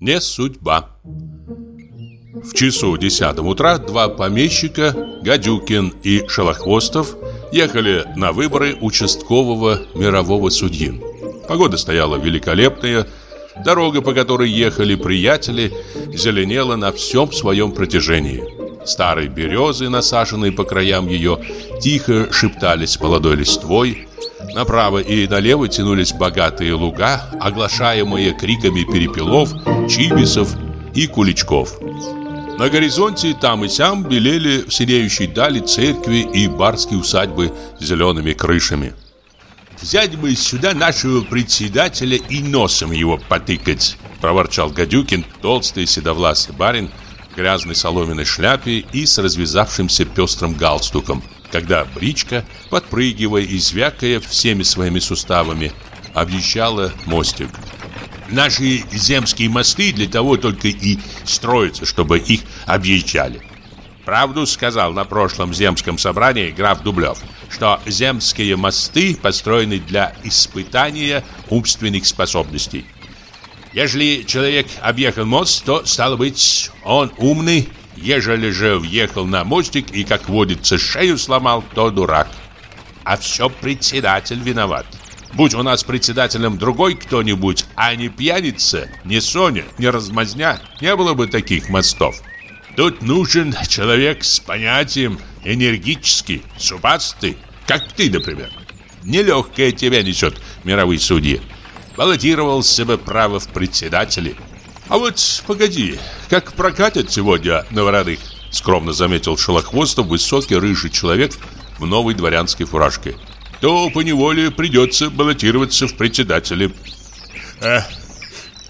не судьба. В часу десятом утра два помещика, Гадюкин и Шелохвостов, ехали на выборы участкового мирового судьи. Погода стояла великолепная, дорога, по которой ехали приятели, зеленела на всем своем протяжении. Старые березы, насаженные по краям ее, тихо шептались молодой листвой. Направо и налево тянулись богатые луга, оглашаемые криками перепелов, чибисов и куличков. На горизонте там и сям белели в синеющей дали церкви и барские усадьбы с зелеными крышами. «Взять бы сюда нашего председателя и носом его потыкать», проворчал Гадюкин, толстый седовласый барин, в грязной соломенной шляпе и с развязавшимся пестрым галстуком, когда бричка, подпрыгивая и звякая всеми своими суставами, объезжала мостик. Наши земские мосты для того только и строятся, чтобы их объезжали. Правду сказал на прошлом земском собрании граф Дублев, что земские мосты построены для испытания умственных способностей. Ежели человек объехал мост, то, стало быть, он умный, ежели же въехал на мостик и, как водится, шею сломал, то дурак. А все председатель виноват. Будь у нас председателем другой кто-нибудь, а не пьяница, не Соня, не размазня, не было бы таких мостов. Тут нужен человек с понятием, энергический, зубастый, как ты, например. Нелегкое тебя несет мировые судьи. Баллотировался бы право в председатели. А вот погоди, как прокатят сегодня на воротых, скромно заметил Шелохвостов высокий рыжий человек в новой дворянской фуражке то поневоле придется баллотироваться в председатели. «Э,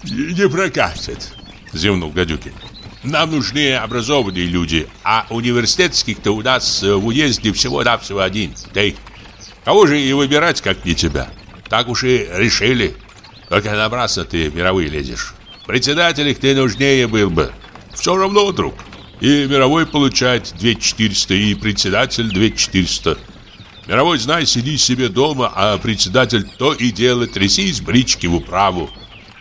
не прокатит», — зевнул Гадюкин. «Нам нужны образованные люди, а университетских-то у нас в уезде всего-навсего один. Ты. Кого же и выбирать, как не тебя? Так уж и решили. Только напрасно ты мировые лезешь. Председателях ты нужнее был бы. Все равно, друг. И мировой получает 2400, и председатель 2400. Мировой, знай, сиди себе дома, а председатель то и дело трясись брички в управу.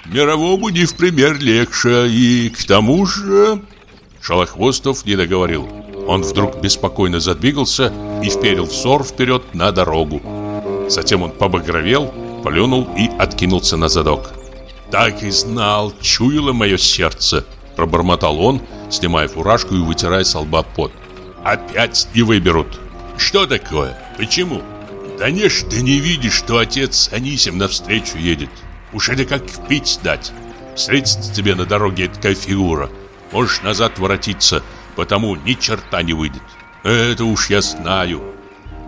Мировому не в пример легче, и к тому же... Шалохвостов не договорил. Он вдруг беспокойно задвигался и вперил взор вперед на дорогу. Затем он побагровел, плюнул и откинулся на задок. «Так и знал, чуяло мое сердце», – пробормотал он, снимая фуражку и вытирая с лба пот. «Опять не выберут. Что такое?» Почему? Да не ж ты не видишь, что отец Анисим навстречу едет. Уж это как пить дать. Встретится тебе на дороге такая фигура. Можешь назад воротиться, потому ни черта не выйдет. Это уж я знаю.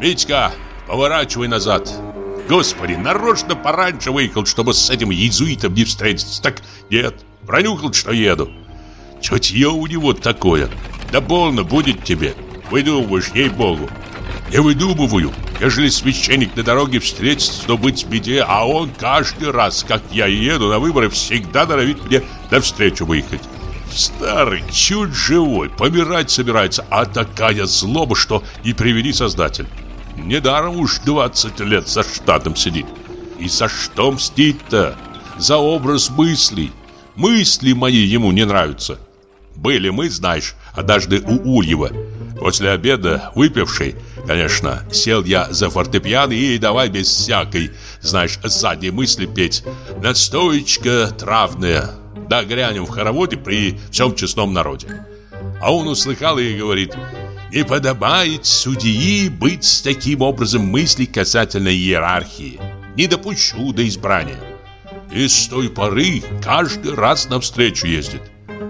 Витька, поворачивай назад. Господи, нарочно пораньше выехал, чтобы с этим иезуитом не встретиться. Так нет, пронюхал, что еду. Чутье у него такое. Да больно будет тебе. Выдумываешь, ей-богу. Не выдумываю. Ежели священник на дороге встретится, то быть в беде, а он каждый раз, как я еду на выборы, всегда норовит мне навстречу выехать. Старый, чуть живой, помирать собирается, а такая злоба, что и приведи создатель. Недаром уж 20 лет за штатом сидит. И за что мстить-то? За образ мыслей. Мысли мои ему не нравятся. Были мы, знаешь, однажды у Ульева. После обеда, выпивший, Конечно, сел я за фортепиано и давай без всякой, знаешь, сзади мысли петь. Настоечка травная. Да грянем в хороводе при всем честном народе. А он услыхал и говорит, не подобает судьи быть с таким образом мыслей касательно иерархии. Не допущу до избрания. И с той поры каждый раз навстречу ездит.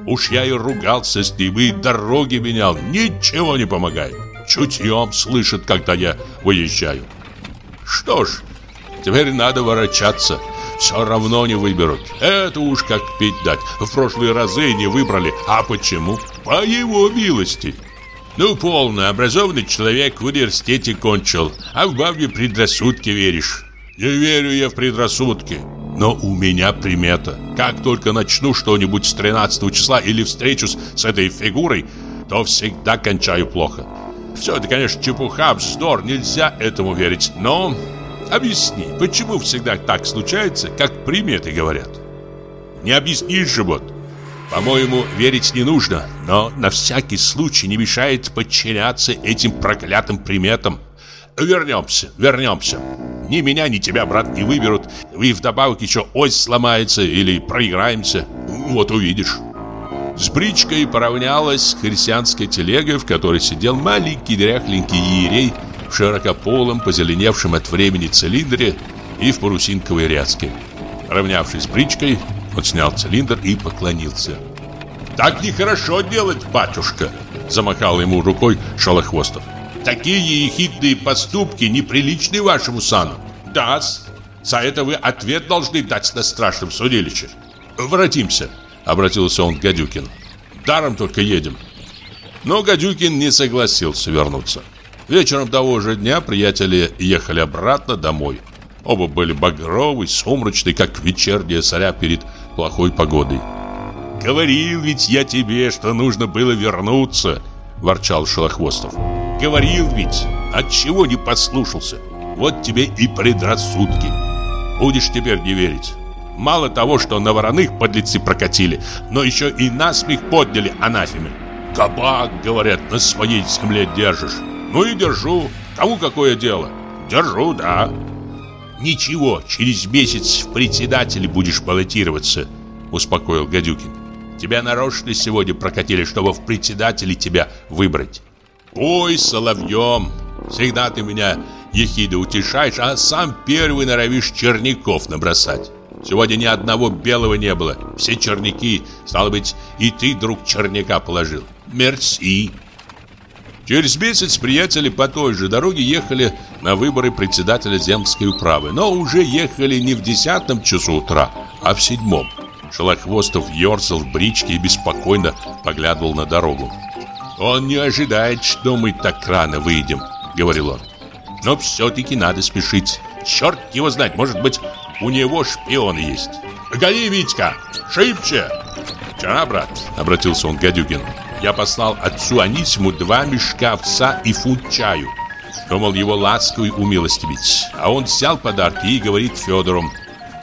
Уж я и ругался с ним, и дороги менял, ничего не помогает чутьем слышит, когда я выезжаю. Что ж, теперь надо ворочаться. Все равно не выберут. Это уж как пить дать. В прошлые разы не выбрали. А почему? По его милости. Ну, полно, образованный человек в университете кончил, а в бабе предрассудки веришь. Не верю я в предрассудки. Но у меня примета. Как только начну что-нибудь с 13 числа или встречусь с этой фигурой, то всегда кончаю плохо. Все это, конечно, чепуха, вздор, нельзя этому верить. Но объясни, почему всегда так случается, как приметы говорят? Не объяснишь же вот. По-моему, верить не нужно, но на всякий случай не мешает подчиняться этим проклятым приметам. Вернемся, вернемся. Ни меня, ни тебя, брат, не выберут. И вдобавок еще ось сломается или проиграемся. Вот увидишь. С бричкой поравнялась христианская телега, в которой сидел маленький дряхленький иерей в широкополом, позеленевшем от времени цилиндре и в парусинковой ряске. Равнявшись с бричкой, он снял цилиндр и поклонился. «Так нехорошо делать, батюшка!» Замахал ему рукой Шалохвостов. «Такие ехидные поступки неприличны вашему сану. да За это вы ответ должны дать на страшном судилище. Воротимся!» Обратился он к Гадюкину. «Даром только едем». Но Гадюкин не согласился вернуться. Вечером того же дня приятели ехали обратно домой. Оба были багровы, сумрачны, как вечерняя заря перед плохой погодой. «Говорил ведь я тебе, что нужно было вернуться», – ворчал Шелохвостов. «Говорил ведь, отчего не послушался? Вот тебе и предрассудки. Будешь теперь не верить. Мало того, что на вороных подлецы прокатили, но еще и насмех подняли анафеме. Кабак, говорят, на своей земле держишь. Ну и держу. Кому какое дело? Держу, да. Ничего, через месяц в председатели будешь баллотироваться, успокоил Гадюкин. Тебя нарочно сегодня прокатили, чтобы в председатели тебя выбрать. Ой, соловьем, всегда ты меня ехидо утешаешь, а сам первый норовишь черников набросать. Сегодня ни одного белого не было, все черники, стало быть, и ты, друг, черняка положил. Мерси. Через месяц приятели по той же дороге ехали на выборы председателя земской управы, но уже ехали не в десятом часу утра, а в седьмом. Шелохвостов ерзал в бричке и беспокойно поглядывал на дорогу. «Он не ожидает, что мы так рано выйдем», — говорил он. «Но все-таки надо спешить. Черт его знать, может быть, у него шпион есть. Гони, Витька, шибче!» «Вчера, брат», — обратился он к Гадюгину, я послал отцу Анисиму два мешка овца и фунт чаю. Думал его ласково и умилостивить. А он взял подарки и говорит Федору,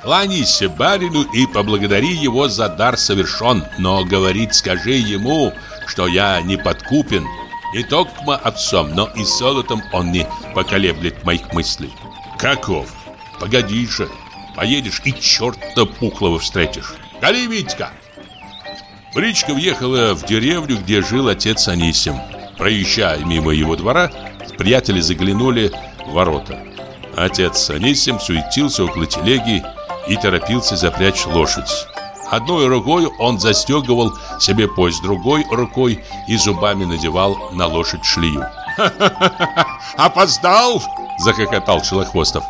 «Кланяйся барину и поблагодари его за дар совершен, но, говорит, скажи ему, что я не подкупен, не только отцом, но и золотом он не поколеблет моих мыслей». «Каков? Погоди же, поедешь и черта пухлого встретишь. Гали, Витька!» Бричка въехала в деревню, где жил отец Анисим. Проезжая мимо его двора, приятели заглянули в ворота. Отец Анисим суетился около телеги и торопился запрячь лошадь. Одной рукой он застегивал себе пояс, другой рукой и зубами надевал на лошадь шлею. «Ха-ха-ха! Опоздал!» – захохотал Шелохвостов.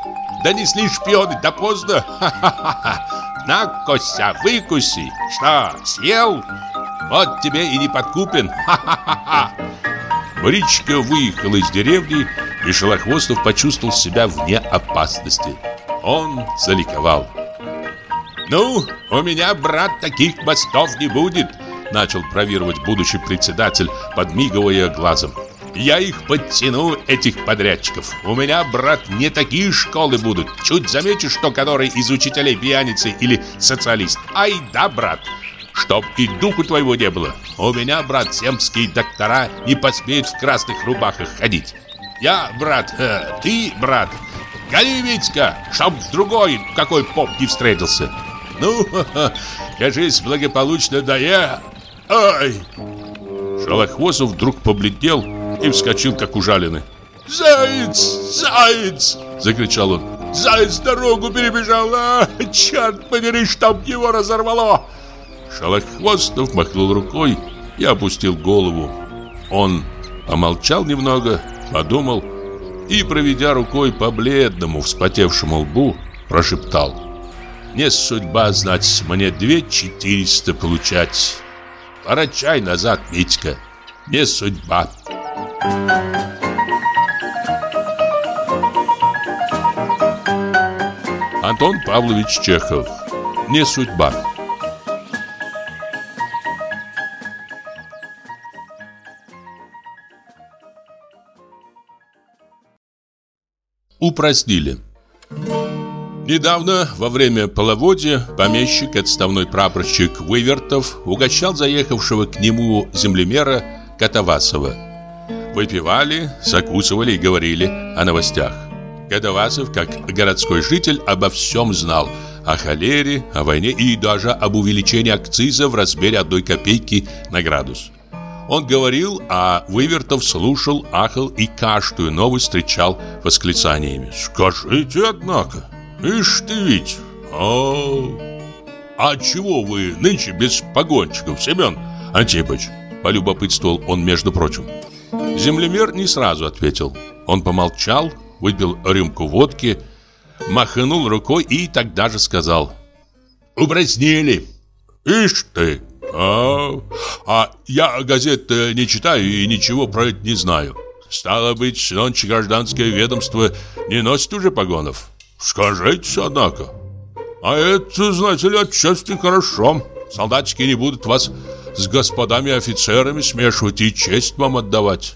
«Донесли шпионы, да поздно! Ха-ха-ха! На, Костя, выкуси. Что, съел? Вот тебе и не подкупен. Ха-ха-ха. Бричка выехала из деревни, и Шелохвостов почувствовал себя вне опасности. Он заликовал. «Ну, у меня, брат, таких мостов не будет», начал провировать будущий председатель, подмигивая глазом. Я их подтяну, этих подрядчиков. У меня, брат, не такие школы будут. Чуть замечу, что который из учителей пьяницы или социалист. Ай да, брат, чтоб и духу твоего не было. У меня, брат, земские доктора не посмеют в красных рубахах ходить. Я, брат, э, ты, брат, гони, Витька, чтоб другой какой поп не встретился. Ну, кажись, благополучно я... Ай! Шалохвостов вдруг побледнел и вскочил, как ужаленный. «Заяц! Заяц!» — закричал он. «Заяц дорогу перебежал! А, черт подери, чтоб его разорвало!» Шалохвостов махнул рукой и опустил голову. Он помолчал немного, подумал и, проведя рукой по бледному, вспотевшему лбу, прошептал. «Не судьба знать, мне две четыреста получать. Пора чай назад, Митька, не судьба». Антон Павлович Чехов. Не судьба. Упростили. Недавно, во время половодья, помещик, отставной прапорщик Вывертов угощал заехавшего к нему землемера Катавасова. Выпивали, закусывали и говорили о новостях. Катавасов, как городской житель, обо всем знал – о холере, о войне и даже об увеличении акциза в размере одной копейки на градус. Он говорил, а Вывертов слушал, ахал и каждую новость встречал восклицаниями. «Скажите, однако, ишь ты ведь, а, а чего вы нынче без погонщиков, Семен Антипович?» Полюбопытствовал он, между прочим. Землемер не сразу ответил. Он помолчал, выпил рюмку водки махнул рукой и тогда же сказал «Упразднили!» «Ишь ты! А, а я газет не читаю и ничего про это не знаю. Стало быть, нонче гражданское ведомство не носит уже погонов. Скажите, однако. А это, знаете ли, отчасти хорошо. Солдатики не будут вас с господами офицерами смешивать и честь вам отдавать.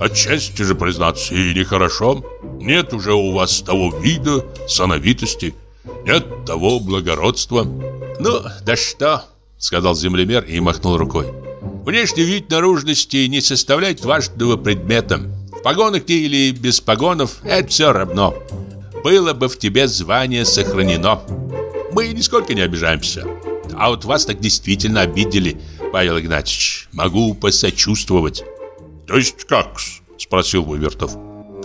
Отчасти же, признаться, и нехорошо. Нет уже у вас того вида, сановитости, нет того благородства. Ну, да что, сказал землемер и махнул рукой. Внешний вид наружности не составляет важного предмета. В погонах или без погонов, это все равно. Было бы в тебе звание сохранено. Мы нисколько не обижаемся. А вот вас так действительно обидели, Павел Игнатьевич. Могу посочувствовать. «То есть как?» – спросил Вывертов.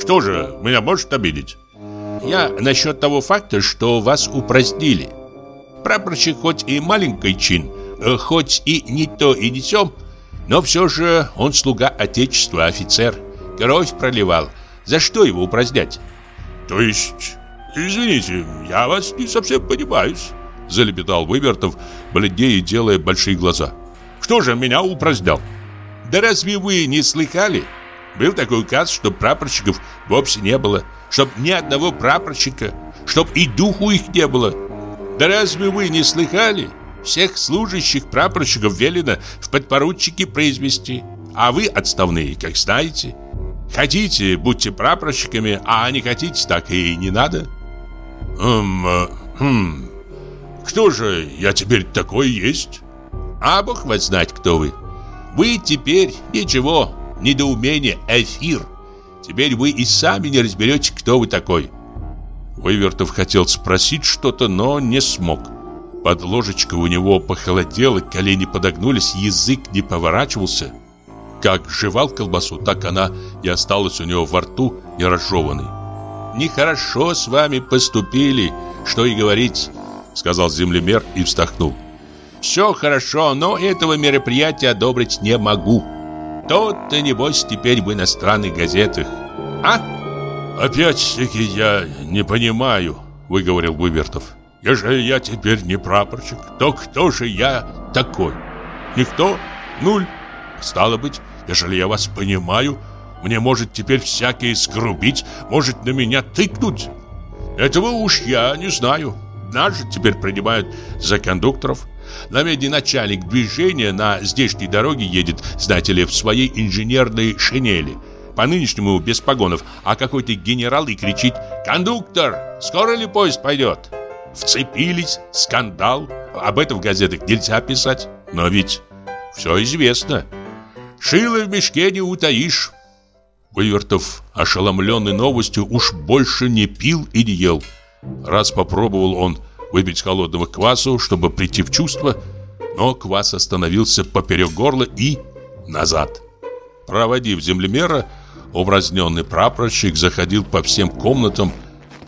«Кто же меня может обидеть?» «Я насчет того факта, что вас упразднили. Прапорщик хоть и маленький чин, э, хоть и не то и не тем, но все же он слуга Отечества, офицер. Кровь проливал. За что его упразднять?» «То есть, извините, я вас не совсем понимаюсь», – залепетал Вывертов, бледнее делая большие глаза. «Кто же меня упразднял?» Да разве вы не слыхали? Был такой указ, что прапорщиков вовсе не было, чтоб ни одного прапорщика, чтоб и духу их не было. Да разве вы не слыхали? Всех служащих прапорщиков велено в подпоручики произвести, а вы отставные, как знаете. Хотите, будьте прапорщиками, а не хотите, так и не надо. Хм, э, хм, кто же я теперь такой есть? А бог вас знать, кто вы. Вы теперь ничего, недоумение, эфир. Теперь вы и сами не разберете, кто вы такой. Вывертов хотел спросить что-то, но не смог. Под ложечкой у него похолодело, колени подогнулись, язык не поворачивался. Как жевал колбасу, так она и осталась у него во рту неразжеванной. «Нехорошо с вами поступили, что и говорить», — сказал землемер и вздохнул. Все хорошо, но этого мероприятия одобрить не могу. Тот-то, небось, теперь в иностранных газетах. А? Опять-таки я не понимаю, выговорил Вывертов. Ежели я теперь не прапорщик, то кто же я такой? Никто? Нуль? Стало быть, ежели я вас понимаю, мне может теперь всякий скрубить, может на меня тыкнуть. Этого уж я не знаю. Нас теперь принимают за кондукторов. На медне начальник движения на здешней дороге едет, знаете ли, в своей инженерной шинели. По-нынешнему без погонов, а какой-то генерал и кричит «Кондуктор, скоро ли поезд пойдет?» Вцепились, скандал. Об этом в газетах нельзя писать. Но ведь все известно. Шило в мешке не утаишь. Вывертов, ошеломленный новостью, уж больше не пил и не ел. Раз попробовал он выпить холодного квасу, чтобы прийти в чувство, но квас остановился поперек горла и назад. Проводив землемера, упраздненный прапорщик заходил по всем комнатам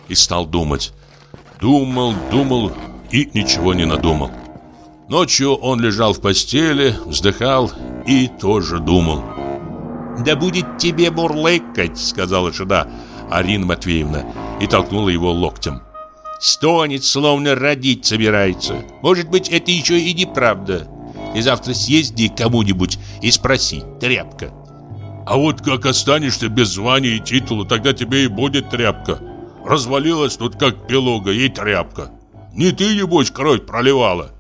и стал думать. Думал, думал и ничего не надумал. Ночью он лежал в постели, вздыхал и тоже думал. «Да будет тебе бурлыкать», — сказала жена Арина Матвеевна и толкнула его локтем. Стонет, словно родить собирается. Может быть, это еще и неправда. И завтра съезди к кому-нибудь и спроси, тряпка. А вот как останешься без звания и титула, тогда тебе и будет тряпка. Развалилась тут как пилога и тряпка. Не ты, небось, кровь проливала.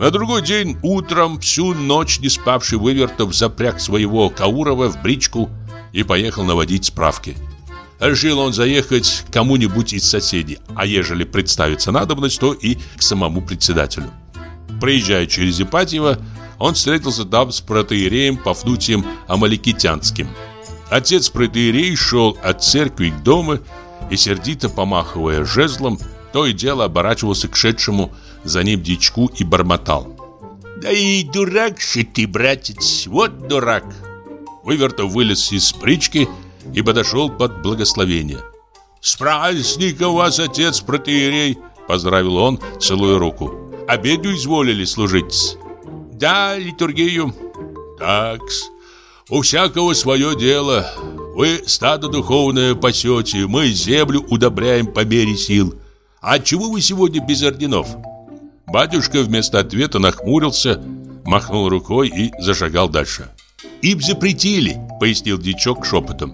На другой день утром всю ночь не спавший Вывертов запряг своего Каурова в бричку и поехал наводить справки. решил он заехать к кому-нибудь из соседей, а ежели представится надобность, то и к самому председателю. Проезжая через Ипатьево, он встретился там с протеереем Пафнутием Амаликитянским. Отец протеерей шел от церкви к дому и, сердито помахивая жезлом, то и дело оборачивался к шедшему за ним дичку и бормотал. «Да и дурак же ты, братец, вот дурак!» Вывертов вылез из прички и подошел под благословение. «С праздником вас, отец протеерей!» – поздравил он, целуя руку. «Обеду изволили служить?» «Да, литургию». «Такс, у всякого свое дело. Вы стадо духовное пасете, мы землю удобряем по мере сил. А чего вы сегодня без орденов?» Батюшка вместо ответа нахмурился, махнул рукой и зашагал дальше. «Им запретили», — пояснил дичок шепотом.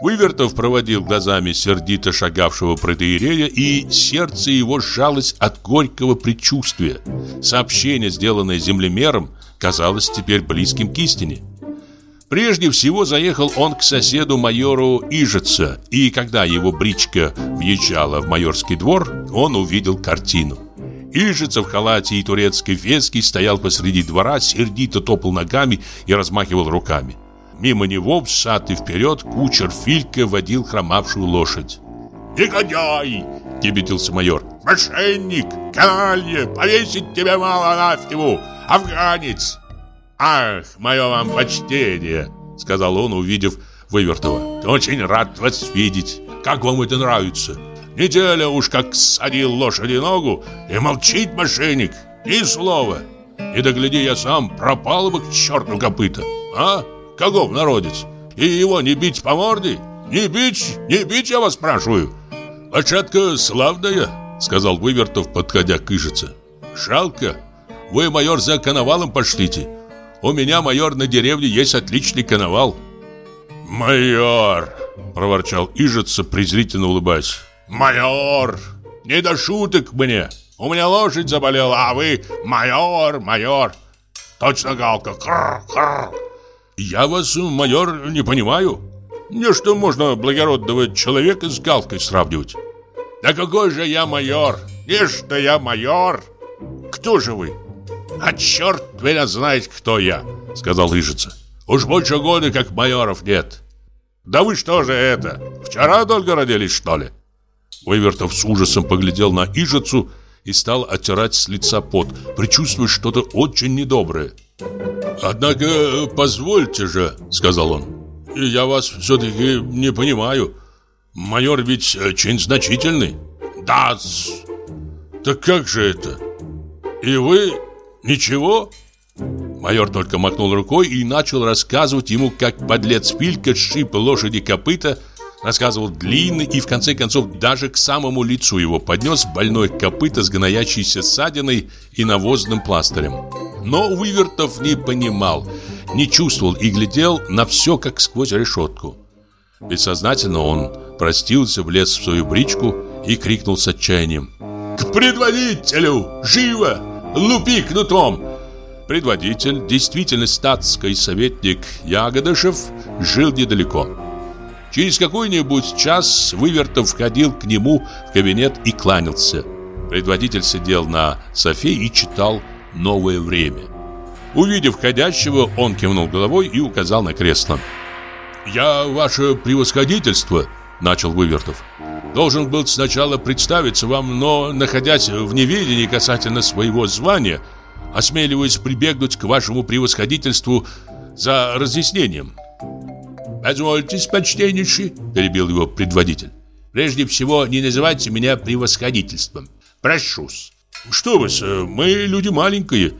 Вывертов проводил глазами сердито шагавшего протеерея, и сердце его сжалось от горького предчувствия. Сообщение, сделанное землемером, казалось теперь близким к истине. Прежде всего заехал он к соседу майору Ижица, и когда его бричка въезжала в майорский двор, он увидел картину. Ижица в халате и турецкой феске стоял посреди двора, сердито топал ногами и размахивал руками. Мимо него, в сад и вперед, кучер Филька водил хромавшую лошадь. «Негодяй!» – кипятился майор. «Мошенник! Каналья! Повесить тебя мало нафтеву! Афганец!» «Ах, мое вам почтение!» – сказал он, увидев Вывертова. «Очень рад вас видеть. Как вам это нравится? Неделя уж как садил лошади ногу, и молчит мошенник. Ни слова. И догляди я сам, пропал бы к черту копыта. А?» Каков народец? И его не бить по морде? Не бить, не бить, я вас спрашиваю. Лошадка славная, сказал Вывертов, подходя к Ижице. Жалко. Вы, майор, за коновалом пошлите. У меня, майор, на деревне есть отличный коновал. Майор, проворчал Ижица, презрительно улыбаясь. Майор, не до шуток мне. У меня лошадь заболела, а вы майор, майор. Точно галка. Крр, крр. «Я вас, майор, не понимаю. Не что можно благородного человека с галкой сравнивать?» «Да какой же я майор? Не что я майор! Кто же вы?» «А черт меня знает, кто я!» — сказал Ижица. «Уж больше года, как майоров нет!» «Да вы что же это? Вчера только родились, что ли?» Вывертов с ужасом поглядел на Ижицу и стал оттирать с лица пот, предчувствуя что-то очень недоброе. «Однако, позвольте же», — сказал он, — «я вас все-таки не понимаю. Майор ведь очень значительный». «Да, так как же это? И вы ничего?» Майор только махнул рукой и начал рассказывать ему, как подлец Филька сшиб лошади копыта, рассказывал длинно и в конце концов даже к самому лицу его поднес больной копыта с гноящейся ссадиной и навозным пластырем. Но Вывертов не понимал, не чувствовал и глядел на все, как сквозь решетку. Бессознательно он простился, влез в свою бричку и крикнул с отчаянием. «К предводителю! Живо! Лупи кнутом!» Предводитель, действительно статский советник Ягодышев, жил недалеко. Через какой-нибудь час Вывертов входил к нему в кабинет и кланялся. Предводитель сидел на софе и читал новое время. Увидев входящего, он кивнул головой и указал на кресло. «Я, ваше превосходительство», — начал Вывертов, «должен был сначала представиться вам, но, находясь в неведении касательно своего звания, осмеливаясь прибегнуть к вашему превосходительству за разъяснением». «Позвольте, почтеннейший», — перебил его предводитель. «Прежде всего, не называйте меня превосходительством. Прошусь. Что вы, мы люди маленькие.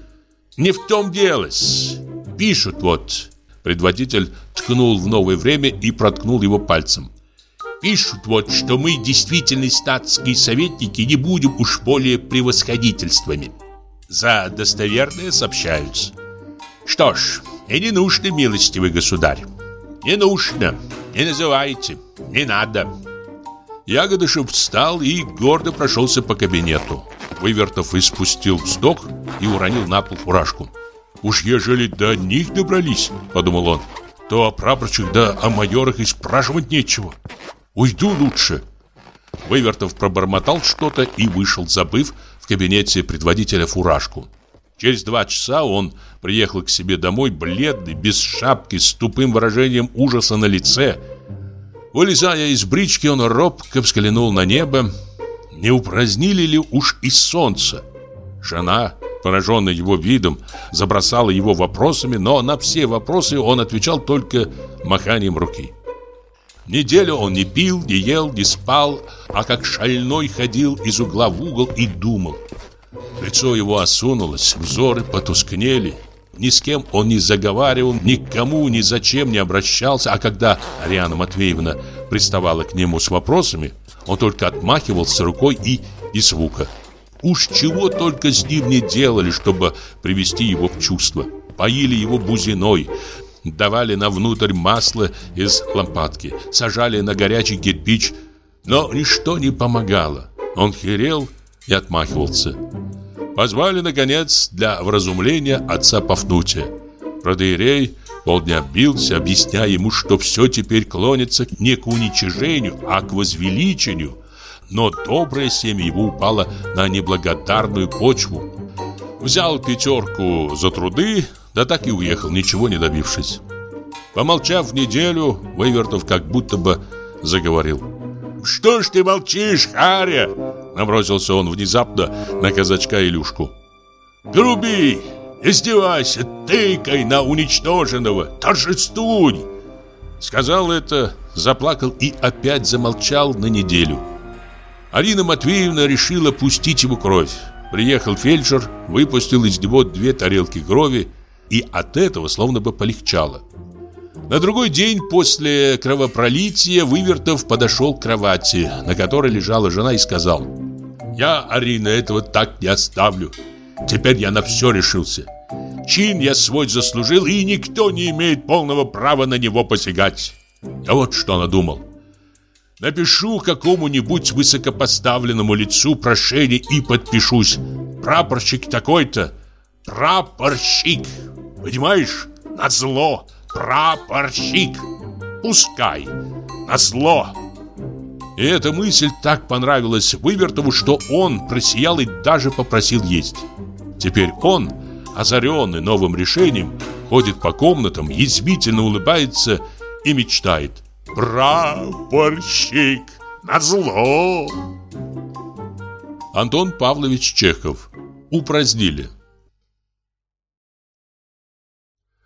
Не в том дело. Пишут вот. Предводитель ткнул в новое время и проткнул его пальцем. Пишут вот, что мы действительно статские советники не будем уж более превосходительствами. За достоверное сообщаются. Что ж, и не нужно, милостивый государь. Не нужно. Не называйте. Не надо. Ягодышев встал и гордо прошелся по кабинету. Вывертов испустил вздох и уронил на пол фуражку. «Уж ежели до них добрались, — подумал он, — то о прапорчих да о майорах и спрашивать нечего. Уйду лучше. Вывертов пробормотал что-то и вышел, забыв в кабинете предводителя фуражку. Через два часа он приехал к себе домой, бледный, без шапки, с тупым выражением ужаса на лице. Вылезая из брички, он робко взглянул на небо. Не упразднили ли уж и солнце? Жена, пораженная его видом, забросала его вопросами, но на все вопросы он отвечал только маханием руки. Неделю он не пил, не ел, не спал, а как шальной ходил из угла в угол и думал. Лицо его осунулось, взоры потускнели. Ни с кем он не заговаривал, никому ни зачем не обращался, а когда Ариана Матвеевна приставала к нему с вопросами, он только отмахивался рукой и и звука. Уж чего только с ним не делали, чтобы привести его в чувство. Поили его бузиной, давали на внутрь масло из лампадки, сажали на горячий кирпич, но ничто не помогало. Он херел и отмахивался. Позвали, наконец, для вразумления отца Пафнутия. Протеерей полдня бился, объясняя ему, что все теперь клонится не к уничижению, а к возвеличению. Но доброе семя его упало на неблагодарную почву. Взял пятерку за труды, да так и уехал, ничего не добившись. Помолчав неделю, Вывертов как будто бы заговорил. «Что ж ты молчишь, Харя?» Набросился он внезапно на казачка Илюшку. «Груби! Издевайся! Тыкай на уничтоженного! Торжествуй!» Сказал это, заплакал и опять замолчал на неделю. Арина Матвеевна решила пустить ему кровь. Приехал фельдшер, выпустил из него две тарелки крови, и от этого словно бы полегчало. На другой день после кровопролития Вывертов подошел к кровати, на которой лежала жена, и сказал «Я, Арина, этого так не оставлю. Теперь я на все решился. Чин я свой заслужил, и никто не имеет полного права на него посягать». Я вот что надумал. Напишу какому-нибудь высокопоставленному лицу прошение и подпишусь. Прапорщик такой-то. Прапорщик. Понимаешь? На зло прапорщик. Пускай. На зло. И эта мысль так понравилась Вывертову, что он просиял и даже попросил есть. Теперь он, озаренный новым решением, ходит по комнатам, язвительно улыбается и мечтает. «Прапорщик! На зло!» Антон Павлович Чехов. Упразднили.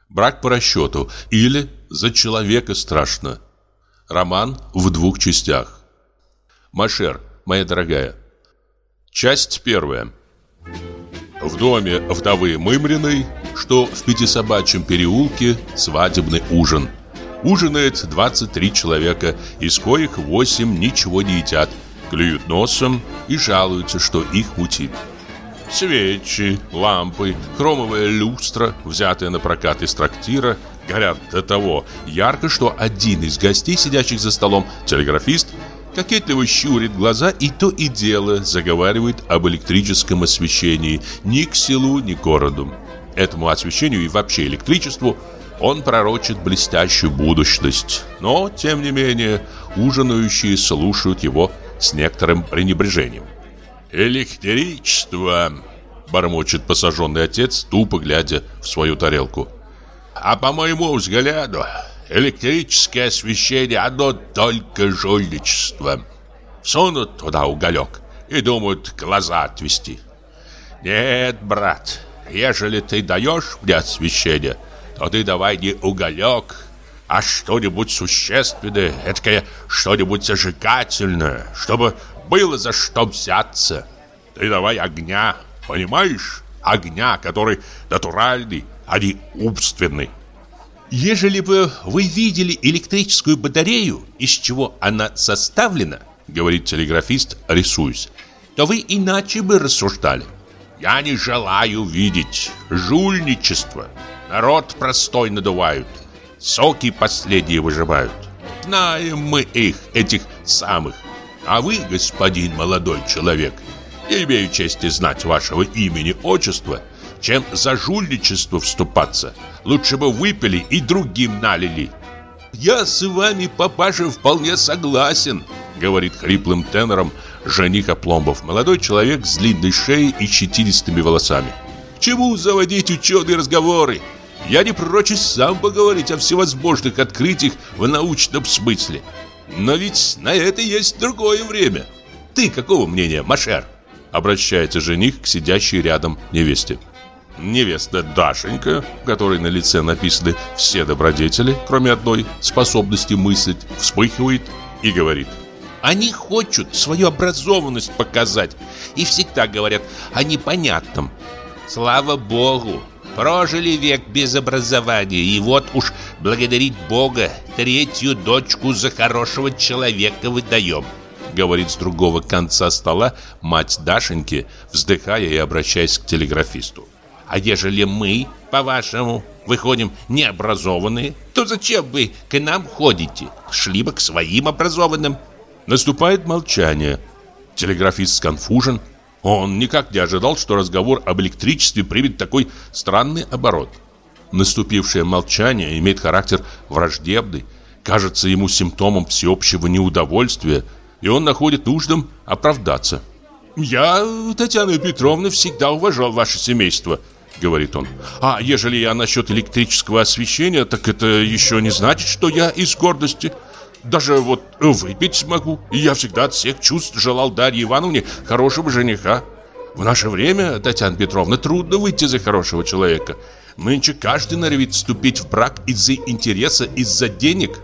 Брак по расчету или За человека страшно. Роман в двух частях. Машер, моя дорогая. Часть первая. В доме вдовы Мымриной, что в Пятисобачьем переулке, свадебный ужин. Ужинает 23 человека, из коих 8 ничего не едят, клюют носом и жалуются, что их мутит. Свечи, лампы, хромовая люстра, взятая на прокат из трактира, горят до того ярко, что один из гостей, сидящих за столом, телеграфист, кокетливо щурит глаза и то и дело заговаривает об электрическом освещении ни к селу, ни к городу. Этому освещению и вообще электричеству он пророчит блестящую будущность. Но, тем не менее, ужинающие слушают его с некоторым пренебрежением. «Электричество!» – бормочет посаженный отец, тупо глядя в свою тарелку. «А по моему взгляду, электрическое освещение – одно только жульничество. Сунут туда уголек и думают глаза отвести. Нет, брат, ежели ты даешь мне освещение, то ты давай не уголек, а что-нибудь существенное, эткое что-нибудь зажигательное, чтобы было за что взяться. Ты давай огня, понимаешь? Огня, который натуральный, а не умственный. Ежели бы вы видели электрическую батарею, из чего она составлена, говорит телеграфист, рисуясь, то вы иначе бы рассуждали. Я не желаю видеть жульничество. Народ простой надувают. Соки последние выживают. Знаем мы их, этих самых. А вы, господин молодой человек, не имею чести знать вашего имени, отчества, чем за жульничество вступаться. Лучше бы выпили и другим налили. «Я с вами, папаша, вполне согласен», — говорит хриплым тенором жених Опломбов, молодой человек с длинной шеей и щетинистыми волосами. чему заводить ученые разговоры? Я не прочь сам поговорить о всевозможных открытиях в научном смысле. Но ведь на это есть другое время. Ты какого мнения, Машер?» Обращается жених к сидящей рядом невесте. Невеста Дашенька, которой на лице написаны все добродетели, кроме одной способности мыслить, вспыхивает и говорит Они хотят свою образованность показать и всегда говорят о непонятном. Слава Богу, прожили век без образования, и вот уж благодарить Бога третью дочку за хорошего человека выдаем говорит с другого конца стола мать Дашеньки, вздыхая и обращаясь к телеграфисту. А ежели мы, по-вашему, выходим необразованные, то зачем вы к нам ходите? Шли бы к своим образованным. Наступает молчание. Телеграфист сконфужен. Он никак не ожидал, что разговор об электричестве примет такой странный оборот. Наступившее молчание имеет характер враждебный, кажется ему симптомом всеобщего неудовольствия, и он находит нужным оправдаться. «Я, Татьяна Петровна, всегда уважал ваше семейство», — говорит он. «А ежели я насчет электрического освещения, так это еще не значит, что я из гордости. Даже вот выпить смогу. И я всегда от всех чувств желал Дарье Ивановне хорошего жениха. В наше время, Татьяна Петровна, трудно выйти за хорошего человека. Нынче каждый норовит вступить в брак из-за интереса, из-за денег».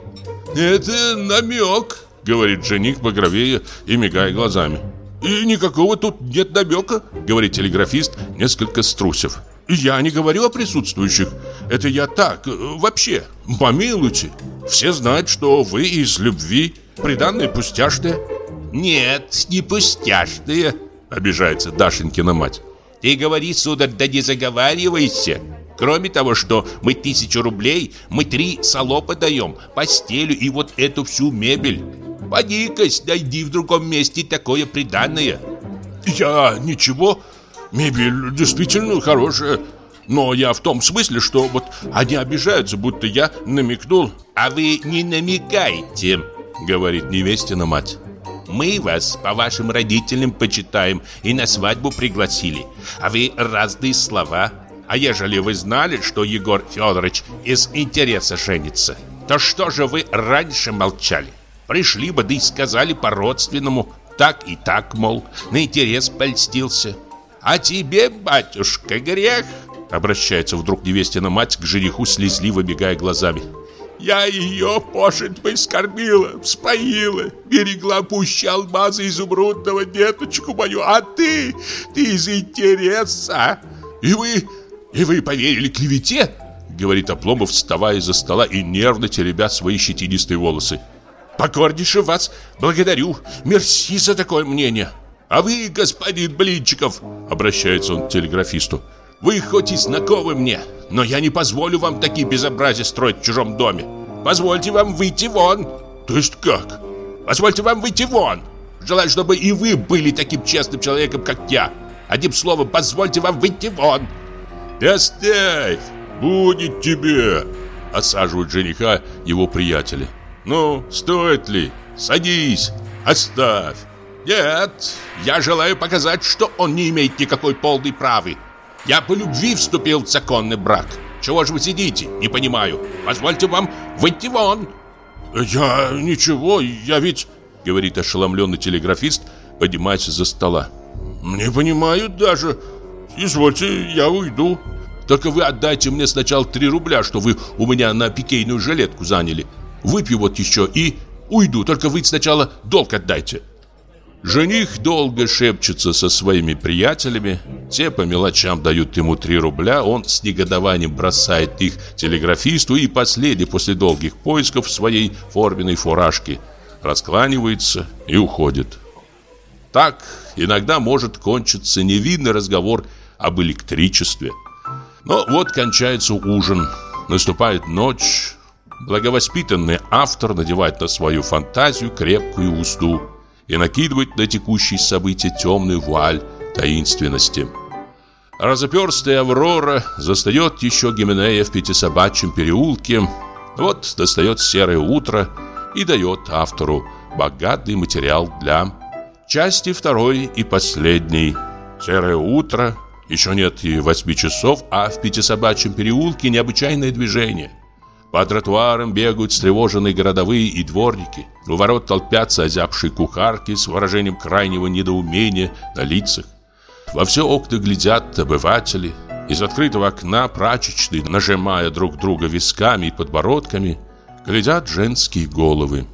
«Это намек», — говорит жених багровее и мигая глазами. «И никакого тут нет намека», — говорит телеграфист, несколько струсив. Я не говорю о присутствующих. Это я так, э, вообще. Помилуйте. Все знают, что вы из любви. Приданные пустяшные. Нет, не пустяшные, обижается Дашенькина мать. Ты говори, сударь, да не заговаривайся. Кроме того, что мы тысячу рублей, мы три салопа даем, постелю и вот эту всю мебель. поди найди в другом месте такое приданное. Я ничего Мебель действительно хорошая. Но я в том смысле, что вот они обижаются, будто я намекнул. А вы не намекайте, говорит невестина мать. Мы вас по вашим родителям почитаем и на свадьбу пригласили. А вы разные слова. А ежели вы знали, что Егор Федорович из интереса женится, то что же вы раньше молчали? Пришли бы, да и сказали по-родственному. Так и так, мол, на интерес польстился. А тебе, батюшка, грех! Обращается вдруг невестина мать к жениху, слезливо бегая глазами. Я ее, пошить бы, скормила, вспоила Берегла пуще алмаза изумрудного деточку мою. А ты, ты из интереса! И вы, и вы поверили клевете? Говорит Опломов, вставая из-за стола и нервно теребя свои щетинистые волосы. Покорнейше вас благодарю. Мерси за такое мнение а вы, господин Блинчиков, обращается он к телеграфисту, вы хоть и знакомы мне, но я не позволю вам такие безобразия строить в чужом доме. Позвольте вам выйти вон. То есть как? Позвольте вам выйти вон. Желаю, чтобы и вы были таким честным человеком, как я. Одним словом, позвольте вам выйти вон. Да оставь, будет тебе, осаживают жениха его приятели. Ну, стоит ли? Садись, оставь. Нет, я желаю показать, что он не имеет никакой полной правы. Я по любви вступил в законный брак. Чего же вы сидите? Не понимаю. Позвольте вам выйти вон. Я ничего, я ведь... Говорит ошеломленный телеграфист, поднимаясь за стола. Не понимаю даже. Извольте, я уйду. Только вы отдайте мне сначала 3 рубля, что вы у меня на пикейную жилетку заняли. Выпью вот еще и уйду. Только вы сначала долг отдайте. Жених долго шепчется со своими приятелями. Те по мелочам дают ему 3 рубля. Он с негодованием бросает их телеграфисту и последний после долгих поисков своей форменной фуражки раскланивается и уходит. Так иногда может кончиться невинный разговор об электричестве. Но вот кончается ужин, наступает ночь. Благовоспитанный автор надевает на свою фантазию крепкую узду – и накидывает на текущие события темную вуаль таинственности. Разоперстая Аврора застает еще Гименея в Пятисобачьем переулке. Вот достает серое утро и дает автору богатый материал для части второй и последней. Серое утро, еще нет и восьми часов, а в Пятисобачьем переулке необычайное движение. По тротуарам бегают встревоженные городовые и дворники. У ворот толпятся озябшие кухарки с выражением крайнего недоумения на лицах. Во все окна глядят обыватели. Из открытого окна прачечной, нажимая друг друга висками и подбородками, глядят женские головы.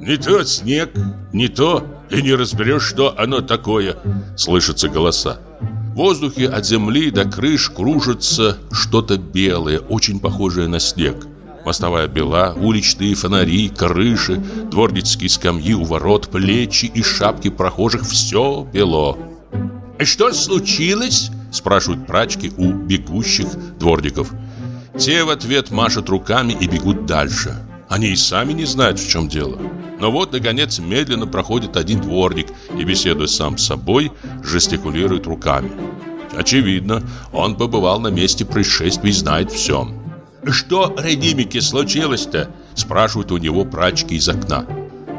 «Не то снег, не то, и не разберешь, что оно такое», — слышатся голоса. В воздухе от земли до крыш кружится что-то белое, очень похожее на снег. Мостовая бела, уличные фонари, крыши, дворницкие скамьи у ворот, плечи и шапки прохожих – все бело. «Что случилось?» – спрашивают прачки у бегущих дворников. Те в ответ машут руками и бегут дальше. Они и сами не знают, в чем дело. Но вот, наконец, медленно проходит один дворник и, беседуя сам с собой, жестикулирует руками. Очевидно, он побывал на месте происшествия и знает все. «Что, Редимике, случилось-то?» – спрашивают у него прачки из окна.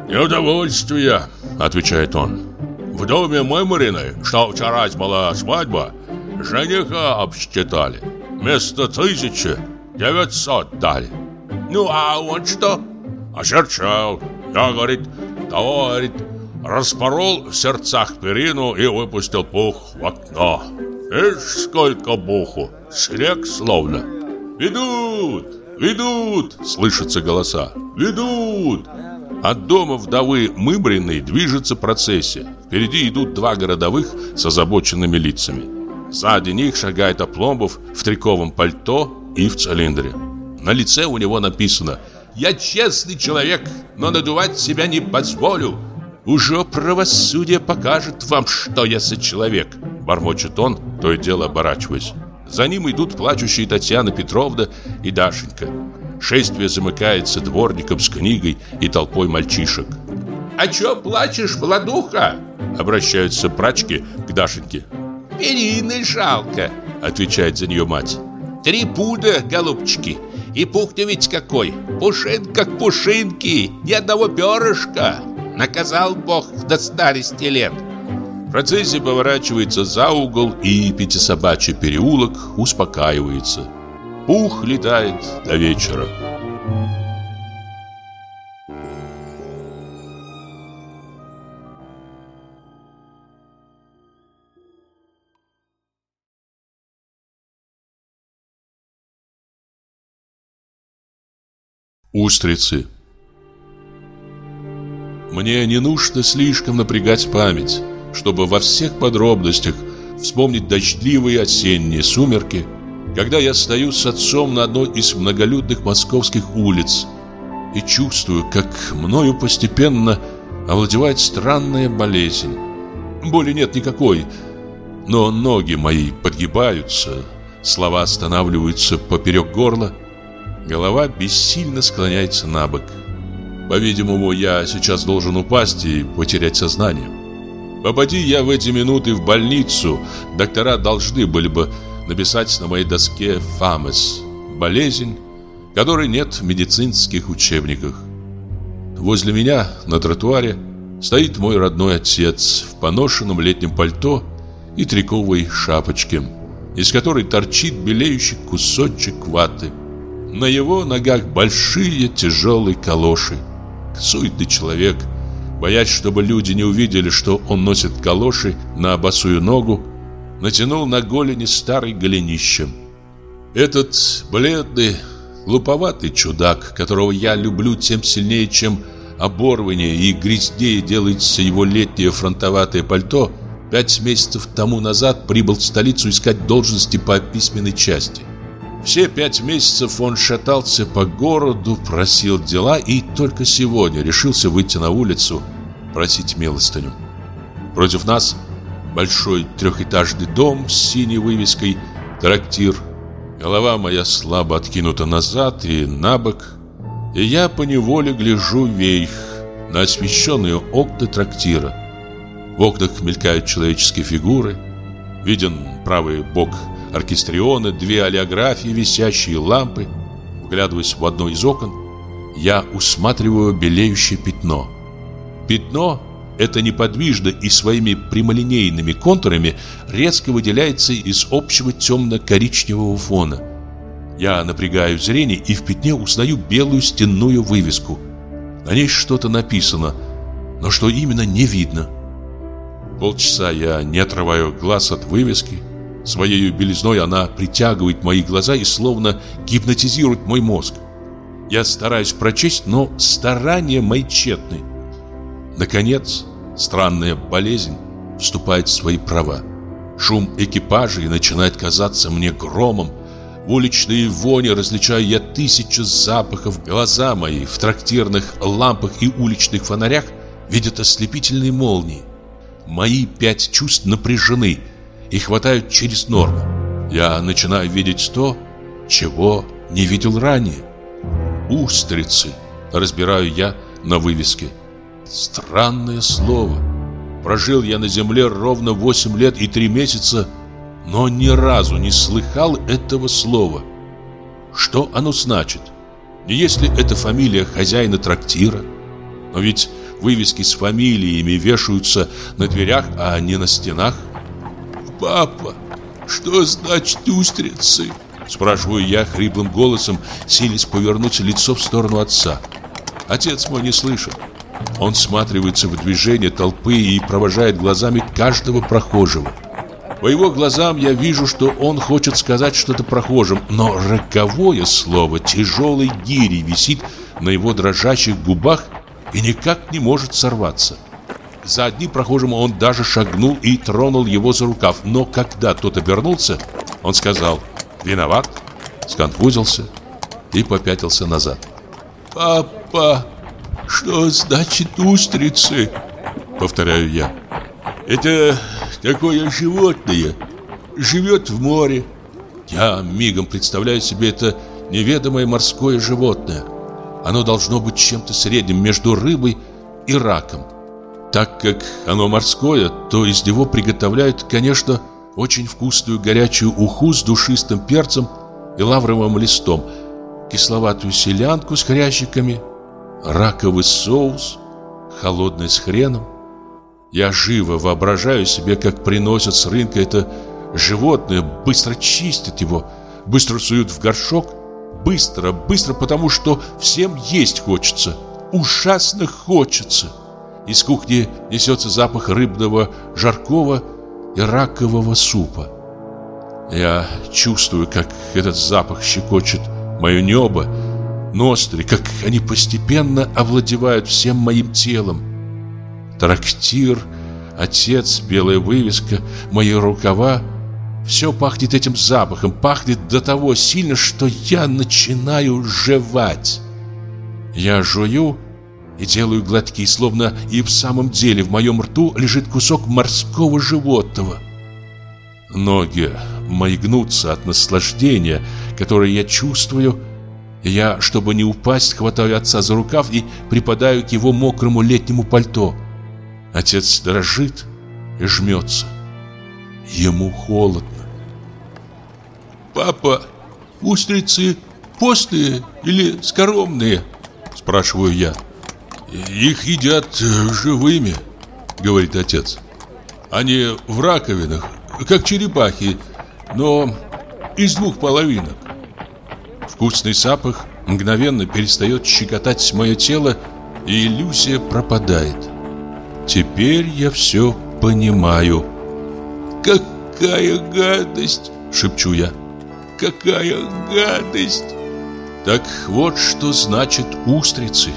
«Неудовольствие», – отвечает он. «В доме Мымариной, что вчера была свадьба, жениха обсчитали. Вместо тысячи девятьсот дали. Ну, а он что?» Очерчал. Я, говорит, того, говорит, распорол в сердцах перину и выпустил пух в окно. Ишь, сколько пуху, снег словно. «Ведут! Ведут!» — слышатся голоса. «Ведут!» От дома вдовы Мыбриной движется процессия. Впереди идут два городовых с озабоченными лицами. Сзади них шагает Опломбов в триковом пальто и в цилиндре. На лице у него написано «Я честный человек, но надувать себя не позволю». «Уже правосудие покажет вам, что я за человек», — бормочет он, то и дело оборачиваясь. За ним идут плачущие Татьяна Петровна и Дашенька. Шествие замыкается дворником с книгой и толпой мальчишек. «А чё плачешь, Владуха?» Обращаются прачки к Дашеньке. «Перины жалко», отвечает за нее мать. «Три пуда, голубчики, и пух-то ведь какой, пушин как пушинки, ни одного перышка. Наказал Бог до старости лет». Процессия поворачивается за угол, и пятисобачий переулок успокаивается. Пух летает до вечера. Устрицы Мне не нужно слишком напрягать память чтобы во всех подробностях вспомнить дождливые осенние сумерки, когда я стою с отцом на одной из многолюдных московских улиц и чувствую, как мною постепенно овладевает странная болезнь. Боли нет никакой, но ноги мои подгибаются, слова останавливаются поперек горла, голова бессильно склоняется на бок. По-видимому, я сейчас должен упасть и потерять сознание. Попади я в эти минуты в больницу, доктора должны были бы написать на моей доске «Фамес» – болезнь, которой нет в медицинских учебниках. Возле меня на тротуаре стоит мой родной отец в поношенном летнем пальто и триковой шапочке, из которой торчит белеющий кусочек ваты. На его ногах большие тяжелые калоши. Суетный человек – боясь, чтобы люди не увидели, что он носит калоши на босую ногу, натянул на голени старый голенище. Этот бледный, глуповатый чудак, которого я люблю тем сильнее, чем оборвание и грязнее делается его летнее фронтоватое пальто, пять месяцев тому назад прибыл в столицу искать должности по письменной части. Все пять месяцев он шатался по городу, просил дела и только сегодня решился выйти на улицу, просить милостыню. Против нас большой трехэтажный дом с синей вывеской «Трактир». Голова моя слабо откинута назад и на бок, и я поневоле гляжу вверх на освещенные окна трактира. В окнах мелькают человеческие фигуры, виден правый бок оркестриона, две олеографии, висящие лампы. Вглядываясь в одно из окон, я усматриваю белеющее пятно. Пятно это неподвижно и своими прямолинейными контурами резко выделяется из общего темно-коричневого фона. Я напрягаю зрение и в пятне узнаю белую стенную вывеску. На ней что-то написано, но что именно не видно. Полчаса я не отрываю глаз от вывески. Своей белизной она притягивает мои глаза и словно гипнотизирует мой мозг. Я стараюсь прочесть, но старания мои тщетны. Наконец, странная болезнь вступает в свои права. Шум экипажей начинает казаться мне громом. В уличные вони различаю я тысячи запахов. Глаза мои в трактирных лампах и уличных фонарях видят ослепительные молнии. Мои пять чувств напряжены и хватают через норму. Я начинаю видеть то, чего не видел ранее. Устрицы, разбираю я на вывеске. Странное слово. Прожил я на земле ровно 8 лет и 3 месяца, но ни разу не слыхал этого слова. Что оно значит? Не если это фамилия хозяина трактира? Но ведь вывески с фамилиями вешаются на дверях, а не на стенах. «Папа, что значит устрицы?» Спрашиваю я хриплым голосом, силясь повернуть лицо в сторону отца. Отец мой не слышит. Он всматривается в движение толпы и провожает глазами каждого прохожего. По его глазам я вижу, что он хочет сказать что-то прохожим, но роковое слово тяжелой гири висит на его дрожащих губах и никак не может сорваться. За одним прохожим он даже шагнул и тронул его за рукав, но когда тот обернулся, он сказал «Виноват», сконфузился и попятился назад. «Папа!» Что значит устрицы? Повторяю я. Это такое животное. Живет в море. Я мигом представляю себе это неведомое морское животное. Оно должно быть чем-то средним между рыбой и раком. Так как оно морское, то из него приготовляют, конечно, очень вкусную горячую уху с душистым перцем и лавровым листом, кисловатую селянку с хрящиками – раковый соус, холодный с хреном. Я живо воображаю себе, как приносят с рынка это животное, быстро чистят его, быстро суют в горшок, быстро, быстро, потому что всем есть хочется, ужасно хочется. Из кухни несется запах рыбного жаркого и ракового супа. Я чувствую, как этот запах щекочет мое небо, ноздри, как они постепенно овладевают всем моим телом. Трактир, отец, белая вывеска, мои рукава. Все пахнет этим запахом, пахнет до того сильно, что я начинаю жевать. Я жую и делаю глотки, словно и в самом деле в моем рту лежит кусок морского животного. Ноги мои гнутся от наслаждения, которое я чувствую, я, чтобы не упасть, хватаю отца за рукав и припадаю к его мокрому летнему пальто. Отец дрожит и жмется. Ему холодно. «Папа, устрицы постные или скоромные?» Спрашиваю я. «Их едят живыми», — говорит отец. «Они в раковинах, как черепахи, но из двух половинок. Вкусный запах мгновенно перестает щекотать мое тело, и иллюзия пропадает. Теперь я все понимаю. «Какая гадость!» — шепчу я. «Какая гадость!» Так вот что значит устрицы.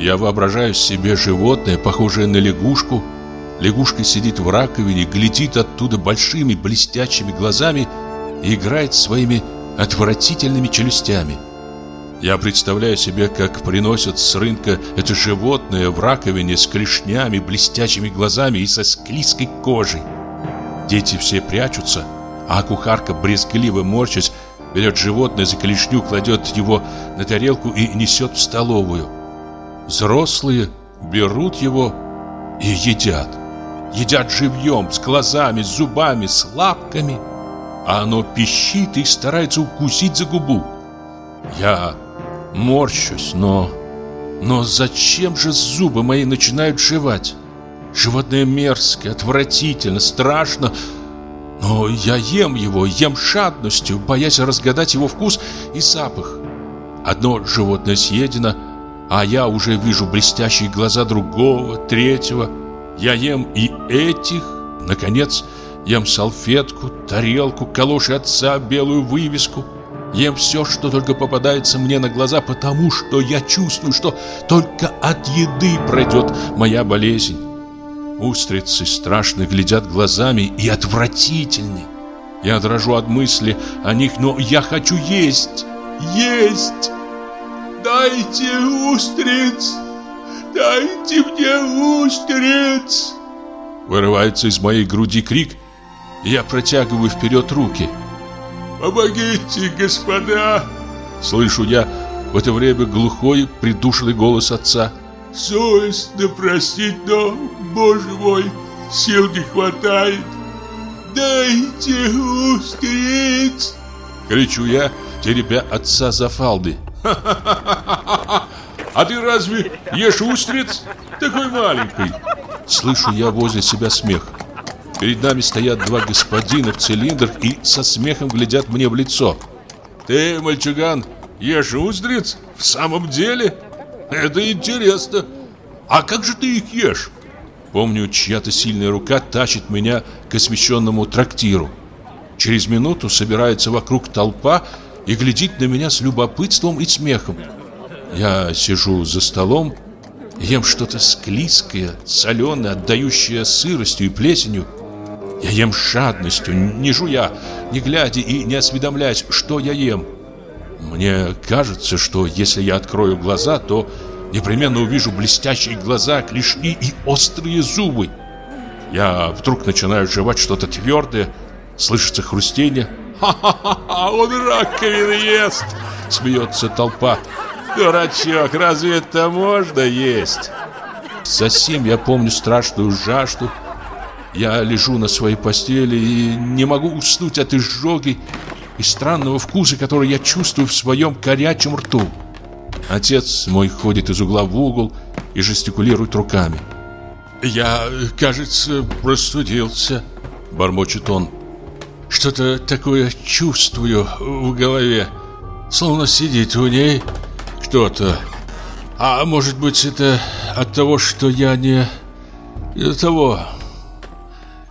Я воображаю себе животное, похожее на лягушку. Лягушка сидит в раковине, глядит оттуда большими блестящими глазами и играет своими отвратительными челюстями. Я представляю себе, как приносят с рынка это животное в раковине с клешнями, блестящими глазами и со склизкой кожей. Дети все прячутся, а кухарка, брезгливо морщась, берет животное за клешню, кладет его на тарелку и несет в столовую. Взрослые берут его и едят. Едят живьем, с глазами, с зубами, с лапками – а оно пищит и старается укусить за губу. Я морщусь, но... Но зачем же зубы мои начинают жевать? Животное мерзкое, отвратительно, страшно, но я ем его, ем жадностью, боясь разгадать его вкус и запах. Одно животное съедено, а я уже вижу блестящие глаза другого, третьего. Я ем и этих, наконец, ем салфетку, тарелку, калоши отца, белую вывеску. Ем все, что только попадается мне на глаза, потому что я чувствую, что только от еды пройдет моя болезнь. Устрицы страшно глядят глазами и отвратительны. Я дрожу от мысли о них, но я хочу есть, есть. Дайте устриц, дайте мне устриц. Вырывается из моей груди крик, и я протягиваю вперед руки. Помогите, господа! Слышу я в это время глухой, придушенный голос отца. Совестно простить, но, боже мой, сил не хватает. Дайте устриц! Кричу я, теребя отца за фалды. А ты разве ешь устриц? Такой маленький. Слышу я возле себя смех. Перед нами стоят два господина в цилиндрах и со смехом глядят мне в лицо. Ты, мальчуган, ешь устриц? В самом деле? Это интересно. А как же ты их ешь? Помню, чья-то сильная рука тащит меня к освещенному трактиру. Через минуту собирается вокруг толпа и глядит на меня с любопытством и смехом. Я сижу за столом, ем что-то склизкое, соленое, отдающее сыростью и плесенью. Я ем жадностью, не жуя, не глядя и не осведомляясь, что я ем. Мне кажется, что если я открою глаза, то непременно увижу блестящие глаза, клешни и острые зубы. Я вдруг начинаю жевать что-то твердое, слышится хрустение. «Ха-ха-ха, он раковины ест!» — смеется толпа. «Дурачок, разве это можно есть?» Засим я помню страшную жажду. Я лежу на своей постели и не могу уснуть от изжоги и странного вкуса, который я чувствую в своем горячем рту. Отец мой ходит из угла в угол и жестикулирует руками. «Я, кажется, простудился», — бормочет он. «Что-то такое чувствую в голове, словно сидит у ней кто-то. А может быть, это от того, что я не... из того...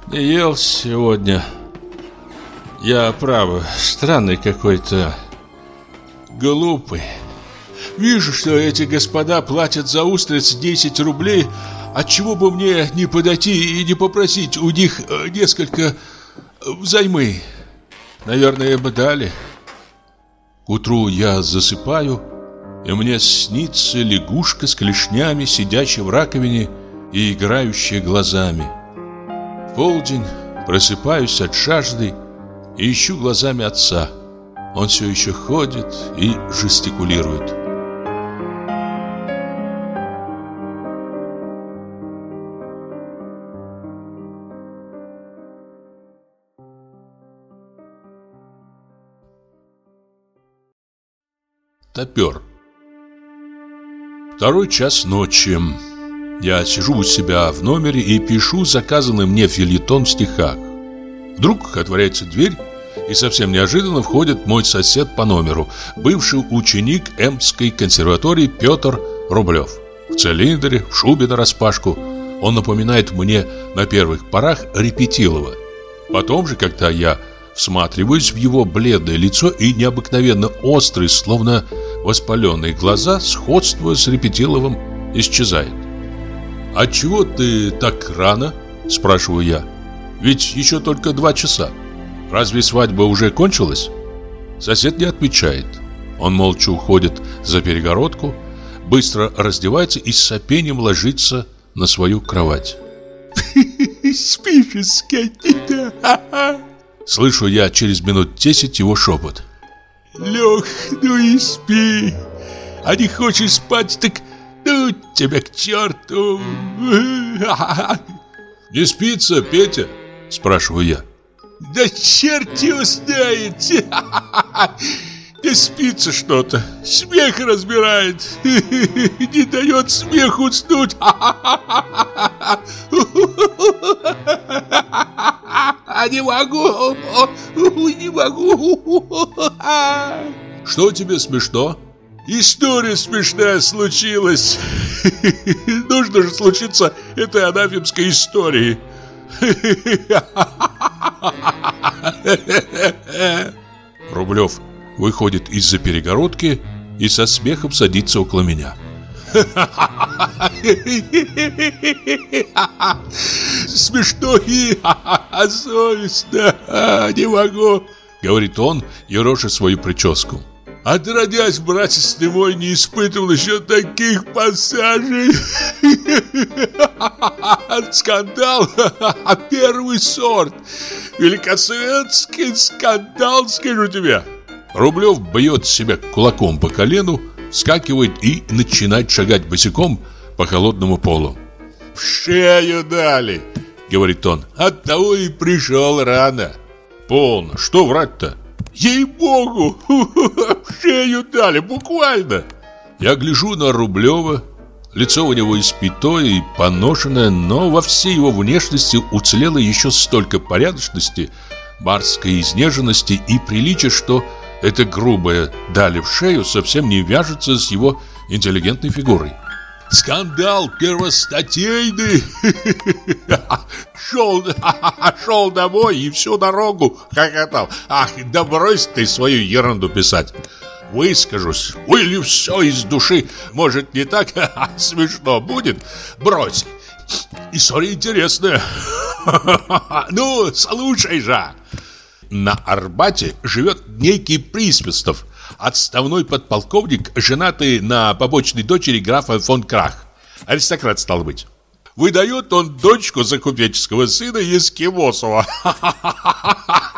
не ел сегодня». Я, право, странный какой-то, глупый. Вижу, что эти господа платят за устриц 10 рублей, отчего бы мне не подойти и не попросить у них э, несколько взаймы. Наверное, бы дали. К утру я засыпаю, и мне снится лягушка с клешнями, сидящая в раковине и играющая глазами. В полдень просыпаюсь от жажды, и ищу глазами отца. Он все еще ходит и жестикулирует. Топер Второй час ночи. Я сижу у себя в номере и пишу заказанный мне филетон в стихах. Вдруг отворяется дверь, и совсем неожиданно входит мой сосед по номеру, бывший ученик Эмской консерватории Петр Рублев. В цилиндре, в шубе нараспашку. Он напоминает мне на первых порах Репетилова. Потом же, когда я всматриваюсь в его бледное лицо и необыкновенно острые, словно воспаленные глаза, сходство с Репетиловым исчезает. «А чего ты так рано?» – спрашиваю я. «Ведь еще только два часа». Разве свадьба уже кончилась? Сосед не отвечает. Он молча уходит за перегородку, быстро раздевается и с сопением ложится на свою кровать. «Спишь, скотина!» Слышу я через минут десять его шепот. «Лег, ну и спи! А не хочешь спать, так ну тебя к черту!» «Не спится, Петя?» Спрашиваю я. Да черт его знает! не спится что-то. Смех разбирает. Не дает смеху уснуть. Не могу. Не могу. Что тебе смешно? История смешная случилась. Нужно же случиться этой анафемской истории. Рублев выходит из-за перегородки и со смехом садится около меня. Смешно и совестно. Не могу, говорит он, ероша свою прическу. Отродясь, братец ты мой, не испытывал еще таких пассажей. Скандал, первый сорт. Великосветский скандал, скажу тебе. Рублев бьет себя кулаком по колену, вскакивает и начинает шагать босиком по холодному полу. «В шею дали!» — говорит он. «Оттого и пришел рано!» «Полно! Что врать-то?» «Ей-богу! В шею дали! Буквально!» Я гляжу на Рублева. Лицо у него испитое и поношенное, но во всей его внешности уцелело еще столько порядочности, барской изнеженности и приличия, что это грубое «дали в шею» совсем не вяжется с его интеллигентной фигурой. Скандал первостатейный. Шел, шел домой и всю дорогу хохотал. Ах, да брось ты свою ерунду писать. Выскажусь, вылью все из души. Может, не так смешно будет? Брось. История интересная. Ну, слушай же. На Арбате живет некий Присвистов, отставной подполковник, женатый на побочной дочери графа фон Крах. Аристократ стал быть. Выдает он дочку за купеческого сына Ескимосова.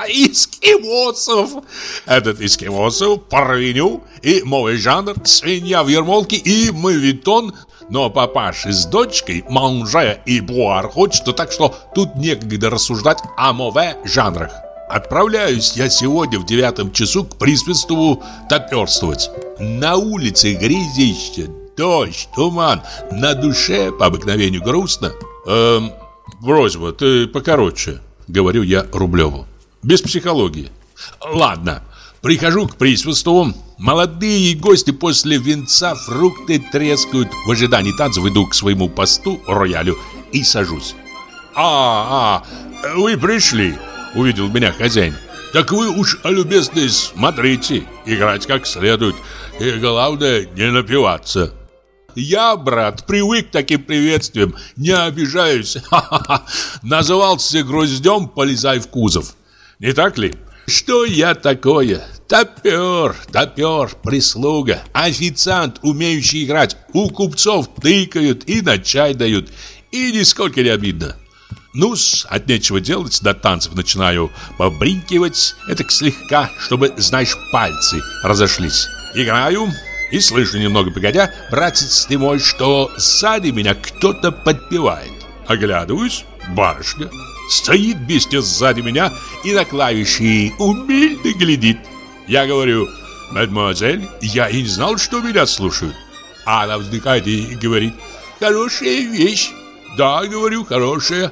Ескимосов! Этот Ескимосов, парвеню и мой жанр, свинья в ермолке и мавитон, но папаша с дочкой, манже и буар хочет, так что тут некогда рассуждать о мове жанрах. Отправляюсь я сегодня в девятом часу к Присвистову топерствовать. На улице грязище, дождь, туман, на душе по обыкновению грустно. Эм, просьба, ты покороче, говорю я Рублеву. Без психологии. Ладно, прихожу к Присвистову. Молодые гости после венца фрукты трескают. В ожидании танцев иду к своему посту, роялю, и сажусь. А, а, вы пришли увидел меня хозяин. Так вы уж, любезные, смотрите, играть как следует. И главное, не напиваться. Я, брат, привык к таким приветствиям, не обижаюсь. Назывался гроздем, полезай в кузов. Не так ли? Что я такое? Топер, топер, прислуга, официант, умеющий играть. У купцов тыкают и на чай дают. И нисколько не обидно ну от нечего делать до танцев начинаю побринкивать, это слегка, чтобы, знаешь, пальцы разошлись. Играю и слышу немного погодя, братец ты мой, что сзади меня кто-то подпевает. Оглядываюсь, барышня. Стоит бестия сзади меня и на клавиши умильно глядит. Я говорю, мадемуазель, я и не знал, что меня слушают. А она вздыхает и говорит, хорошая вещь. Да, говорю, хорошая.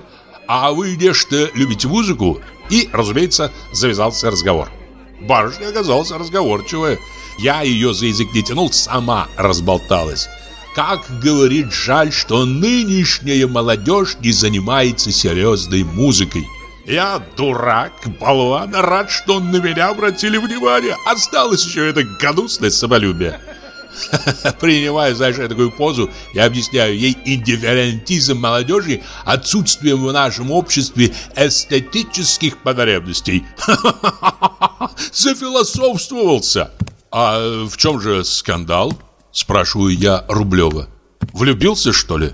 А вы нечто любите музыку? И, разумеется, завязался разговор. Барышня оказалась разговорчивая. Я ее за язык не тянул, сама разболталась. Как говорит, жаль, что нынешняя молодежь не занимается серьезной музыкой. Я дурак, болван, рад, что на меня обратили внимание. Осталось еще это гнусное самолюбие. Принимаю, знаешь, такую позу и объясняю ей индифферентизм молодежи отсутствием в нашем обществе эстетических потребностей. Зафилософствовался. А в чем же скандал? Спрашиваю я Рублева. Влюбился, что ли?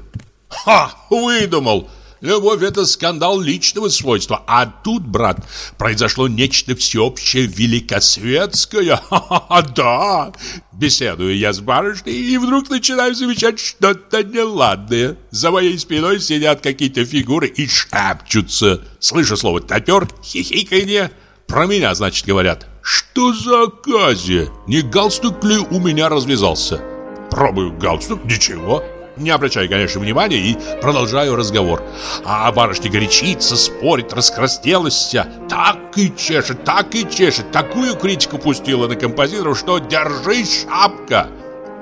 Ха, выдумал. Любовь – это скандал личного свойства. А тут, брат, произошло нечто всеобщее великосветское. Ха-ха-ха, да. Беседую я с барышней и вдруг начинаю замечать что-то неладное. За моей спиной сидят какие-то фигуры и шепчутся. Слышу слово «топер», «хихиканье». Про меня, значит, говорят. Что за оказия? Не галстук ли у меня развязался? Пробую галстук, ничего. Не обращаю, конечно, внимания и продолжаю разговор. А барышня горячится, спорит, раскраснелась Так и чешет, так и чешет. Такую критику пустила на композиторов, что держи шапка.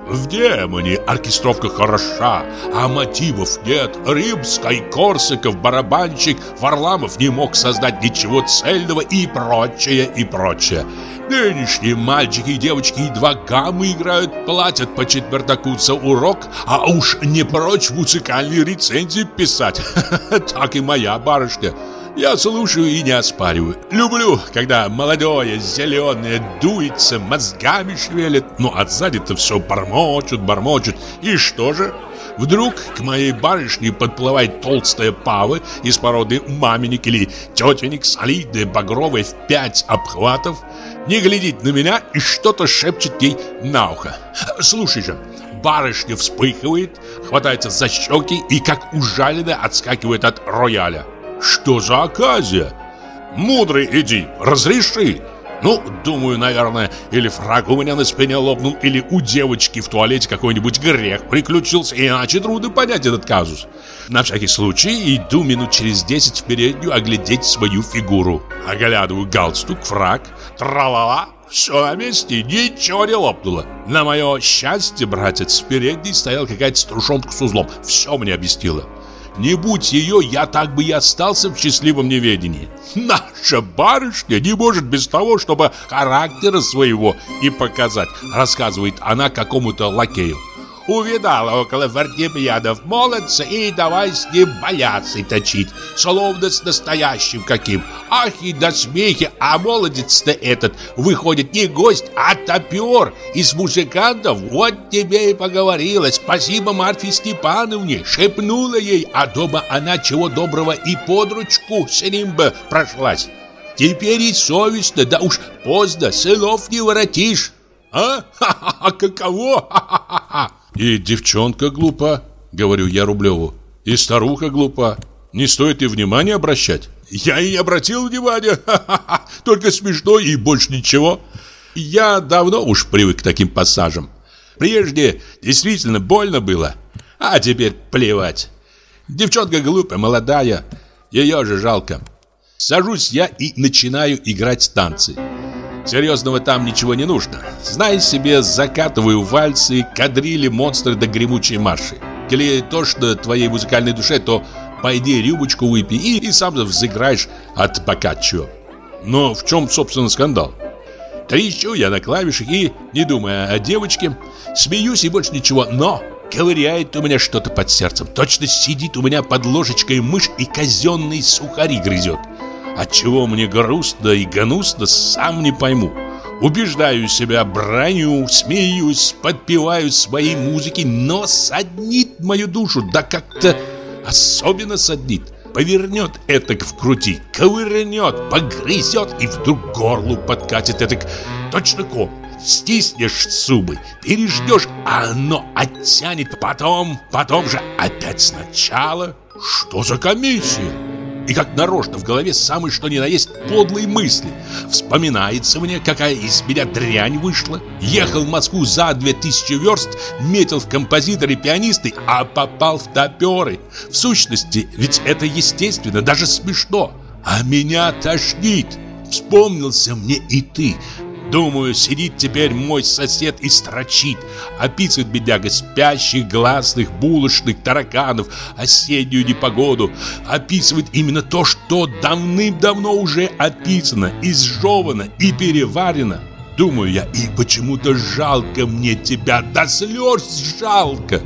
В демоне оркестровка хороша, а мотивов нет. Римский, Корсаков, барабанщик, Варламов не мог создать ничего цельного и прочее, и прочее. Нынешние мальчики и девочки едва гаммы играют, платят по четвертаку за урок, а уж не прочь музыкальные рецензии писать. Так и моя барышня. Я слушаю и не оспариваю. Люблю, когда молодое, зеленое дуется, мозгами шевелит. Ну, а сзади-то все бормочут, бормочут. И что же? Вдруг к моей барышне подплывает толстая пава из породы маменник или тетенек, солидная, багровая в пять обхватов, не глядит на меня и что-то шепчет ей на ухо. Слушай же, барышня вспыхивает, хватается за щеки и как ужаленная отскакивает от рояля. Что за оказия? Мудрый иди, разреши. Ну, думаю, наверное, или фраг у меня на спине лопнул, или у девочки в туалете какой-нибудь грех приключился, иначе трудно понять этот казус. На всякий случай иду минут через десять в переднюю оглядеть свою фигуру. Оглядываю галстук, фраг, тралала, все на месте, ничего не лопнуло. На мое счастье, братец, в передней стоял какая-то стружонка с узлом. Все мне объяснило. Не будь ее, я так бы и остался в счастливом неведении. Наша барышня не может без того, чтобы характера своего и показать, рассказывает она какому-то лакею. Увидала около фортепьянов молодца и давай с ним бояться точить, словно с настоящим каким. Ах и до смехи, а молодец-то этот выходит не гость, а топер из музыкантов. Вот тебе и поговорила. Спасибо Марфе Степановне, шепнула ей, а дома она чего доброго и под ручку с ним бы прошлась. Теперь и совестно, да уж поздно, сынов не воротишь. А? Ха-ха-ха, каково? Ха-ха-ха. И девчонка глупа, говорю я Рублеву. И старуха глупа. Не стоит и внимания обращать. Я и обратил внимания. Только смешно и больше ничего. Я давно уж привык к таким пассажам. Прежде действительно больно было, а теперь плевать. Девчонка глупая, молодая, ее же жалко. Сажусь я и начинаю играть танцы. Серьезного там ничего не нужно. Знай себе, закатываю вальсы, кадрили, монстры да гремучие марши. Коли то, что твоей музыкальной душе, то пойди рюмочку выпей и, и сам взыграешь от бокаччо. Но в чем, собственно, скандал? Трещу я на клавишах и, не думая о девочке, смеюсь и больше ничего, но ковыряет у меня что-то под сердцем. Точно сидит у меня под ложечкой мышь и казенный сухари грызет. Отчего мне грустно и гнусно, сам не пойму. Убеждаю себя, броню, смеюсь, подпеваю своей музыки, но саднит мою душу, да как-то особенно саднит. Повернет этак в груди, ковырнет, погрызет и вдруг горлу подкатит этак точно ком. Стиснешь зубы, переждешь, а оно оттянет потом, потом же опять сначала. Что за комиссия? И как нарочно в голове самый что ни на есть подлые мысли. Вспоминается мне, какая из меня дрянь вышла. Ехал в Москву за две тысячи верст, метил в композиторы пианисты, а попал в топеры. В сущности, ведь это естественно, даже смешно. А меня тошнит. Вспомнился мне и ты. Думаю, сидит теперь мой сосед и строчит. Описывает бедяга спящих, гласных, булочных, тараканов, осеннюю непогоду. Описывает именно то, что давным-давно уже описано, изжевано и переварено. Думаю я, и почему-то жалко мне тебя, до слез жалко.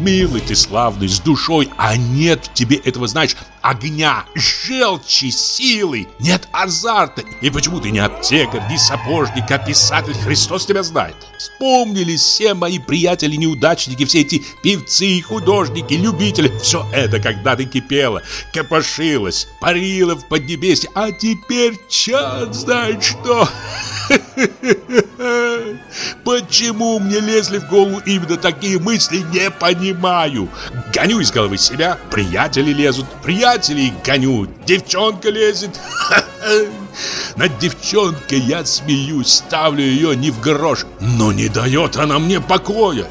Милый ты, славный, с душой, а нет в тебе этого, знаешь, огня, желчи, силы, нет азарта. И почему ты не аптекарь, не сапожник, а писатель, Христос тебя знает. Вспомнились все мои приятели-неудачники, все эти певцы, художники, любители. Все это когда-то кипело, копошилось, парило в поднебесье, а теперь черт знает что. Почему мне лезли в голову именно такие мысли, не понимаю. Гоню из головы себя, приятели лезут, приятели гоню, девчонка лезет. Над девчонкой я смеюсь, ставлю ее не в грош, но не дает она мне покоя.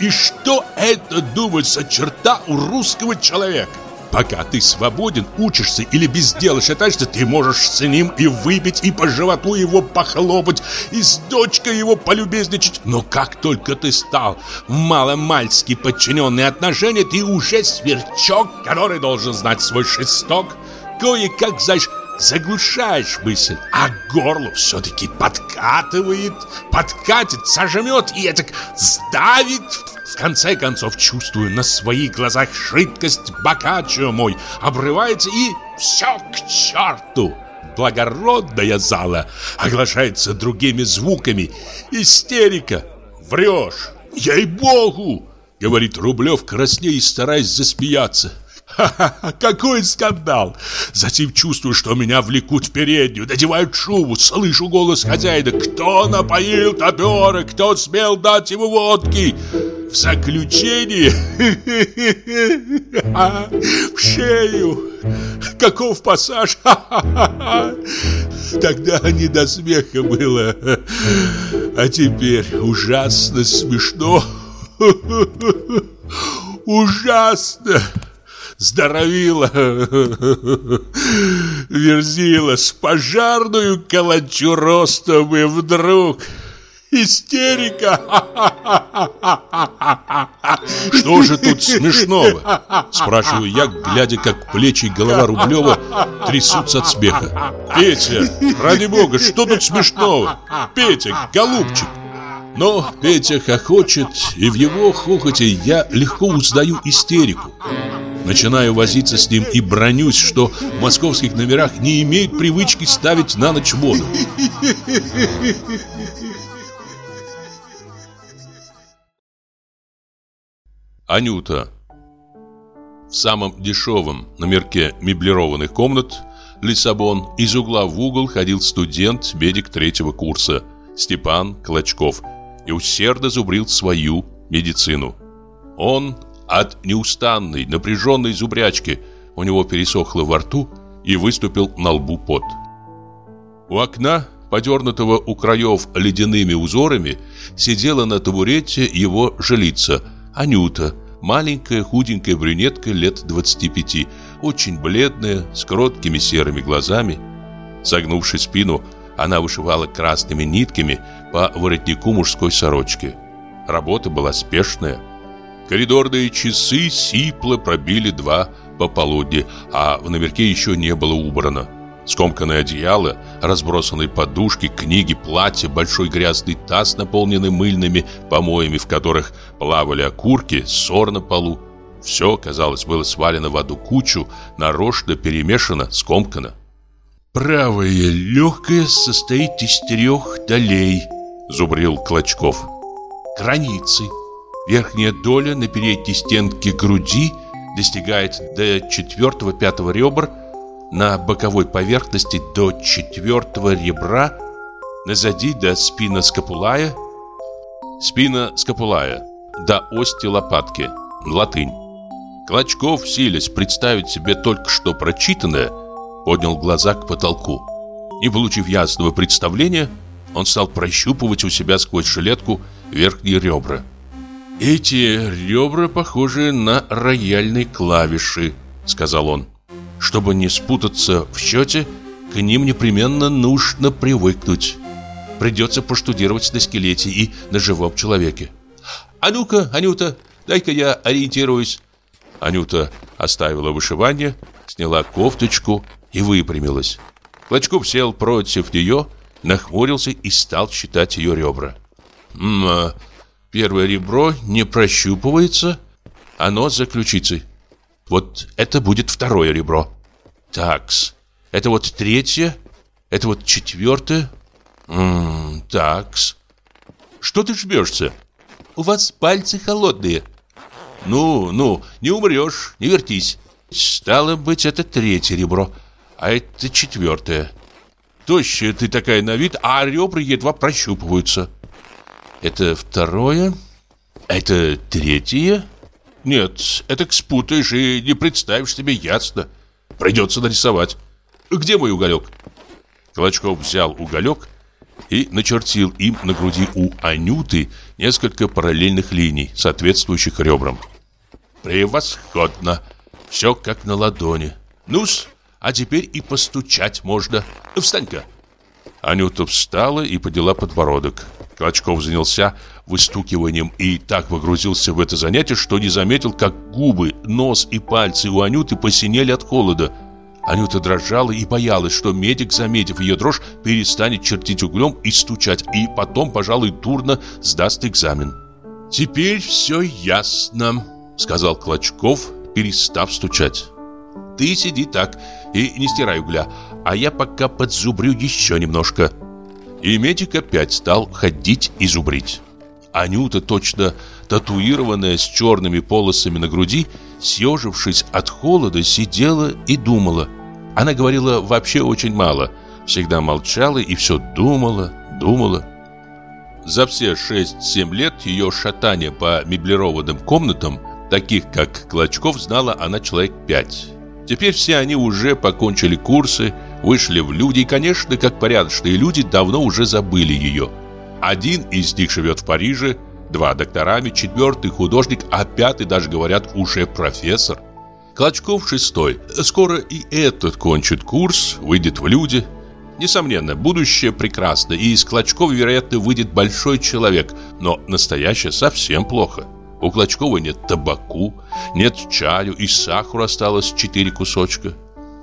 И что это, думается, черта у русского человека? Пока ты свободен, учишься или без дела считаешься, ты можешь с ним и выпить, и по животу его похлопать, и с дочкой его полюбезничать. Но как только ты стал в маломальски подчиненные отношения, ты уже сверчок, который должен знать свой шесток. Кое-как, знаешь, заглушаешь мысль, а горло все-таки подкатывает, подкатит, сожмет и это сдавит в конце концов, чувствую на своих глазах жидкость бокаччо мой обрывается и все к черту. Благородная зала оглашается другими звуками. Истерика. Врешь. Ей-богу, говорит Рублев, краснея и стараясь засмеяться. Какой скандал! Затем чувствую, что меня влекут в переднюю, надевают шубу, слышу голос хозяина. Кто напоил топера, кто смел дать ему водки? В заключении в шею. Каков пассаж? Тогда не до смеха было, а теперь ужасно смешно. Ужасно! Здоровила, верзила с пожарную калачу ростом и вдруг... Истерика! Что же тут смешного? Спрашиваю я, глядя, как плечи и голова Рублева трясутся от смеха. Петя, ради бога, что тут смешного? Петя, голубчик! Но Петя хохочет, и в его хохоте я легко узнаю истерику. Начинаю возиться с ним и бронюсь, что в московских номерах не имеют привычки ставить на ночь воду. Анюта В самом дешевом номерке меблированных комнат Лиссабон из угла в угол ходил студент-медик третьего курса Степан Клочков и усердно зубрил свою медицину. Он от неустанной, напряженной зубрячки у него пересохло во рту и выступил на лбу пот. У окна, подернутого у краев ледяными узорами, сидела на табурете его жилица Анюта, маленькая худенькая брюнетка лет 25, очень бледная, с кроткими серыми глазами. Согнувши спину, она вышивала красными нитками по воротнику мужской сорочки. Работа была спешная. Коридорные часы сипло пробили два пополудни, а в номерке еще не было убрано. Скомканное одеяло, разбросанные подушки, книги, платья, большой грязный таз, наполненный мыльными помоями, в которых плавали окурки, ссор на полу. Все, казалось, было свалено в одну кучу, нарочно перемешано, скомкано. «Правое легкое состоит из трех долей», — зубрил Клочков. «Границы». Верхняя доля на передней стенке груди достигает до четвертого-пятого ребр, на боковой поверхности до четвертого ребра, назади до спина скапулая, спина скапулая, до ости лопатки, латынь. Клочков, силясь представить себе только что прочитанное, поднял глаза к потолку. Не получив ясного представления, он стал прощупывать у себя сквозь жилетку верхние ребра. «Эти ребра похожи на рояльные клавиши», — сказал он. «Чтобы не спутаться в счете, к ним непременно нужно привыкнуть. Придется поштудировать на скелете и на живом человеке». «А ну-ка, Анюта, дай-ка я ориентируюсь». Анюта оставила вышивание, сняла кофточку и выпрямилась. Клочков сел против нее, нахмурился и стал считать ее ребра. «М -м, Первое ребро не прощупывается, оно за ключицей. Вот это будет второе ребро. Такс. Это вот третье. Это вот четвертое. Ммм, такс. Что ты жмешься? У вас пальцы холодные. Ну, ну, не умрешь, не вертись. Стало быть, это третье ребро, а это четвертое. Тощая ты такая на вид, а ребра едва прощупываются. Это второе. Это третье. Нет, это спутаешь и не представишь себе ясно. Придется нарисовать. Где мой уголек? Клочков взял уголек и начертил им на груди у Анюты несколько параллельных линий, соответствующих ребрам. Превосходно. Все как на ладони. Ну-с, а теперь и постучать можно. Встань-ка. Анюта встала и подняла подбородок. Клочков занялся выстукиванием и так погрузился в это занятие, что не заметил, как губы, нос и пальцы у Анюты посинели от холода. Анюта дрожала и боялась, что медик, заметив ее дрожь, перестанет чертить углем и стучать, и потом, пожалуй, дурно сдаст экзамен. «Теперь все ясно», — сказал Клочков, перестав стучать. «Ты сиди так и не стирай угля, а я пока подзубрю еще немножко». И медик опять стал ходить и зубрить. Анюта, точно татуированная с черными полосами на груди, съежившись от холода, сидела и думала. Она говорила вообще очень мало, всегда молчала и все думала, думала. За все 6-7 лет ее шатания по меблированным комнатам, таких как Клочков, знала она человек пять. Теперь все они уже покончили курсы, вышли в люди и, конечно, как порядочные люди, давно уже забыли ее. Один из них живет в Париже, два докторами, четвертый художник, а пятый, даже говорят, уже профессор. Клочков шестой. Скоро и этот кончит курс, выйдет в люди. Несомненно, будущее прекрасно, и из Клочкова, вероятно, выйдет большой человек, но настоящее совсем плохо. У Клочкова нет табаку, нет чаю, и сахара осталось четыре кусочка.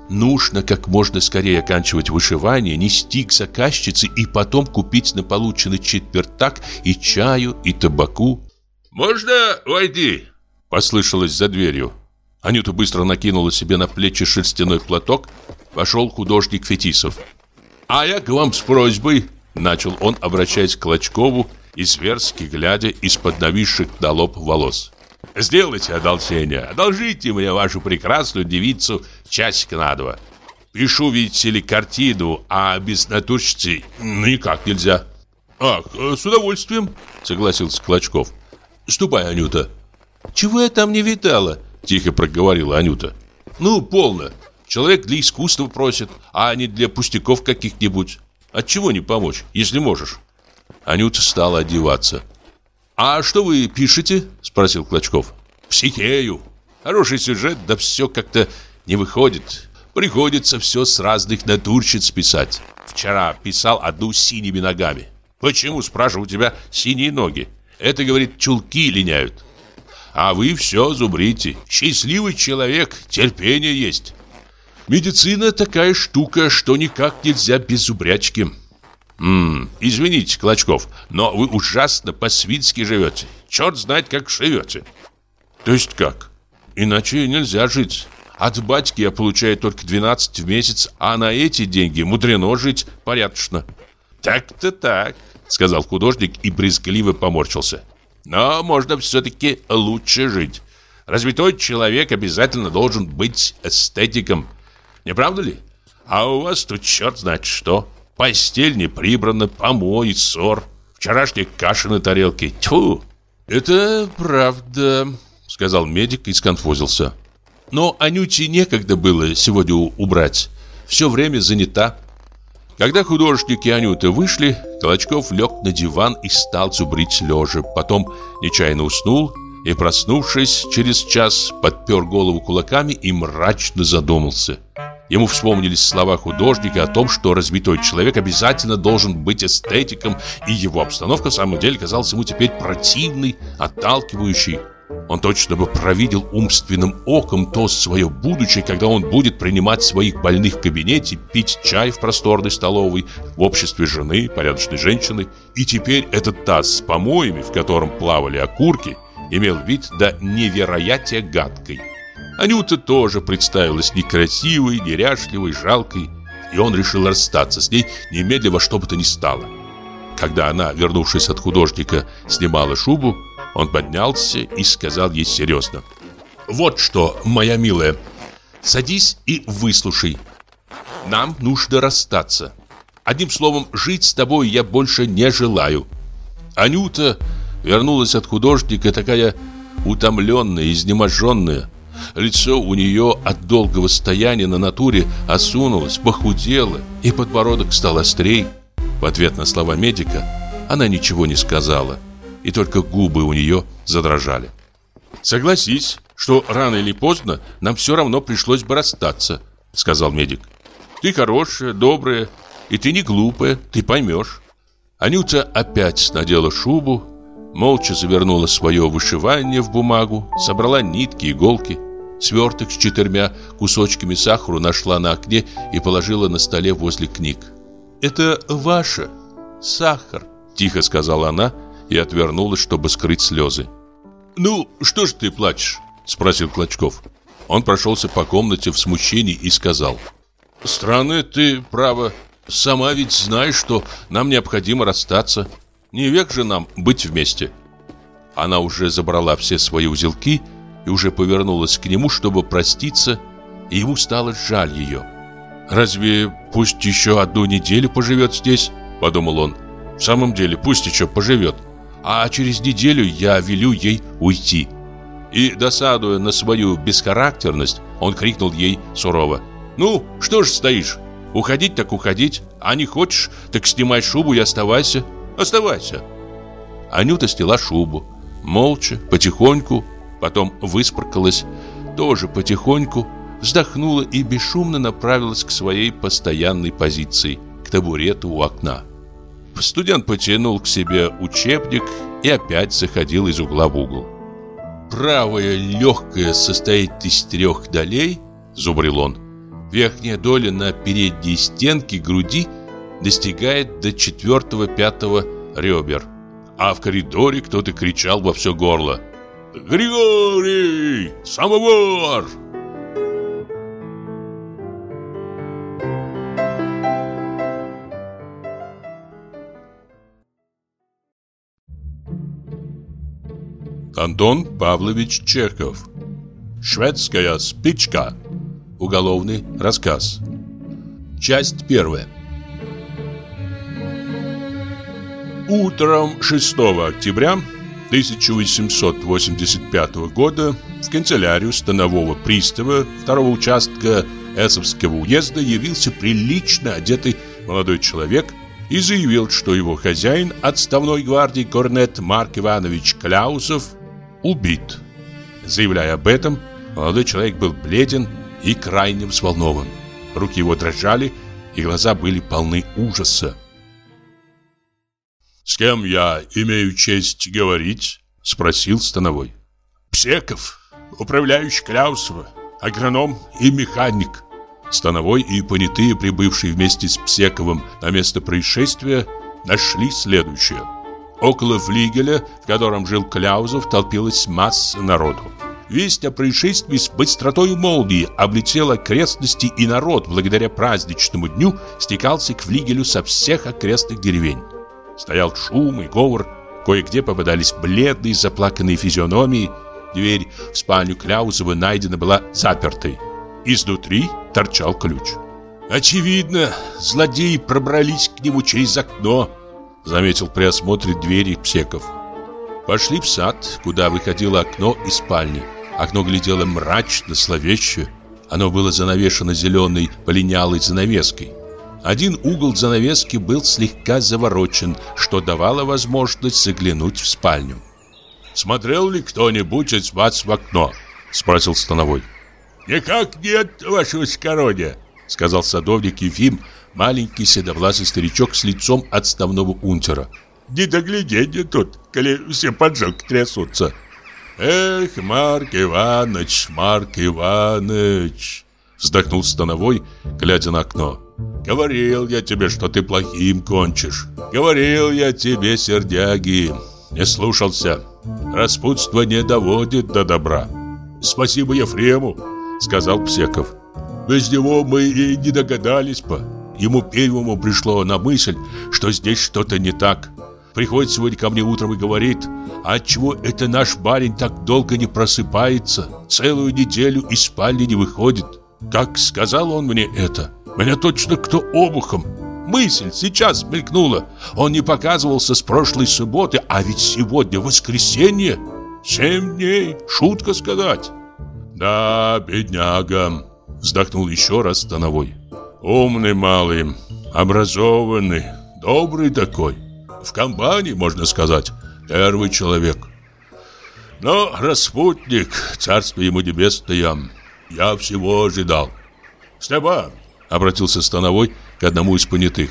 Нужно как можно скорее оканчивать вышивание, нести к заказчице и потом купить на полученный четвертак и чаю, и табаку. «Можно войти?» – послышалось за дверью. Анюта быстро накинула себе на плечи шерстяной платок. Вошел художник Фетисов. «А я к вам с просьбой», – начал он, обращаясь к Клочкову и зверски глядя из-под нависших на лоб волос. Сделайте одолжение, одолжите мне вашу прекрасную девицу часик на два. Пишу, видите ли, картину, а без натурщицы никак нельзя. Ах, с удовольствием, согласился Клочков. Ступай, Анюта. Чего я там не видала? Тихо проговорила Анюта. Ну, полно. Человек для искусства просит, а не для пустяков каких-нибудь. Отчего не помочь, если можешь? Анюта стала одеваться. «А что вы пишете?» – спросил Клочков. «Психею. Хороший сюжет, да все как-то не выходит. Приходится все с разных натурщиц писать. Вчера писал одну синими ногами. Почему, спрашиваю, у тебя синие ноги? Это, говорит, чулки линяют. А вы все зубрите. Счастливый человек, терпение есть. Медицина такая штука, что никак нельзя без зубрячки. М извините, Клочков, но вы ужасно по-свински живете. Черт знает, как живете. То есть как? Иначе нельзя жить. От батьки я получаю только 12 в месяц, а на эти деньги мудрено жить порядочно. Так-то так, сказал художник и брезгливо поморщился. Но можно все-таки лучше жить. Развитой человек обязательно должен быть эстетиком. Не правда ли? А у вас тут черт знает что. Постель не прибрана, помой, ссор. Вчерашняя каша на тарелке. Тьфу! Это правда, сказал медик и сконфузился. Но Анюте некогда было сегодня убрать. Все время занята. Когда художники Анюты вышли, Колочков лег на диван и стал зубрить лежа. Потом нечаянно уснул и, проснувшись через час, подпер голову кулаками и мрачно задумался. Ему вспомнились слова художника о том, что разбитой человек обязательно должен быть эстетиком, и его обстановка в самом деле казалась ему теперь противной, отталкивающей. Он точно бы провидел умственным оком то свое будущее, когда он будет принимать своих больных в кабинете, пить чай в просторной столовой, в обществе жены, порядочной женщины. И теперь этот таз с помоями, в котором плавали окурки, имел вид до невероятия гадкой. Анюта тоже представилась некрасивой, неряшливой, жалкой, и он решил расстаться с ней немедленно что бы то ни стало. Когда она, вернувшись от художника, снимала шубу, он поднялся и сказал ей серьезно. «Вот что, моя милая, садись и выслушай. Нам нужно расстаться. Одним словом, жить с тобой я больше не желаю». Анюта вернулась от художника такая утомленная, изнеможенная. Лицо у нее от долгого стояния на натуре осунулось, похудело, и подбородок стал острей. В ответ на слова медика она ничего не сказала, и только губы у нее задрожали. «Согласись, что рано или поздно нам все равно пришлось бы расстаться», — сказал медик. «Ты хорошая, добрая, и ты не глупая, ты поймешь». Анюта опять надела шубу, молча завернула свое вышивание в бумагу, собрала нитки, иголки, сверток с четырьмя кусочками сахара нашла на окне и положила на столе возле книг. «Это ваше, сахар», — тихо сказала она и отвернулась, чтобы скрыть слезы. «Ну, что ж ты плачешь?» — спросил Клочков. Он прошелся по комнате в смущении и сказал. «Странно ты, право, сама ведь знаешь, что нам необходимо расстаться. Не век же нам быть вместе». Она уже забрала все свои узелки и уже повернулась к нему, чтобы проститься, и ему стало жаль ее. «Разве пусть еще одну неделю поживет здесь?» – подумал он. «В самом деле, пусть еще поживет, а через неделю я велю ей уйти». И, досадуя на свою бесхарактерность, он крикнул ей сурово. «Ну, что ж стоишь? Уходить так уходить, а не хочешь, так снимай шубу и оставайся. Оставайся». Анюта сняла шубу, молча, потихоньку, потом выспаркалась, тоже потихоньку, вздохнула и бесшумно направилась к своей постоянной позиции, к табурету у окна. Студент потянул к себе учебник и опять заходил из угла в угол. «Правая легкая состоит из трех долей», — зубрил он. «Верхняя доля на передней стенке груди достигает до четвертого-пятого ребер». А в коридоре кто-то кричал во все горло. «Григорий! Самовар!» Антон Павлович Чехов Шведская спичка Уголовный рассказ Часть первая Утром 6 октября 1885 года в канцелярию станового пристава второго участка Эсовского уезда явился прилично одетый молодой человек и заявил, что его хозяин, отставной гвардии корнет Марк Иванович Кляусов, убит. Заявляя об этом, молодой человек был бледен и крайне взволнован. Руки его дрожали, и глаза были полны ужаса. «С кем я имею честь говорить?» — спросил Становой. «Псеков, управляющий Кляусова, агроном и механик». Становой и понятые, прибывшие вместе с Псековым на место происшествия, нашли следующее. Около флигеля, в котором жил Кляузов, толпилась масса народу. Весть о происшествии с быстротой молнии облетела окрестности, и народ, благодаря праздничному дню, стекался к флигелю со всех окрестных деревень. Стоял шум и говор. Кое-где попадались бледные, заплаканные физиономии. Дверь в спальню Кляузова найдена была запертой. Изнутри торчал ключ. «Очевидно, злодеи пробрались к нему через окно», заметил при осмотре двери Псеков. Пошли в сад, куда выходило окно из спальни. Окно глядело мрачно, зловеще. Оно было занавешено зеленой полинялой занавеской. Один угол занавески был слегка заворочен, что давало возможность заглянуть в спальню. «Смотрел ли кто-нибудь из вас в окно?» — спросил Становой. «Никак нет, вашего скородия», — сказал садовник Ефим, маленький седовласый старичок с лицом отставного унтера. «Не догляденье тут, коли все поджог трясутся». «Эх, Марк Иваныч, Марк Иваныч!» Вздохнул Становой, глядя на окно. Говорил я тебе, что ты плохим кончишь. Говорил я тебе, сердяги. Не слушался. Распутство не доводит до добра. Спасибо Ефрему, сказал Псеков. Без него мы и не догадались бы. Ему первому пришло на мысль, что здесь что-то не так. Приходит сегодня ко мне утром и говорит, отчего это наш барин так долго не просыпается, целую неделю из спальни не выходит. Как сказал он мне это, меня точно кто обухом. мысль сейчас мелькнула. Он не показывался с прошлой субботы, а ведь сегодня воскресенье. Семь дней, шутка сказать. Да, бедняга, вздохнул еще раз Становой. Умный малый, образованный, добрый такой. В компании, можно сказать, первый человек. Но распутник, царство ему небесное, я всего ожидал. Степан, обратился Становой к одному из понятых.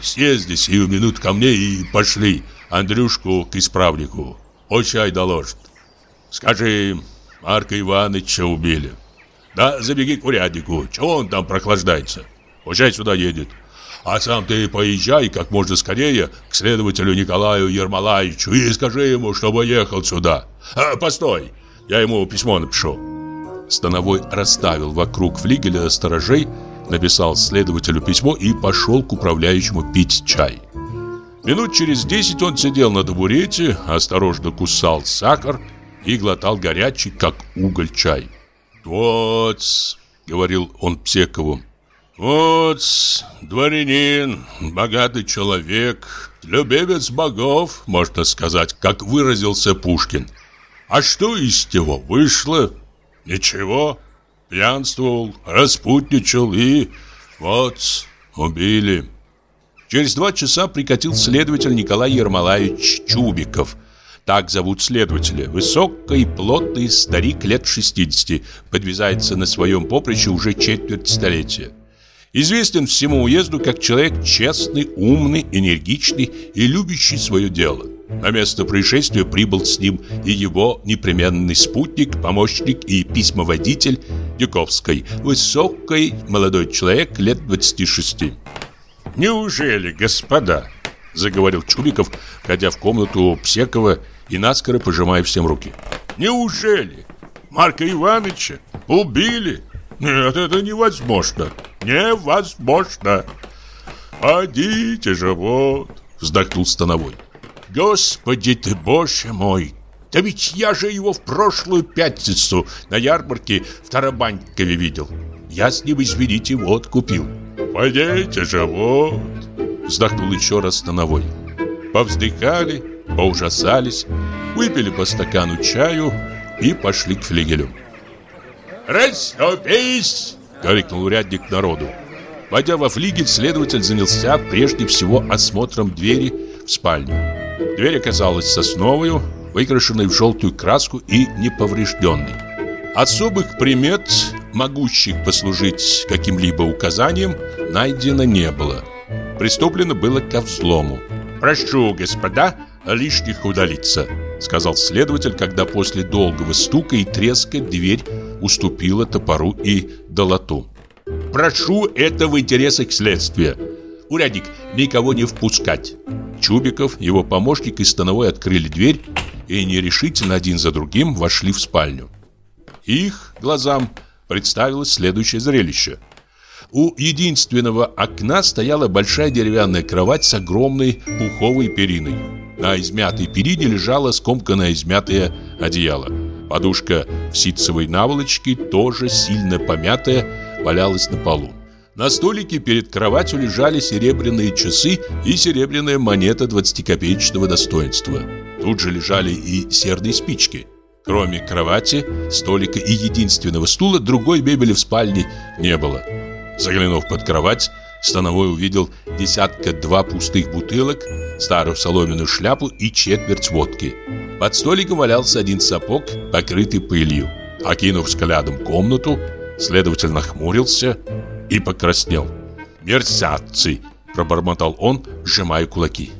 Съезди сию минут ко мне и пошли Андрюшку к исправнику. О чай доложит. Скажи, Марка Ивановича убили. Да забеги к уряднику, чего он там прохлаждается? Пущай сюда едет. А сам ты поезжай как можно скорее к следователю Николаю Ермолаевичу и скажи ему, чтобы ехал сюда. А, постой, я ему письмо напишу. Становой расставил вокруг флигеля сторожей, написал следователю письмо и пошел к управляющему пить чай. Минут через десять он сидел на табурете, осторожно кусал сахар и глотал горячий, как уголь, чай. «Вот», — говорил он Псекову, — «вот, дворянин, богатый человек, любимец богов, можно сказать, как выразился Пушкин. А что из него вышло? Ничего, пьянствовал, распутничал и вот убили». Через два часа прикатил следователь Николай Ермолаевич Чубиков — так зовут следователя. Высокий, плотный старик лет 60, подвязается на своем поприще уже четверть столетия. Известен всему уезду как человек честный, умный, энергичный и любящий свое дело. На место происшествия прибыл с ним и его непременный спутник, помощник и письмоводитель Дюковской, высокий молодой человек лет 26. «Неужели, господа?» — заговорил Чубиков, ходя в комнату Псекова и наскоро пожимая всем руки. «Неужели? Марка Ивановича убили? Нет, это невозможно! Невозможно!» «Подите же вот!» — вздохнул Становой. «Господи ты, боже мой! Да ведь я же его в прошлую пятницу на ярмарке в Тарабанькове видел. Я с ним, извините, вот купил». «Пойдите же вот!» Вздохнул еще раз Становой. Повздыхали, поужасались, выпили по стакану чаю и пошли к флигелю. «Расступись!» — крикнул урядник народу. Войдя во флигель, следователь занялся прежде всего осмотром двери в спальню. Дверь оказалась сосновую, выкрашенной в желтую краску и неповрежденной. Особых примет, могущих послужить каким-либо указанием, найдено не было приступлено было ко взлому. «Прошу, господа, лишних удалиться», — сказал следователь, когда после долгого стука и треска дверь уступила топору и долоту. «Прошу это в интересах следствия. Урядник, никого не впускать». Чубиков, его помощник и Становой открыли дверь и нерешительно один за другим вошли в спальню. Их глазам представилось следующее зрелище — у единственного окна стояла большая деревянная кровать с огромной пуховой периной. На измятой перине лежало скомканное измятое одеяло. Подушка в ситцевой наволочке, тоже сильно помятая, валялась на полу. На столике перед кроватью лежали серебряные часы и серебряная монета 20-копеечного достоинства. Тут же лежали и серные спички. Кроме кровати, столика и единственного стула, другой мебели в спальне не было. Заглянув под кровать, Становой увидел десятка-два пустых бутылок, старую соломенную шляпу и четверть водки. Под столиком валялся один сапог, покрытый пылью. Окинув взглядом комнату, следователь нахмурился и покраснел. «Мерзавцы!» – пробормотал он, сжимая кулаки.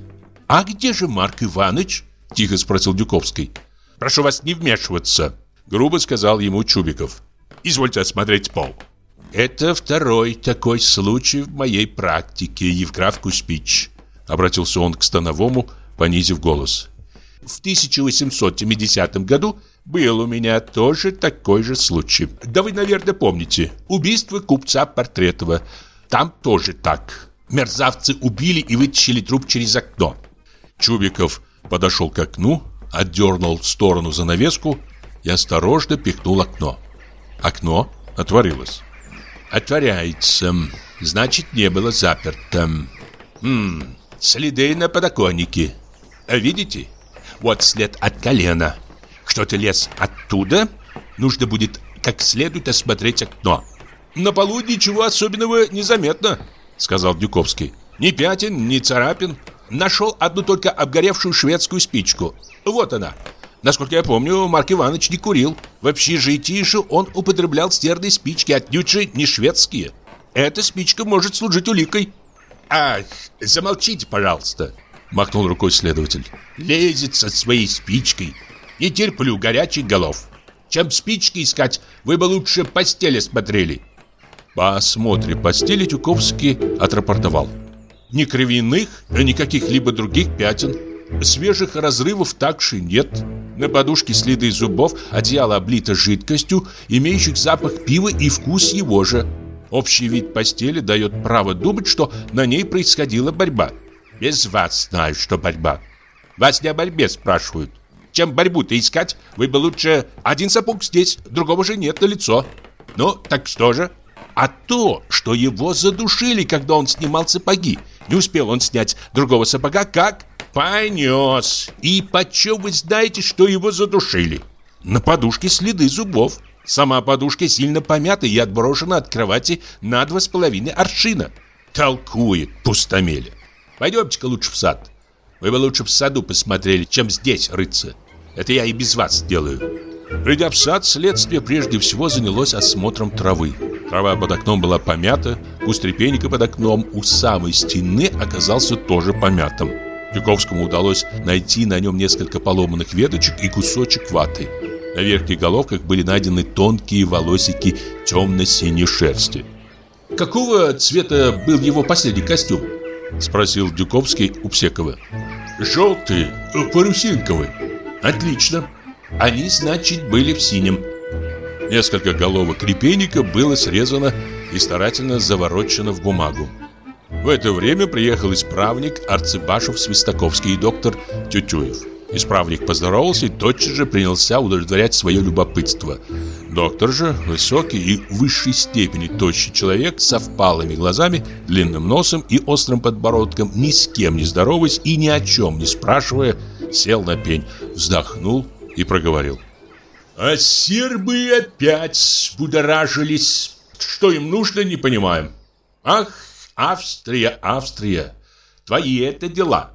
«А где же Марк Иванович?» – тихо спросил Дюковский. «Прошу вас не вмешиваться», – грубо сказал ему Чубиков. «Извольте осмотреть пол». «Это второй такой случай в моей практике, Евграф Куспич», обратился он к Становому, понизив голос. «В 1870 году был у меня тоже такой же случай. Да вы, наверное, помните. Убийство купца Портретова. Там тоже так. Мерзавцы убили и вытащили труп через окно». Чубиков подошел к окну, отдернул в сторону занавеску и осторожно пихнул окно. Окно отворилось. «Отворяется. Значит, не было заперто». Хм, следы на подоконнике. Видите? Вот след от колена. Кто-то лез оттуда. Нужно будет как следует осмотреть окно. На полу ничего особенного не заметно, сказал Дюковский. Ни пятен, ни царапин. Нашел одну только обгоревшую шведскую спичку. Вот она. Насколько я помню, Марк Иванович не курил. В общежитии же он употреблял стерные спички, отнюдь же не шведские. Эта спичка может служить уликой. «Ах, замолчите, пожалуйста!» Махнул рукой следователь. «Лезет со своей спичкой. Не терплю горячих голов. Чем спички искать, вы бы лучше постели смотрели». По осмотре постели Тюковский отрапортовал. Ни кровяных, ни каких-либо других пятен. Свежих разрывов также нет. На подушке следы зубов, одеяло облито жидкостью, имеющих запах пива и вкус его же. Общий вид постели дает право думать, что на ней происходила борьба. Без вас знаю, что борьба. Вас не о борьбе спрашивают. Чем борьбу-то искать, вы бы лучше один сапог здесь, другого же нет на лицо. Ну, так что же? А то, что его задушили, когда он снимал сапоги. Не успел он снять другого сапога, как понес. И почем вы знаете, что его задушили? На подушке следы зубов. Сама подушка сильно помята и отброшена от кровати на два с половиной аршина. Толкует пустомеля. Пойдемте-ка лучше в сад. Вы бы лучше в саду посмотрели, чем здесь рыться. Это я и без вас делаю. Придя в сад, следствие прежде всего занялось осмотром травы. Трава под окном была помята, куст репейника под окном у самой стены оказался тоже помятым. Тюковскому удалось найти на нем несколько поломанных веточек и кусочек ваты. На верхних головках были найдены тонкие волосики темно-синей шерсти. «Какого цвета был его последний костюм?» Спросил Дюковский у Псекова. «Желтый, парусинковый». «Отлично. Они, значит, были в синем». Несколько головок репейника было срезано и старательно заворочено в бумагу. В это время приехал исправник Арцебашев-Свистаковский и доктор Тютюев. Исправник поздоровался и тотчас же принялся удовлетворять свое любопытство. Доктор же, высокий и в высшей степени тощий человек со впалыми глазами, длинным носом и острым подбородком, ни с кем не здороваясь и ни о чем не спрашивая, сел на пень, вздохнул и проговорил. «А сербы опять будоражились. Что им нужно, не понимаем. Ах, Австрия, Австрия, твои это дела».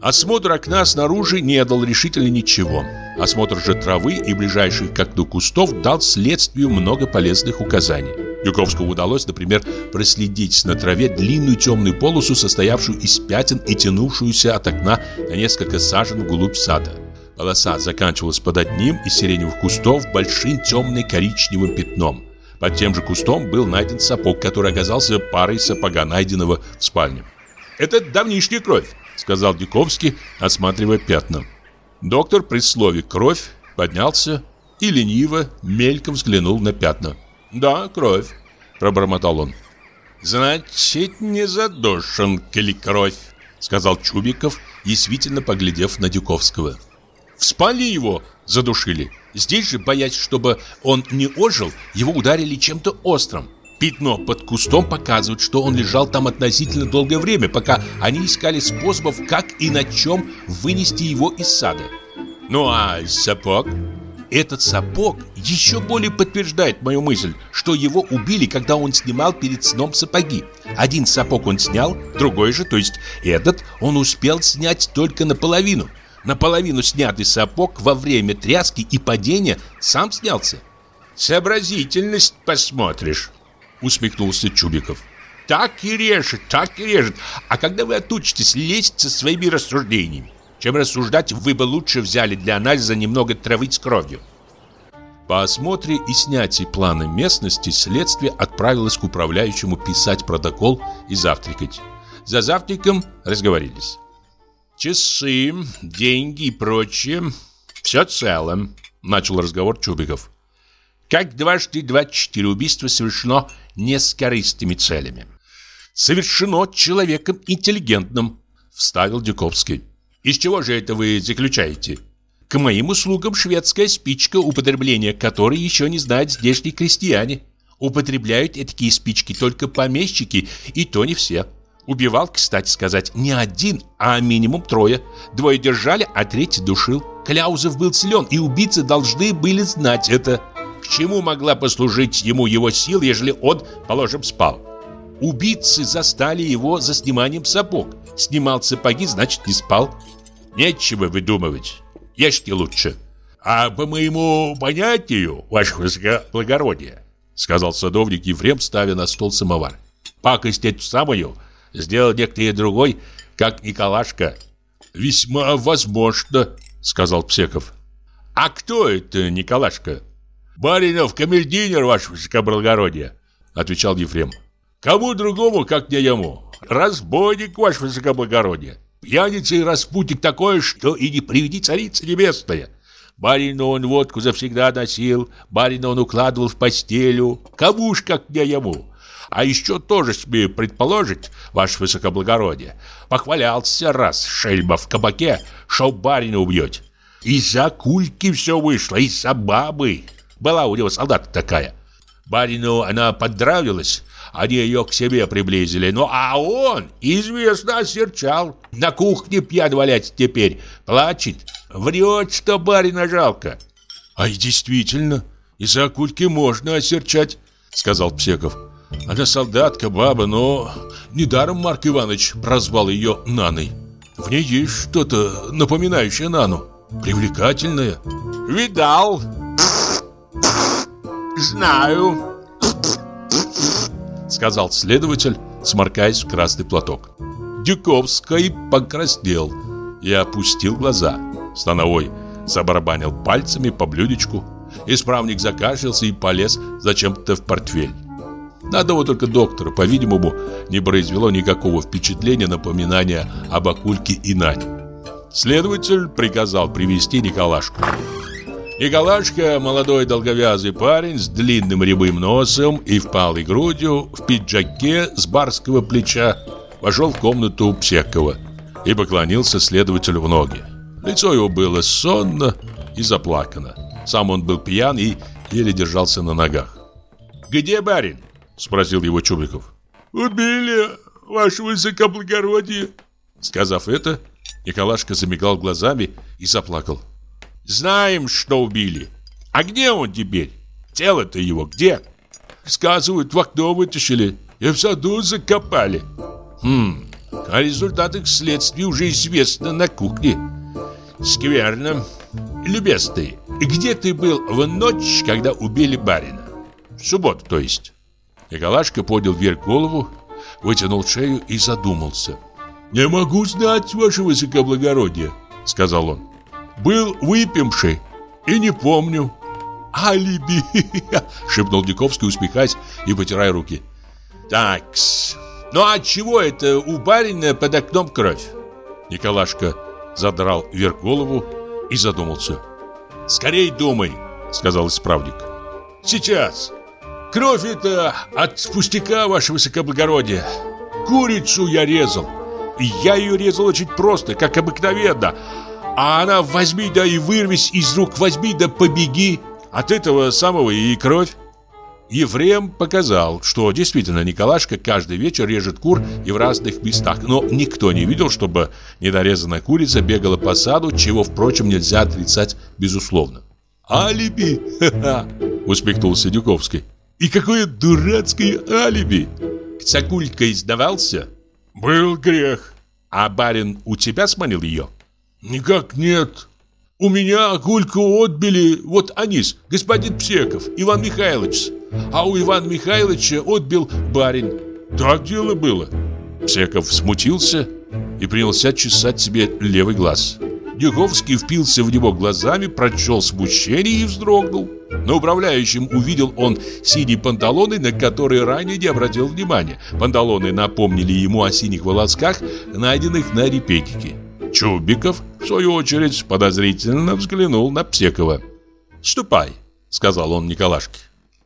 Осмотр окна снаружи не дал решительно ничего. Осмотр же травы и ближайших к окну кустов дал следствию много полезных указаний. Юковскому удалось, например, проследить на траве длинную темную полосу, состоявшую из пятен и тянувшуюся от окна на несколько сажен вглубь сада. Полоса заканчивалась под одним из сиреневых кустов большим темно-коричневым пятном. Под тем же кустом был найден сапог, который оказался парой сапога, найденного в спальне. «Это давнишняя кровь», — сказал Дюковский, осматривая пятна. Доктор при слове «кровь» поднялся и лениво, мельком взглянул на пятна. «Да, кровь», — пробормотал он. «Значит, не задушен, коли кровь», — сказал Чубиков, язвительно поглядев на Дюковского. «В спальне его задушили. Здесь же, боясь, чтобы он не ожил, его ударили чем-то острым. Пятно под кустом показывает, что он лежал там относительно долгое время, пока они искали способов, как и на чем вынести его из сада. Ну а сапог? Этот сапог еще более подтверждает мою мысль, что его убили, когда он снимал перед сном сапоги. Один сапог он снял, другой же, то есть этот, он успел снять только наполовину. Наполовину снятый сапог во время тряски и падения сам снялся. Сообразительность посмотришь усмехнулся Чубиков. Так и режет, так и режет. А когда вы отучитесь лезть со своими рассуждениями? Чем рассуждать, вы бы лучше взяли для анализа немного травы с кровью. По осмотре и снятии плана местности следствие отправилось к управляющему писать протокол и завтракать. За завтраком разговорились. Часы, деньги и прочее – все цело, начал разговор Чубиков. Как дважды двадцать четыре убийства совершено не с корыстыми целями. Совершено человеком интеллигентным, вставил Дюковский. Из чего же это вы заключаете? К моим услугам шведская спичка, употребление которой еще не знают здешние крестьяне. Употребляют такие спички только помещики, и то не все. Убивал, кстати сказать, не один, а минимум трое. Двое держали, а третий душил. Кляузов был силен, и убийцы должны были знать это. К чему могла послужить ему его сил, ежели он, положим, спал? Убийцы застали его за сниманием сапог. Снимал сапоги, значит, не спал. Нечего выдумывать. Ешьте лучше. А по моему понятию, ваше высокоблагородие, сказал садовник Ефрем, ставя на стол самовар. Пакость эту самую сделал некто другой, как Николашка. Весьма возможно, сказал Псеков. А кто это Николашка? Баринов камердинер, ваше высокоблагородие, отвечал Ефрем. Кому другому, как не ему. Разбойник, ваше высокоблагородие. Пьяница и распутник такое, что и не приведи царица небесная. Барину он водку завсегда носил, барина он укладывал в постелю. Кому ж, как не ему. А еще тоже смею предположить, ваше высокоблагородие, похвалялся раз шельба в кабаке, что барина убьете. Из-за кульки все вышло, из-за бабы. Была у него солдат такая. Барину она подравилась, они ее к себе приблизили. Ну, а он, известно, осерчал. На кухне пьян валяется теперь. Плачет. Врет, что барина жалко. А и действительно, из-за кульки можно осерчать, сказал Псеков. Она солдатка, баба, но недаром Марк Иванович прозвал ее Наной. В ней есть что-то напоминающее Нану. Привлекательное. Видал. Знаю сказал следователь, сморкаясь в красный платок. Дюковский покраснел и опустил глаза. Становой забарабанил пальцами по блюдечку. Исправник закашлялся и полез зачем-то в портфель. На одного только доктора, по-видимому, не произвело никакого впечатления напоминания об Акульке и Нане. Следователь приказал привести Николашку. Николашка, молодой долговязый парень с длинным рябым носом и впалой грудью, в пиджаке с барского плеча, вошел в комнату Псекова и поклонился следователю в ноги. Лицо его было сонно и заплакано. Сам он был пьян и еле держался на ногах. «Где барин?» – спросил его Чубриков. «Убили, ваше высокоблагородие!» Сказав это, Николашка замигал глазами и заплакал. Знаем, что убили. А где он теперь? Тело-то его где? Сказывают, в окно вытащили и в саду закопали. Хм, о результатах следствия уже известно на кухне. Скверно. Любезный, где ты был в ночь, когда убили барина? В субботу, то есть. Николашка поднял вверх голову, вытянул шею и задумался. «Не могу знать, ваше высокоблагородие», — сказал он. Был выпивший и не помню. Алиби, шепнул Диковский, усмехаясь и потирая руки. Такс. Ну а чего это у барина под окном кровь? Николашка задрал вверх голову и задумался. «Скорей думай», — сказал исправник. «Сейчас. Кровь это от пустяка, ваше высокоблагородие. Курицу я резал. И я ее резал очень просто, как обыкновенно. А она возьми да и вырвись из рук, возьми да побеги. От этого самого и кровь. Ефрем показал, что действительно Николашка каждый вечер режет кур и в разных местах, но никто не видел, чтобы недорезанная курица бегала по саду, чего, впрочем, нельзя отрицать безусловно. «Алиби!» — усмехнулся Дюковский. «И какое дурацкое алиби!» «Цакулька издавался?» «Был грех». «А барин у тебя сманил ее?» Никак нет. У меня Гульку отбили вот Анис, господин Псеков, Иван Михайлович. А у Ивана Михайловича отбил барин. Так дело было. Псеков смутился и принялся чесать себе левый глаз. Дюковский впился в него глазами, прочел смущение и вздрогнул. На управляющем увидел он синие панталоны, на которые ранее не обратил внимания. Панталоны напомнили ему о синих волосках, найденных на репетике. Чубиков, в свою очередь, подозрительно взглянул на Псекова. «Ступай», — сказал он Николашке.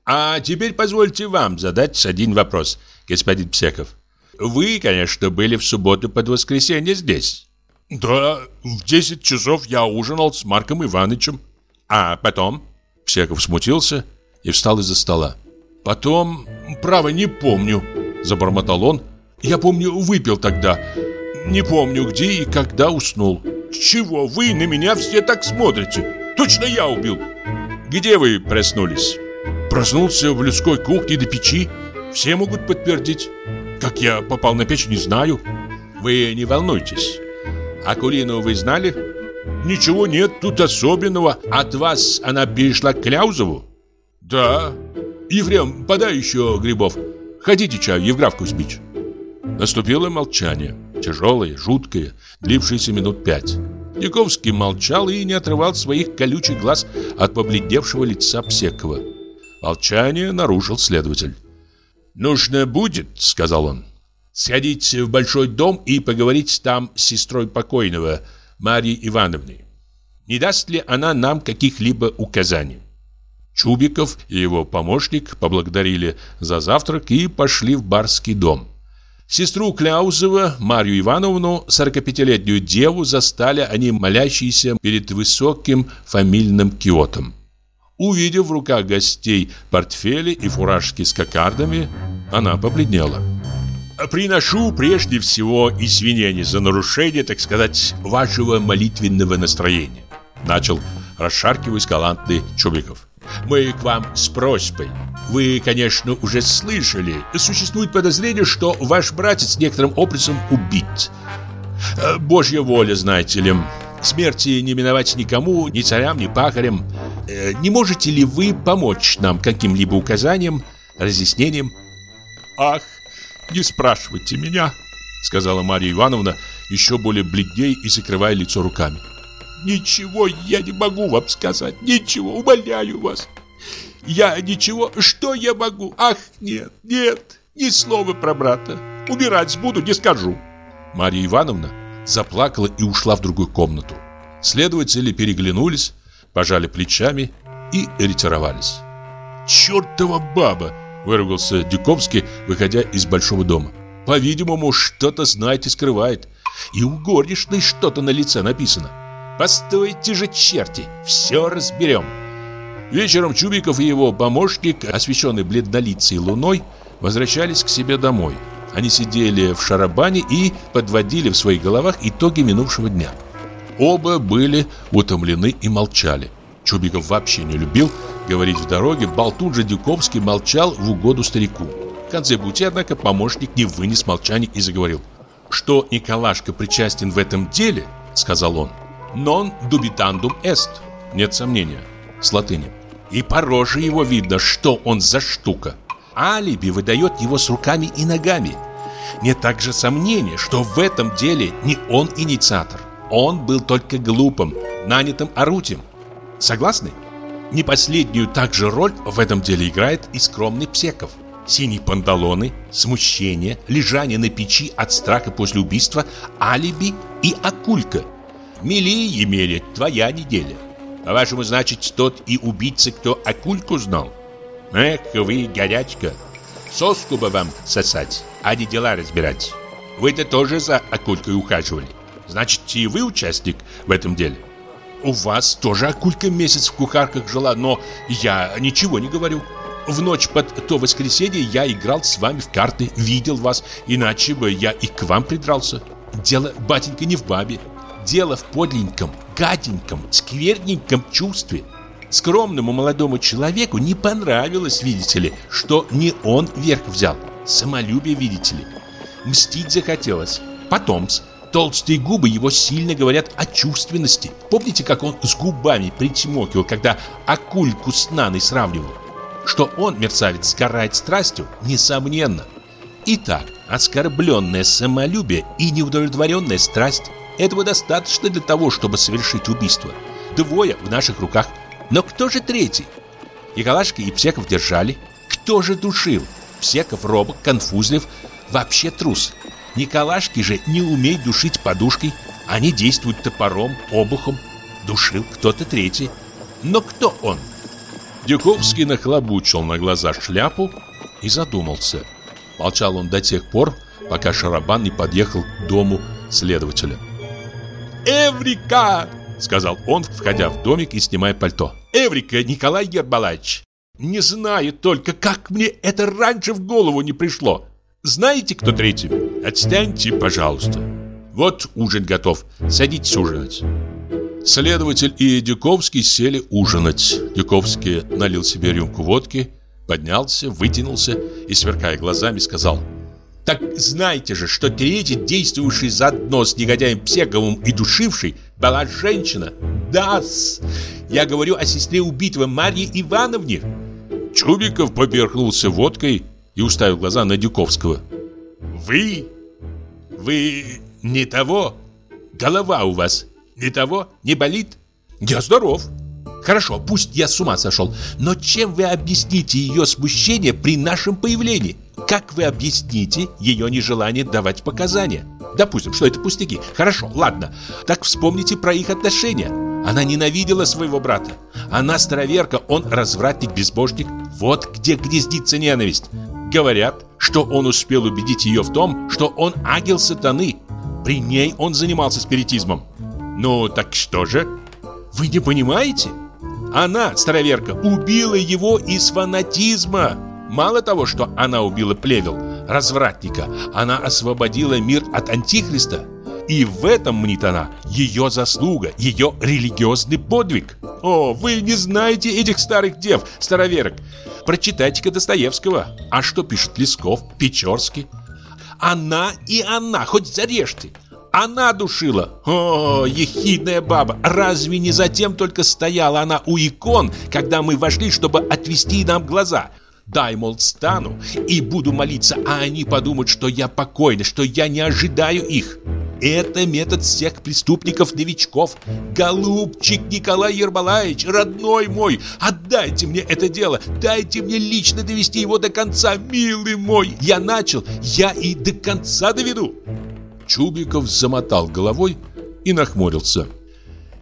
«А теперь позвольте вам задать один вопрос, господин Псеков. Вы, конечно, были в субботу под воскресенье здесь?» «Да, в 10 часов я ужинал с Марком Ивановичем». «А потом?» Псеков смутился и встал из-за стола. «Потом, право, не помню», — забормотал он, Я помню, выпил тогда. Не помню, где и когда уснул. Чего вы на меня все так смотрите? Точно я убил. Где вы проснулись? Проснулся в людской кухне до печи. Все могут подтвердить. Как я попал на печь, не знаю. Вы не волнуйтесь. Акулину вы знали? Ничего нет тут особенного. От вас она перешла к Кляузову? Да. Ефрем, подай еще грибов. Хотите чаю, Евграфку спичь? Наступило молчание. Тяжелое, жуткое, длившееся минут пять. Яковский молчал и не отрывал своих колючих глаз от побледневшего лица Псекова. Молчание нарушил следователь. «Нужно будет, — сказал он, — сходить в большой дом и поговорить там с сестрой покойного, Марьей Ивановной. Не даст ли она нам каких-либо указаний?» Чубиков и его помощник поблагодарили за завтрак и пошли в барский дом. Сестру Кляузова, Марью Ивановну, 45-летнюю деву, застали они молящиеся перед высоким фамильным киотом. Увидев в руках гостей портфели и фуражки с кокардами, она побледнела. «Приношу прежде всего извинения за нарушение, так сказать, вашего молитвенного настроения», начал расшаркиваясь галантный Чубиков. «Мы к вам с просьбой. Вы, конечно, уже слышали. Существует подозрение, что ваш братец некоторым образом убит. Э, Божья воля, знаете ли. Смерти не миновать никому, ни царям, ни пахарям. Э, не можете ли вы помочь нам каким-либо указанием, разъяснением? Ах, не спрашивайте меня, сказала Марья Ивановна, еще более бледней и закрывая лицо руками. Ничего я не могу вам сказать, ничего, умоляю вас. Я ничего, что я могу? Ах, нет, нет, ни слова про брата. Умирать буду, не скажу. Марья Ивановна заплакала и ушла в другую комнату. Следователи переглянулись, пожали плечами и ретировались. «Чертова баба!» – выругался Дюковский, выходя из большого дома. «По-видимому, что-то знает и скрывает. И у горничной что-то на лице написано. Постойте же, черти, все разберем!» Вечером Чубиков и его помощник, освещенный бледнолицей луной, возвращались к себе домой. Они сидели в шарабане и подводили в своих головах итоги минувшего дня. Оба были утомлены и молчали. Чубиков вообще не любил говорить в дороге, болтун же Дюковский молчал в угоду старику. В конце пути, однако, помощник не вынес молчания и заговорил. «Что Николашка причастен в этом деле, — сказал он, — non dubitandum est, нет сомнения, с латыни. И по роже его видно, что он за штука. Алиби выдает его с руками и ногами. Нет также сомнения, что в этом деле не он инициатор. Он был только глупым, нанятым орудием. Согласны? Не последнюю также роль в этом деле играет и скромный Псеков. Синие панталоны, смущение, лежание на печи от страха после убийства, алиби и акулька. Мели, Емеля, твоя неделя. По-вашему, значит, тот и убийца, кто акульку знал? Эх, вы, горячка. Соску бы вам сосать, а не дела разбирать. Вы-то тоже за акулькой ухаживали. Значит, и вы участник в этом деле. У вас тоже акулька месяц в кухарках жила, но я ничего не говорю. В ночь под то воскресенье я играл с вами в карты, видел вас, иначе бы я и к вам придрался. Дело, батенька, не в бабе. Дело в подлинном, гаденьком, скверненьком чувстве. Скромному молодому человеку не понравилось, видите ли, что не он верх взял. Самолюбие, видите ли. Мстить захотелось. Потомс. Толстые губы его сильно говорят о чувственности. Помните, как он с губами причмокивал, когда акульку с Наной сравнивал? Что он, мерцавец, сгорает страстью, несомненно. Итак, оскорбленное самолюбие и неудовлетворенная страсть этого достаточно для того, чтобы совершить убийство. Двое в наших руках. Но кто же третий? Николашка и Псеков держали. Кто же душил? Псеков робок, конфузлив, вообще трус. Николашки же не умеют душить подушкой. Они действуют топором, обухом. Душил кто-то третий. Но кто он? Дюковский нахлобучил на глаза шляпу и задумался. Молчал он до тех пор, пока Шарабан не подъехал к дому следователя. «Эврика!» — сказал он, входя в домик и снимая пальто. «Эврика, Николай Гербалаевич! Не знаю только, как мне это раньше в голову не пришло. Знаете, кто третий?» Отстаньте, пожалуйста. Вот ужин готов. Садитесь ужинать. Следователь и Дюковский сели ужинать. Дюковский налил себе рюмку водки, поднялся, вытянулся и, сверкая глазами, сказал «Так знаете же, что третий, действующий заодно с негодяем Псековым и душивший, была женщина. да -с. Я говорю о сестре убитого Марье Ивановне». Чубиков поперхнулся водкой и уставил глаза на Дюковского. «Вы? Вы не того? Голова у вас не того? Не болит? Я здоров. Хорошо, пусть я с ума сошел, но чем вы объясните ее смущение при нашем появлении? Как вы объясните ее нежелание давать показания? Допустим, что это пустяки. Хорошо, ладно. Так вспомните про их отношения. Она ненавидела своего брата. Она староверка, он развратник-безбожник. Вот где гнездится ненависть. Говорят, что он успел убедить ее в том, что он ангел сатаны. При ней он занимался спиритизмом. Ну, так что же? Вы не понимаете? Она, староверка, убила его из фанатизма. Мало того, что она убила плевел, развратника, она освободила мир от антихриста. И в этом, мнит она, ее заслуга, ее религиозный подвиг. О, вы не знаете этих старых дев, староверок. Прочитайте-ка Достоевского. А что пишет Лесков, Печорский? Она и она, хоть зарежьте. Она душила. О, ехидная баба. Разве не затем только стояла она у икон, когда мы вошли, чтобы отвести нам глаза? Дай, мол, стану и буду молиться, а они подумают, что я покойный, что я не ожидаю их. Это метод всех преступников-новичков. Голубчик Николай Ермолаевич, родной мой, отдайте мне это дело. Дайте мне лично довести его до конца, милый мой. Я начал, я и до конца доведу. Чубиков замотал головой и нахмурился.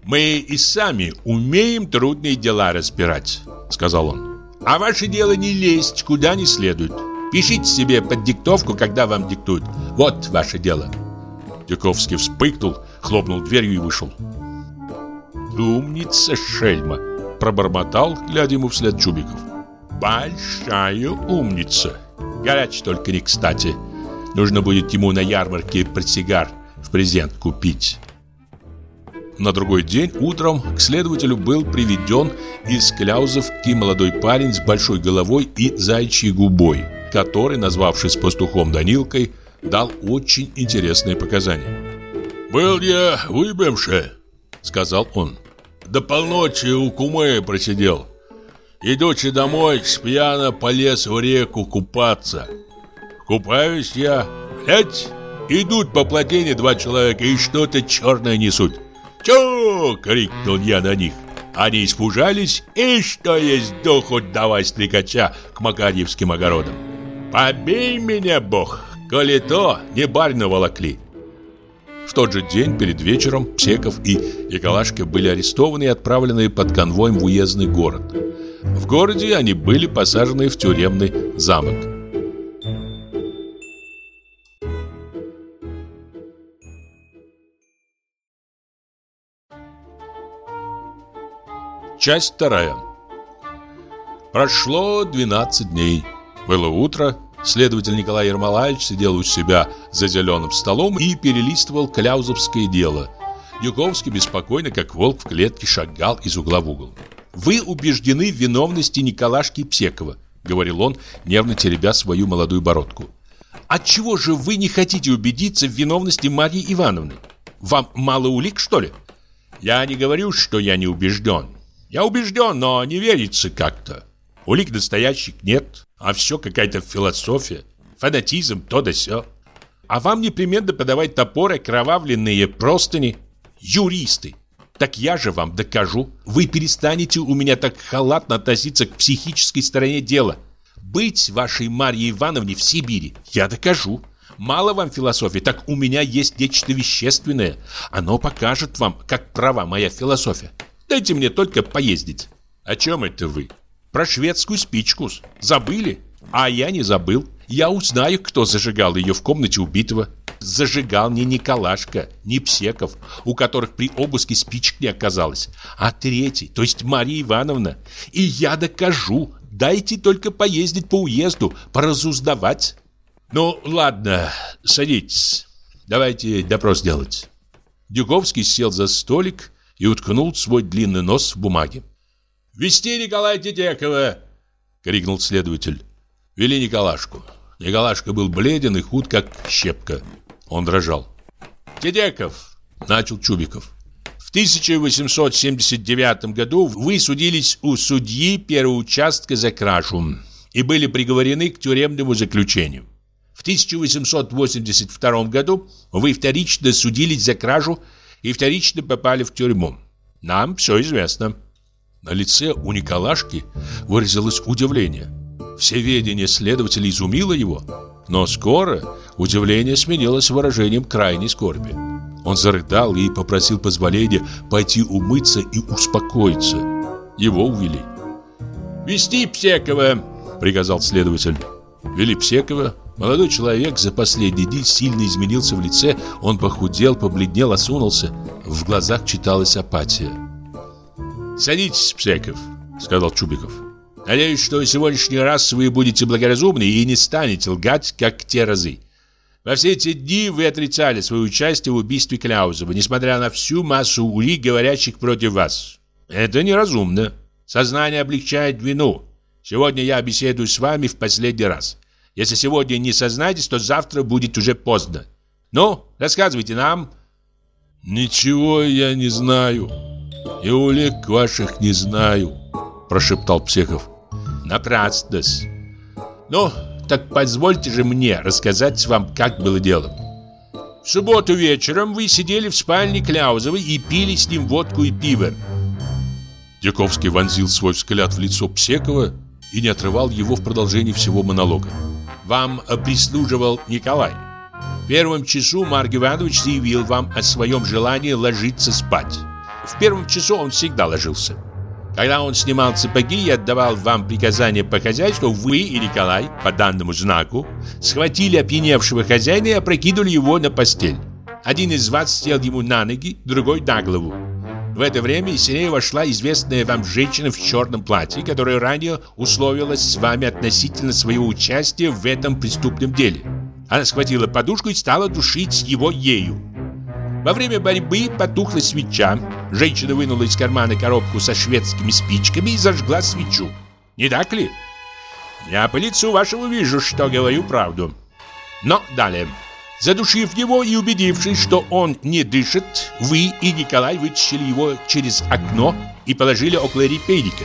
«Мы и сами умеем трудные дела разбирать», — сказал он. «А ваше дело не лезть куда не следует. Пишите себе под диктовку, когда вам диктуют. Вот ваше дело». Дюковский вспыхнул, хлопнул дверью и вышел. «Умница, шельма!» – пробормотал, глядя ему вслед Чубиков. «Большая умница! Горячий только не кстати!» Нужно будет ему на ярмарке портсигар в презент купить. На другой день утром к следователю был приведен из Кляузовки молодой парень с большой головой и зайчьей губой, который, назвавшись пастухом Данилкой, дал очень интересные показания. «Был я выбемше», — сказал он. «До полночи у кумы просидел. Идучи домой, спьяно полез в реку купаться. Купаюсь я, глядь, идут по плотине два человека и что-то черное несут. «Чё!» — крикнул я на них. Они испужались, и что есть духу давай стрекача к Макарьевским огородам. «Побей меня, Бог, коли то не барина волокли!» В тот же день, перед вечером, Псеков и Николашка были арестованы и отправлены под конвоем в уездный город. В городе они были посажены в тюремный замок. Часть вторая. Прошло 12 дней. Было утро. Следователь Николай Ермолаевич сидел у себя за зеленым столом и перелистывал кляузовское дело. Юковский беспокойно, как волк в клетке, шагал из угла в угол. «Вы убеждены в виновности Николашки Псекова», — говорил он, нервно теребя свою молодую бородку. «Отчего же вы не хотите убедиться в виновности Марьи Ивановны? Вам мало улик, что ли?» «Я не говорю, что я не убежден. Я убежден, но не верится как-то. Улик настоящих нет, а все какая-то философия, фанатизм, то да сё. А вам непременно подавать топоры, кровавленные простыни. Юристы. Так я же вам докажу. Вы перестанете у меня так халатно относиться к психической стороне дела. Быть вашей Марьей Ивановне в Сибири я докажу. Мало вам философии, так у меня есть нечто вещественное. Оно покажет вам, как права моя философия. Дайте мне только поездить. О чем это вы? Про шведскую спичку. Забыли? А я не забыл. Я узнаю, кто зажигал ее в комнате убитого. Зажигал не Николашка, не Псеков, у которых при обыске спичек не оказалось, а третий, то есть Мария Ивановна. И я докажу. Дайте только поездить по уезду, поразузнавать. Ну, ладно, садитесь. Давайте допрос делать. Дюковский сел за столик и уткнул свой длинный нос в бумаге. «Вести Николая Тетекова!» — крикнул следователь. Вели Николашку. Николашка был бледен и худ, как щепка. Он дрожал. «Тедеков!» — начал Чубиков. В 1879 году вы судились у судьи первого участка за кражу и были приговорены к тюремному заключению. В 1882 году вы вторично судились за кражу и вторично попали в тюрьму. Нам все известно. На лице у Николашки выразилось удивление. Все ведение следователя изумило его, но скоро удивление сменилось выражением крайней скорби. Он зарыдал и попросил позволения пойти умыться и успокоиться. Его увели. «Вести Псекова!» — приказал следователь. Вели Псекова. Молодой человек за последние дни сильно изменился в лице. Он похудел, побледнел, осунулся. В глазах читалась апатия. «Садитесь, Псеков», — сказал Чубиков. «Надеюсь, что сегодняшний раз вы будете благоразумны и не станете лгать, как те разы. Во все эти дни вы отрицали свое участие в убийстве Кляузова, несмотря на всю массу улик, говорящих против вас. Это неразумно. Сознание облегчает вину. Сегодня я беседую с вами в последний раз. Если сегодня не сознаетесь, то завтра будет уже поздно. Ну, рассказывайте нам. Ничего я не знаю. И улик ваших не знаю, прошептал Псехов. Напрасно-с. Ну, так позвольте же мне рассказать вам, как было дело. В субботу вечером вы сидели в спальне Кляузовой и пили с ним водку и пиво. Дяковский вонзил свой взгляд в лицо Псекова и не отрывал его в продолжении всего монолога. Вам прислуживал Николай. В первом часу Марк Иванович заявил вам о своем желании ложиться спать. В первом часу он всегда ложился. Когда он снимал сапоги и отдавал вам приказания по хозяйству, вы и Николай, по данному знаку, схватили опьяневшего хозяина и опрокинули его на постель. Один из вас сел ему на ноги, другой на голову. В это время из синей вошла известная вам женщина в черном платье, которая ранее условилась с вами относительно своего участия в этом преступном деле. Она схватила подушку и стала душить его ею. Во время борьбы потухла свеча. Женщина вынула из кармана коробку со шведскими спичками и зажгла свечу. Не так ли? Я по лицу вашему вижу, что говорю правду. Но далее. Задушив его и убедившись, что он не дышит, вы и Николай вытащили его через окно и положили около репейника.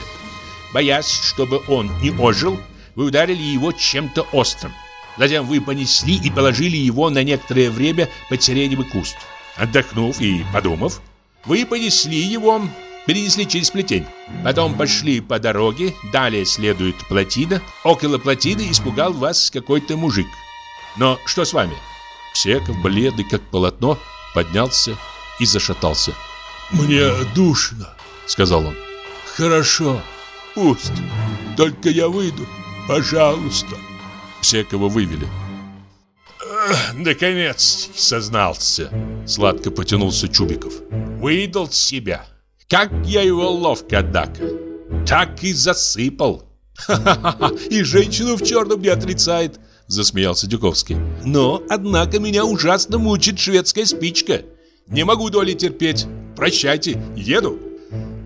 Боясь, чтобы он не ожил, вы ударили его чем-то острым. Затем вы понесли и положили его на некоторое время под сиреневый куст. Отдохнув и подумав, вы понесли его, перенесли через плетень. Потом пошли по дороге, далее следует плотина. Около плотины испугал вас какой-то мужик. Но что с вами? Псеков, бледный как полотно, поднялся и зашатался. «Мне душно», — сказал он. «Хорошо, пусть. Только я выйду, пожалуйста». Псекова вывели. «Наконец сознался!» Сладко потянулся Чубиков. «Выдал себя! Как я его ловко, однако! Так и засыпал!» «Ха-ха-ха! И женщину в черном не отрицает!» Засмеялся Дюковский. «Но, однако, меня ужасно мучит шведская спичка! Не могу доли терпеть! Прощайте, еду!»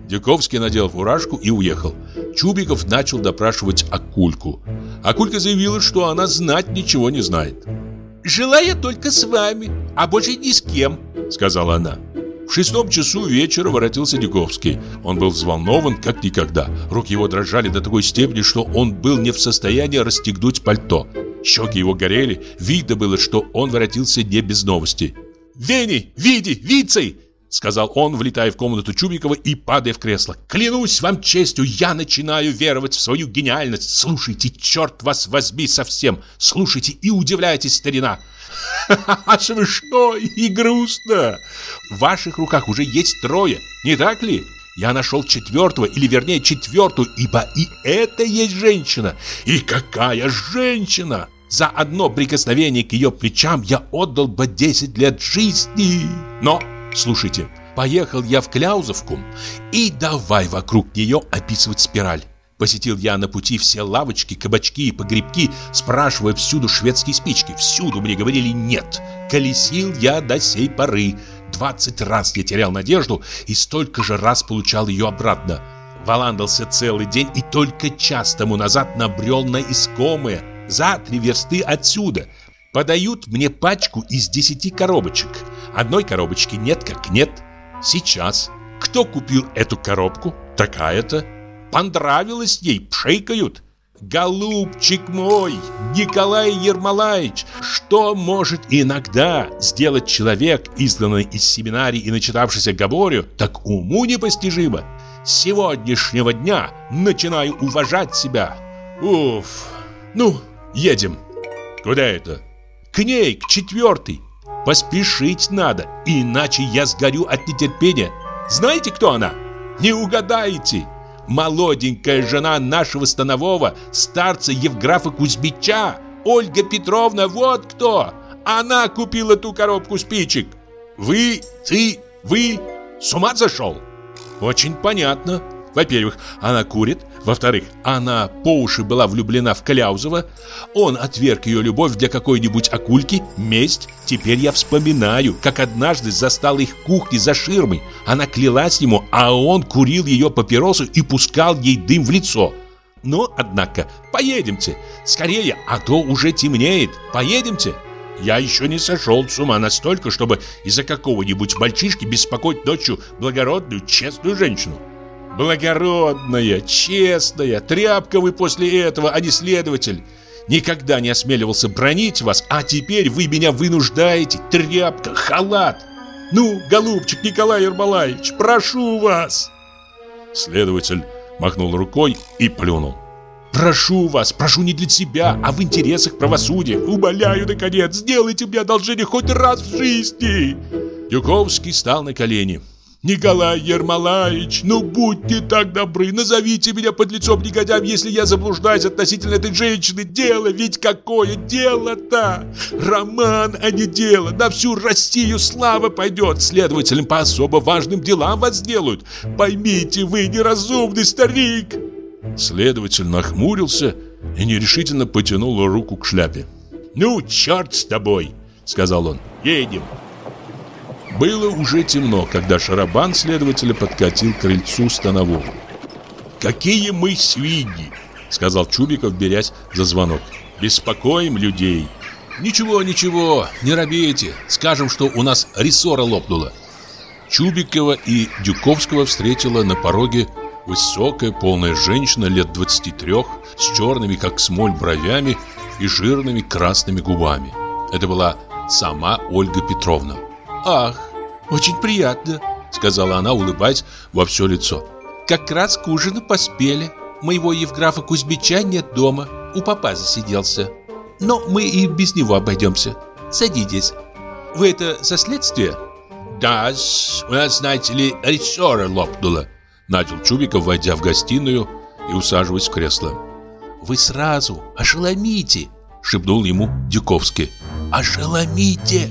Дюковский надел фуражку и уехал. Чубиков начал допрашивать Акульку. Акулька заявила, что она знать ничего не знает. «Жила я только с вами, а больше ни с кем», — сказала она. В шестом часу вечера воротился Дюковский. Он был взволнован, как никогда. Руки его дрожали до такой степени, что он был не в состоянии расстегнуть пальто. Щеки его горели, видно было, что он воротился не без новостей. «Вени! Види! Вицей!» Сказал он, влетая в комнату Чубикова и падая в кресло. «Клянусь вам честью, я начинаю веровать в свою гениальность. Слушайте, черт вас возьми совсем. Слушайте и удивляйтесь, старина. Ха-ха-ха, смешно и грустно. В ваших руках уже есть трое, не так ли? Я нашел четвертого, или вернее четвертую, ибо и это есть женщина. И какая женщина! За одно прикосновение к ее плечам я отдал бы 10 лет жизни. Но Слушайте, поехал я в Кляузовку и давай вокруг нее описывать спираль. Посетил я на пути все лавочки, кабачки и погребки, спрашивая всюду шведские спички. Всюду мне говорили «нет». Колесил я до сей поры. Двадцать раз я терял надежду и столько же раз получал ее обратно. Валандался целый день и только час тому назад набрел на искомое, за три версты отсюда. Подают мне пачку из десяти коробочек. Одной коробочки нет как нет. Сейчас. Кто купил эту коробку? Такая-то. Понравилось ей, пшикают. Голубчик мой, Николай Ермолаевич, что может иногда сделать человек, изгнанный из семинарии и начитавшийся Габорю, так уму непостижимо. С сегодняшнего дня начинаю уважать себя. Уф. Ну, едем. Куда это? К ней, к четвертой. Поспешить надо, иначе я сгорю от нетерпения. Знаете, кто она? Не угадаете молоденькая жена нашего станового, старца Евграфа Кузьмича, Ольга Петровна, вот кто! Она купила ту коробку спичек. Вы, ты, вы с ума зашел? Очень понятно. Во-первых, она курит. Во-вторых, она по уши была влюблена в Кляузова. Он отверг ее любовь для какой-нибудь акульки. Месть. Теперь я вспоминаю, как однажды застал их в кухне за ширмой. Она клялась ему, а он курил ее папиросу и пускал ей дым в лицо. Но, однако, поедемте. Скорее, а то уже темнеет. Поедемте. Я еще не сошел с ума настолько, чтобы из-за какого-нибудь мальчишки беспокоить ночью благородную, честную женщину. Благородная, честная, тряпка вы после этого, а не следователь. Никогда не осмеливался бронить вас, а теперь вы меня вынуждаете. Тряпка, халат. Ну, голубчик Николай Ермолаевич, прошу вас. Следователь махнул рукой и плюнул. Прошу вас, прошу не для себя, а в интересах правосудия. Умоляю, наконец, сделайте мне одолжение хоть раз в жизни. Юковский стал на колени. Николай Ермолаевич, ну будьте так добры, назовите меня под лицом негодяем, если я заблуждаюсь относительно этой женщины. Дело ведь какое дело-то! Роман, а не дело. На всю Россию слава пойдет. Следователям по особо важным делам вас сделают. Поймите, вы неразумный старик. Следователь нахмурился и нерешительно потянул руку к шляпе. «Ну, черт с тобой!» — сказал он. «Едем!» Было уже темно, когда шарабан следователя подкатил к крыльцу станового. «Какие мы свиньи!» — сказал Чубиков, берясь за звонок. «Беспокоим людей!» «Ничего, ничего, не робейте. Скажем, что у нас рессора лопнула». Чубикова и Дюковского встретила на пороге высокая, полная женщина лет 23 с черными, как смоль, бровями и жирными красными губами. Это была сама Ольга Петровна. «Ах, очень приятно», — сказала она, улыбаясь во все лицо. «Как раз к ужину поспели. Моего Евграфа Кузьмича нет дома, у папа засиделся. Но мы и без него обойдемся. Садитесь. Вы это со следствия?» «Да, у нас, знаете ли, рессора лопнула», — начал Чубиков, войдя в гостиную и усаживаясь в кресло. «Вы сразу ошеломите», — шепнул ему Дюковский. «Ошеломите!»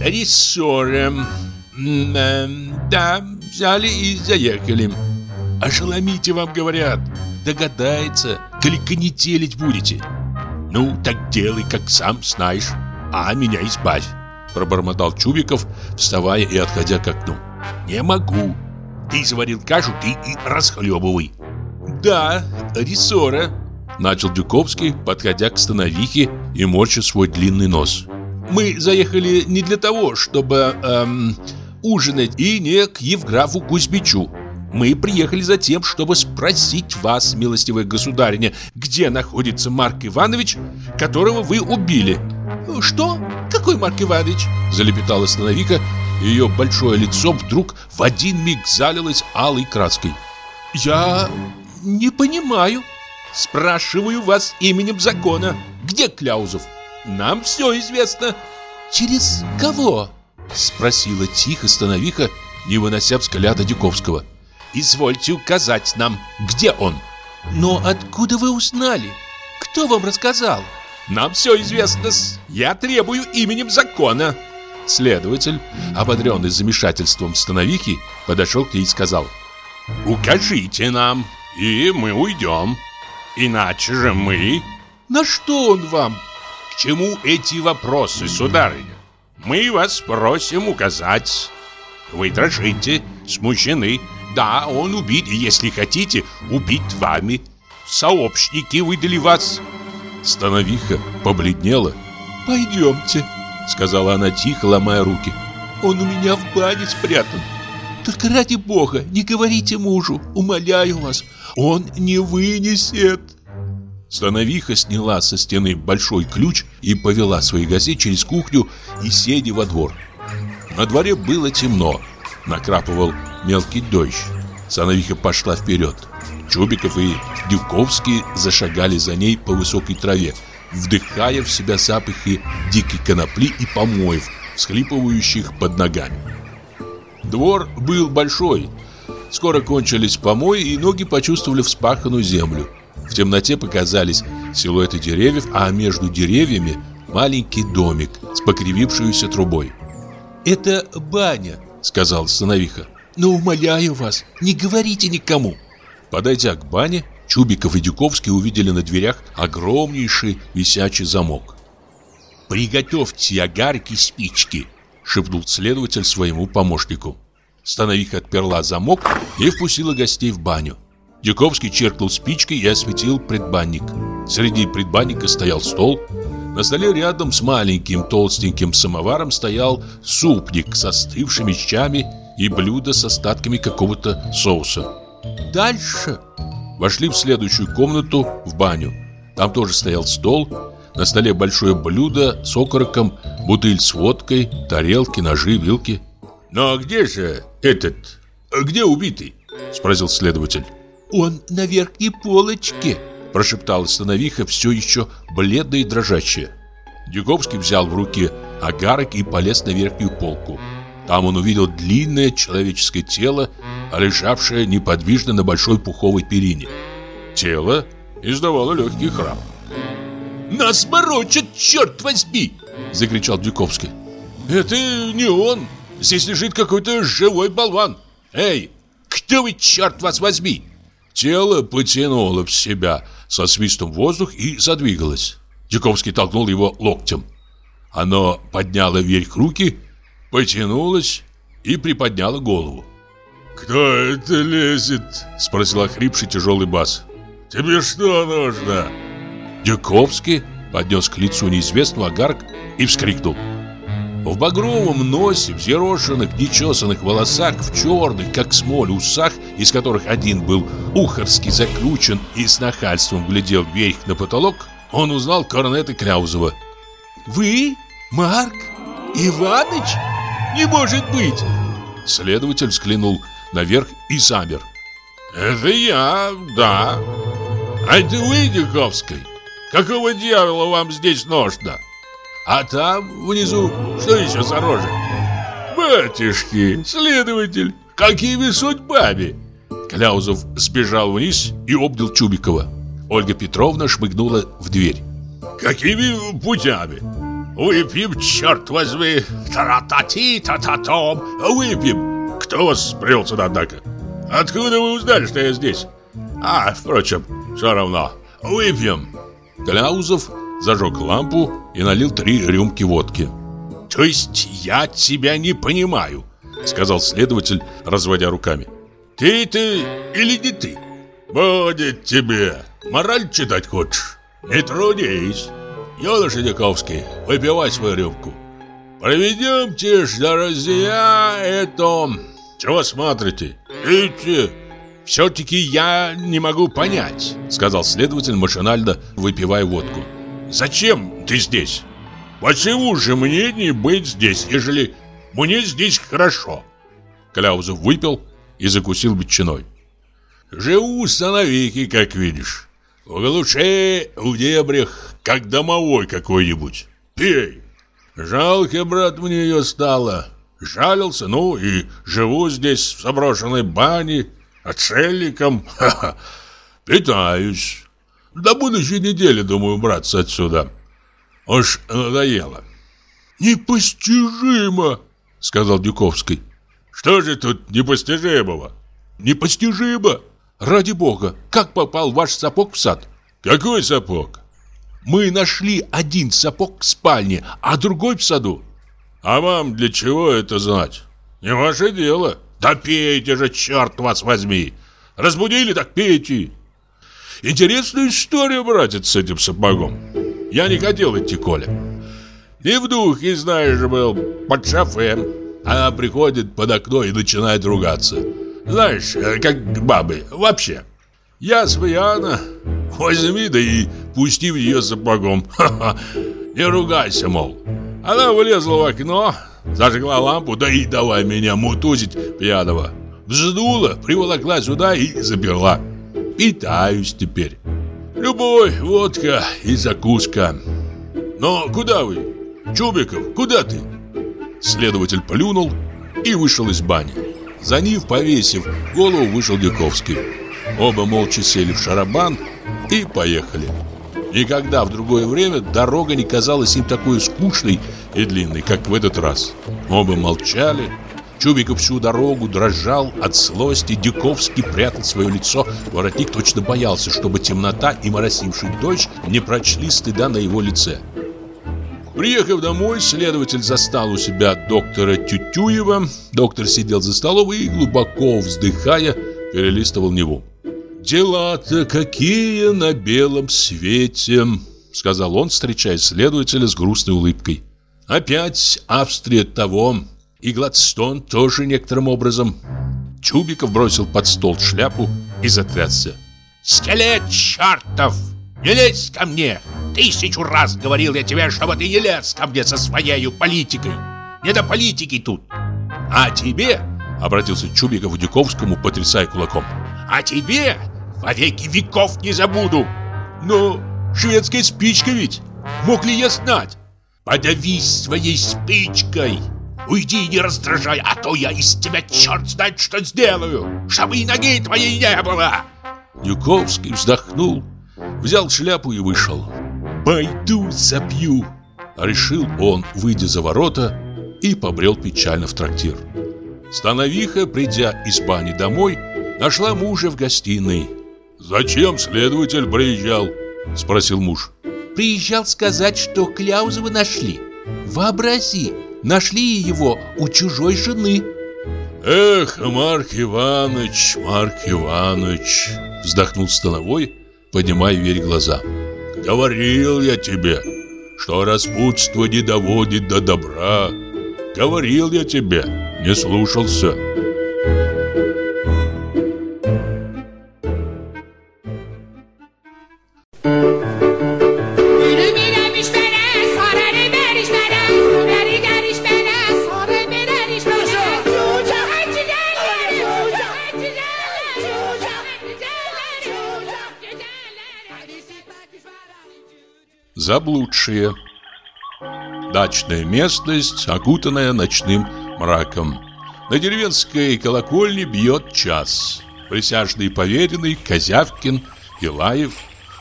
«Рессора», Э, да, взяли и заехали. Ошеломите вам говорят. Догадается, коли конетелить будете. Ну, так делай, как сам знаешь, а меня избавь. Пробормотал Чубиков, вставая и отходя к окну. Не могу. Ты заварил кашу, ты и расхлебывай. Да, рессора, начал Дюковский, подходя к становихе и морча свой длинный нос. Мы заехали не для того, чтобы эм, ужинать и не к Евграфу Кузьмичу. Мы приехали за тем, чтобы спросить вас, милостивая государиня, где находится Марк Иванович, которого вы убили. Что? Какой Марк Иванович? Залепетала Становика, ее большое лицо вдруг в один миг залилось алой краской. Я не понимаю. Спрашиваю вас именем закона. Где Кляузов? Нам все известно. Через кого? Спросила тихо Становиха, не вынося взгляда Дюковского. «Извольте указать нам, где он?» «Но откуда вы узнали? Кто вам рассказал?» «Нам все известно -с. Я требую именем закона». Следователь, ободренный замешательством Становихи, подошел к ней и сказал «Укажите нам». и мы уйдем. Иначе же мы... На что он вам? Чему эти вопросы, сударыня? Мы вас просим указать. Вы дрожите, смущены. Да, он убит, и если хотите, убит вами. Сообщники выдали вас. Становиха побледнела. «Пойдемте», — сказала она тихо, ломая руки. «Он у меня в бане спрятан. Только ради бога, не говорите мужу, умоляю вас, он не вынесет». Становиха сняла со стены большой ключ и повела свои газеты через кухню и сени во двор. На дворе было темно, накрапывал мелкий дождь. Становиха пошла вперед. Чубиков и Дюковский зашагали за ней по высокой траве, вдыхая в себя запахи дикой конопли и помоев, схлипывающих под ногами. Двор был большой. Скоро кончились помои, и ноги почувствовали вспаханную землю. В темноте показались силуэты деревьев, а между деревьями маленький домик с покривившейся трубой. «Это баня», — сказал Становиха. «Но умоляю вас, не говорите никому». Подойдя к бане, Чубиков и Дюковский увидели на дверях огромнейший висячий замок. «Приготовьте огарки спички», — шепнул следователь своему помощнику. Становиха отперла замок и впустила гостей в баню. Дюковский черкнул спичкой и осветил предбанник. Среди предбанника стоял стол. На столе рядом с маленьким толстеньким самоваром стоял супник со остывшими щами и блюдо с остатками какого-то соуса. «Дальше!» Вошли в следующую комнату, в баню. Там тоже стоял стол. На столе большое блюдо с окороком, бутыль с водкой, тарелки, ножи, вилки. «Но где же этот... где убитый?» Спросил следователь. «Он на верхней полочке», прошептала Становиха, все еще бледная и дрожащая. Дюковский взял в руки агарок и полез на верхнюю полку. Там он увидел длинное человеческое тело, лежавшее неподвижно на большой пуховой перине. Тело издавало легкий храп. «Нас морочат, черт возьми!» — закричал Дюковский. «Это не он! Здесь лежит какой-то живой болван! Эй, кто вы, черт вас возьми?» Тело потянуло в себя со свистом воздух и задвигалось. Дюковский толкнул его локтем. Оно подняло вверх руки потянулась и приподняла голову. «Кто это лезет?» – спросил охрипший тяжелый бас. «Тебе что нужно?» Дюковский поднес к лицу неизвестного огарок и вскрикнул. В багровом носе, в зерошенных, нечесанных волосах, в черных, как смоль, усах, из которых один был ухарски заключен и с нахальством глядел вверх на потолок, он узнал корнета Кляузова. «Вы? Марк? Иваныч?» Не может быть!» Следователь взглянул наверх и замер. «Это я, да. А это вы, Дюковский? Какого дьявола вам здесь нужно? А там, внизу, что еще за рожа?» «Батюшки, следователь, какими судьбами?» Кляузов сбежал вниз и обнял Чубикова. Ольга Петровна шмыгнула в дверь. «Какими путями?» Выпьем, черт возьми. Тара-та-ти-та-та-том. Выпьем. Кто вас привел сюда, однако? Откуда вы узнали, что я здесь? А, впрочем, все равно. Выпьем. Кляузов зажег лампу и налил три рюмки водки. То есть я тебя не понимаю, сказал следователь, разводя руками. Ты ты или не ты? Будет тебе. Мораль читать хочешь? Не трудись. Юноша Дяковский, выпивай свою рюмку. Проведемте ж, друзья, это... Чего смотрите? Идите. Все-таки я не могу понять, сказал следователь, машинально выпивая водку. Зачем ты здесь? Почему же мне не быть здесь, ежели мне здесь хорошо? Кляузов выпил и закусил ветчиной. Живу сановики, как видишь. В глуше, в дебрях, как домовой какой-нибудь. Пей. Жалко, брат, мне ее стало. Жалился, ну и живу здесь в заброшенной бане, отшельником. Ха -ха. Питаюсь. До будущей недели, думаю, браться отсюда. Уж надоело. Непостижимо, сказал Дюковский. Что же тут непостижимого? Непостижимо. Ради бога, как попал ваш сапог в сад? Какой сапог? Мы нашли один сапог в спальне, а другой в саду. А вам для чего это знать? Не ваше дело. Да пейте же, черт вас возьми. Разбудили, так пейте. Интересная история, братец, с этим сапогом. Я не хотел идти, Коля. Не в духе, знаешь, был под шофе. Она приходит под окно и начинает ругаться. Знаешь, э, как бабы, вообще. Я свояна, возьми да и пусти в нее сапогом. Не ругайся, мол. Она вылезла в окно, зажгла лампу, да и давай меня мутузить пьяного. Вздула, приволокла сюда и заперла. Питаюсь теперь. Любовь, водка и закуска. Но куда вы? Чубиков, куда ты? Следователь плюнул и вышел из бани. За ним, повесив голову, вышел Дюковский. Оба молча сели в шарабан и поехали. Никогда в другое время дорога не казалась им такой скучной и длинной, как в этот раз. Оба молчали. Чубиков всю дорогу дрожал от злости, Дюковский прятал свое лицо, воротник точно боялся, чтобы темнота и моросивший дождь не прочли стыда на его лице. Приехав домой, следователь застал у себя доктора Тютюева. Доктор сидел за столом и, глубоко вздыхая, перелистывал Неву. «Дела-то какие на белом свете!» Сказал он, встречая следователя с грустной улыбкой. «Опять Австрия того, и Гладстон тоже некоторым образом». Чубиков бросил под стол шляпу и затрясся. «Скелет чертов! Не лезь ко мне! Тысячу раз говорил я тебе, чтобы ты не лез ко мне со своей политикой! Не до политики тут! А тебе, — обратился Чубиков к Дюковскому, потрясая кулаком, — а тебе во веки веков не забуду! Но шведская спичка ведь! Мог ли я знать? Подавись своей спичкой! Уйди и не раздражай, а то я из тебя черт знает что сделаю, чтобы и ноги твоей не было!» Дюковский вздохнул, взял шляпу и вышел. «Пойду запью!» Решил он, выйдя за ворота, и побрел печально в трактир. Становиха, придя из бани домой, нашла мужа в гостиной. «Зачем следователь приезжал?» – спросил муж. «Приезжал сказать, что Кляузова нашли. Вообрази, нашли его у чужой жены». «Эх, Марк Иванович, Марк Иванович!» – вздохнул Становой, поднимая вверх глаза. «Говорил я тебе, что распутство не доводит до добра. Говорил я тебе, не слушался». Заблудшие Дачная местность, окутанная ночным мраком На деревенской колокольне бьет час Присяжный поверенный, Козявкин, Илаев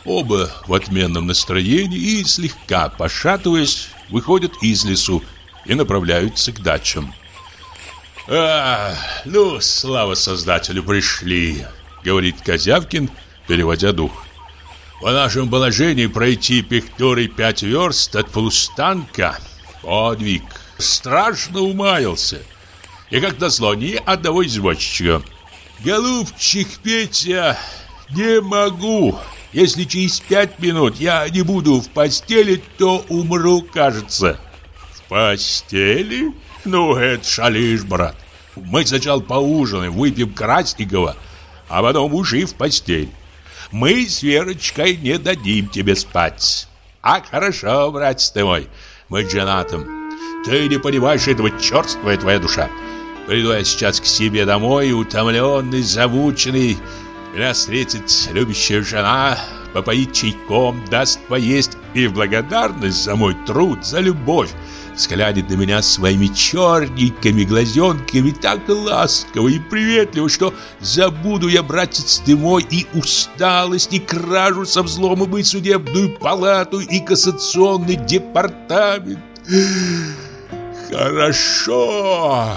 Оба в отменном настроении и, слегка пошатываясь, выходят из лесу и направляются к дачам «А, ну, слава создателю, пришли!» — говорит Козявкин, переводя дух. В нашем положении пройти пехтурой пять верст от полустанка – подвиг. Страшно умаялся. И как назло, ни одного извозчика. Голубчик Петя, не могу. Если через пять минут я не буду в постели, то умру, кажется. В постели? Ну, это шалишь, брат. Мы сначала поужинаем, выпьем красненького, а потом уши в постель. Мы с Верочкой не дадим тебе спать. А хорошо, братец ты мой, мы женатым. Ты не понимаешь этого, черствая твоя душа. Приду я сейчас к себе домой, утомленный, замученный. Меня встретит любящая жена, попоит чайком, даст поесть и в благодарность за мой труд, за любовь взглянет на меня своими черненькими глазенками так ласково и приветливо, что забуду я, братец ты мой, и усталость, и кражу со взломом, и судебную палату, и кассационный департамент. Хорошо.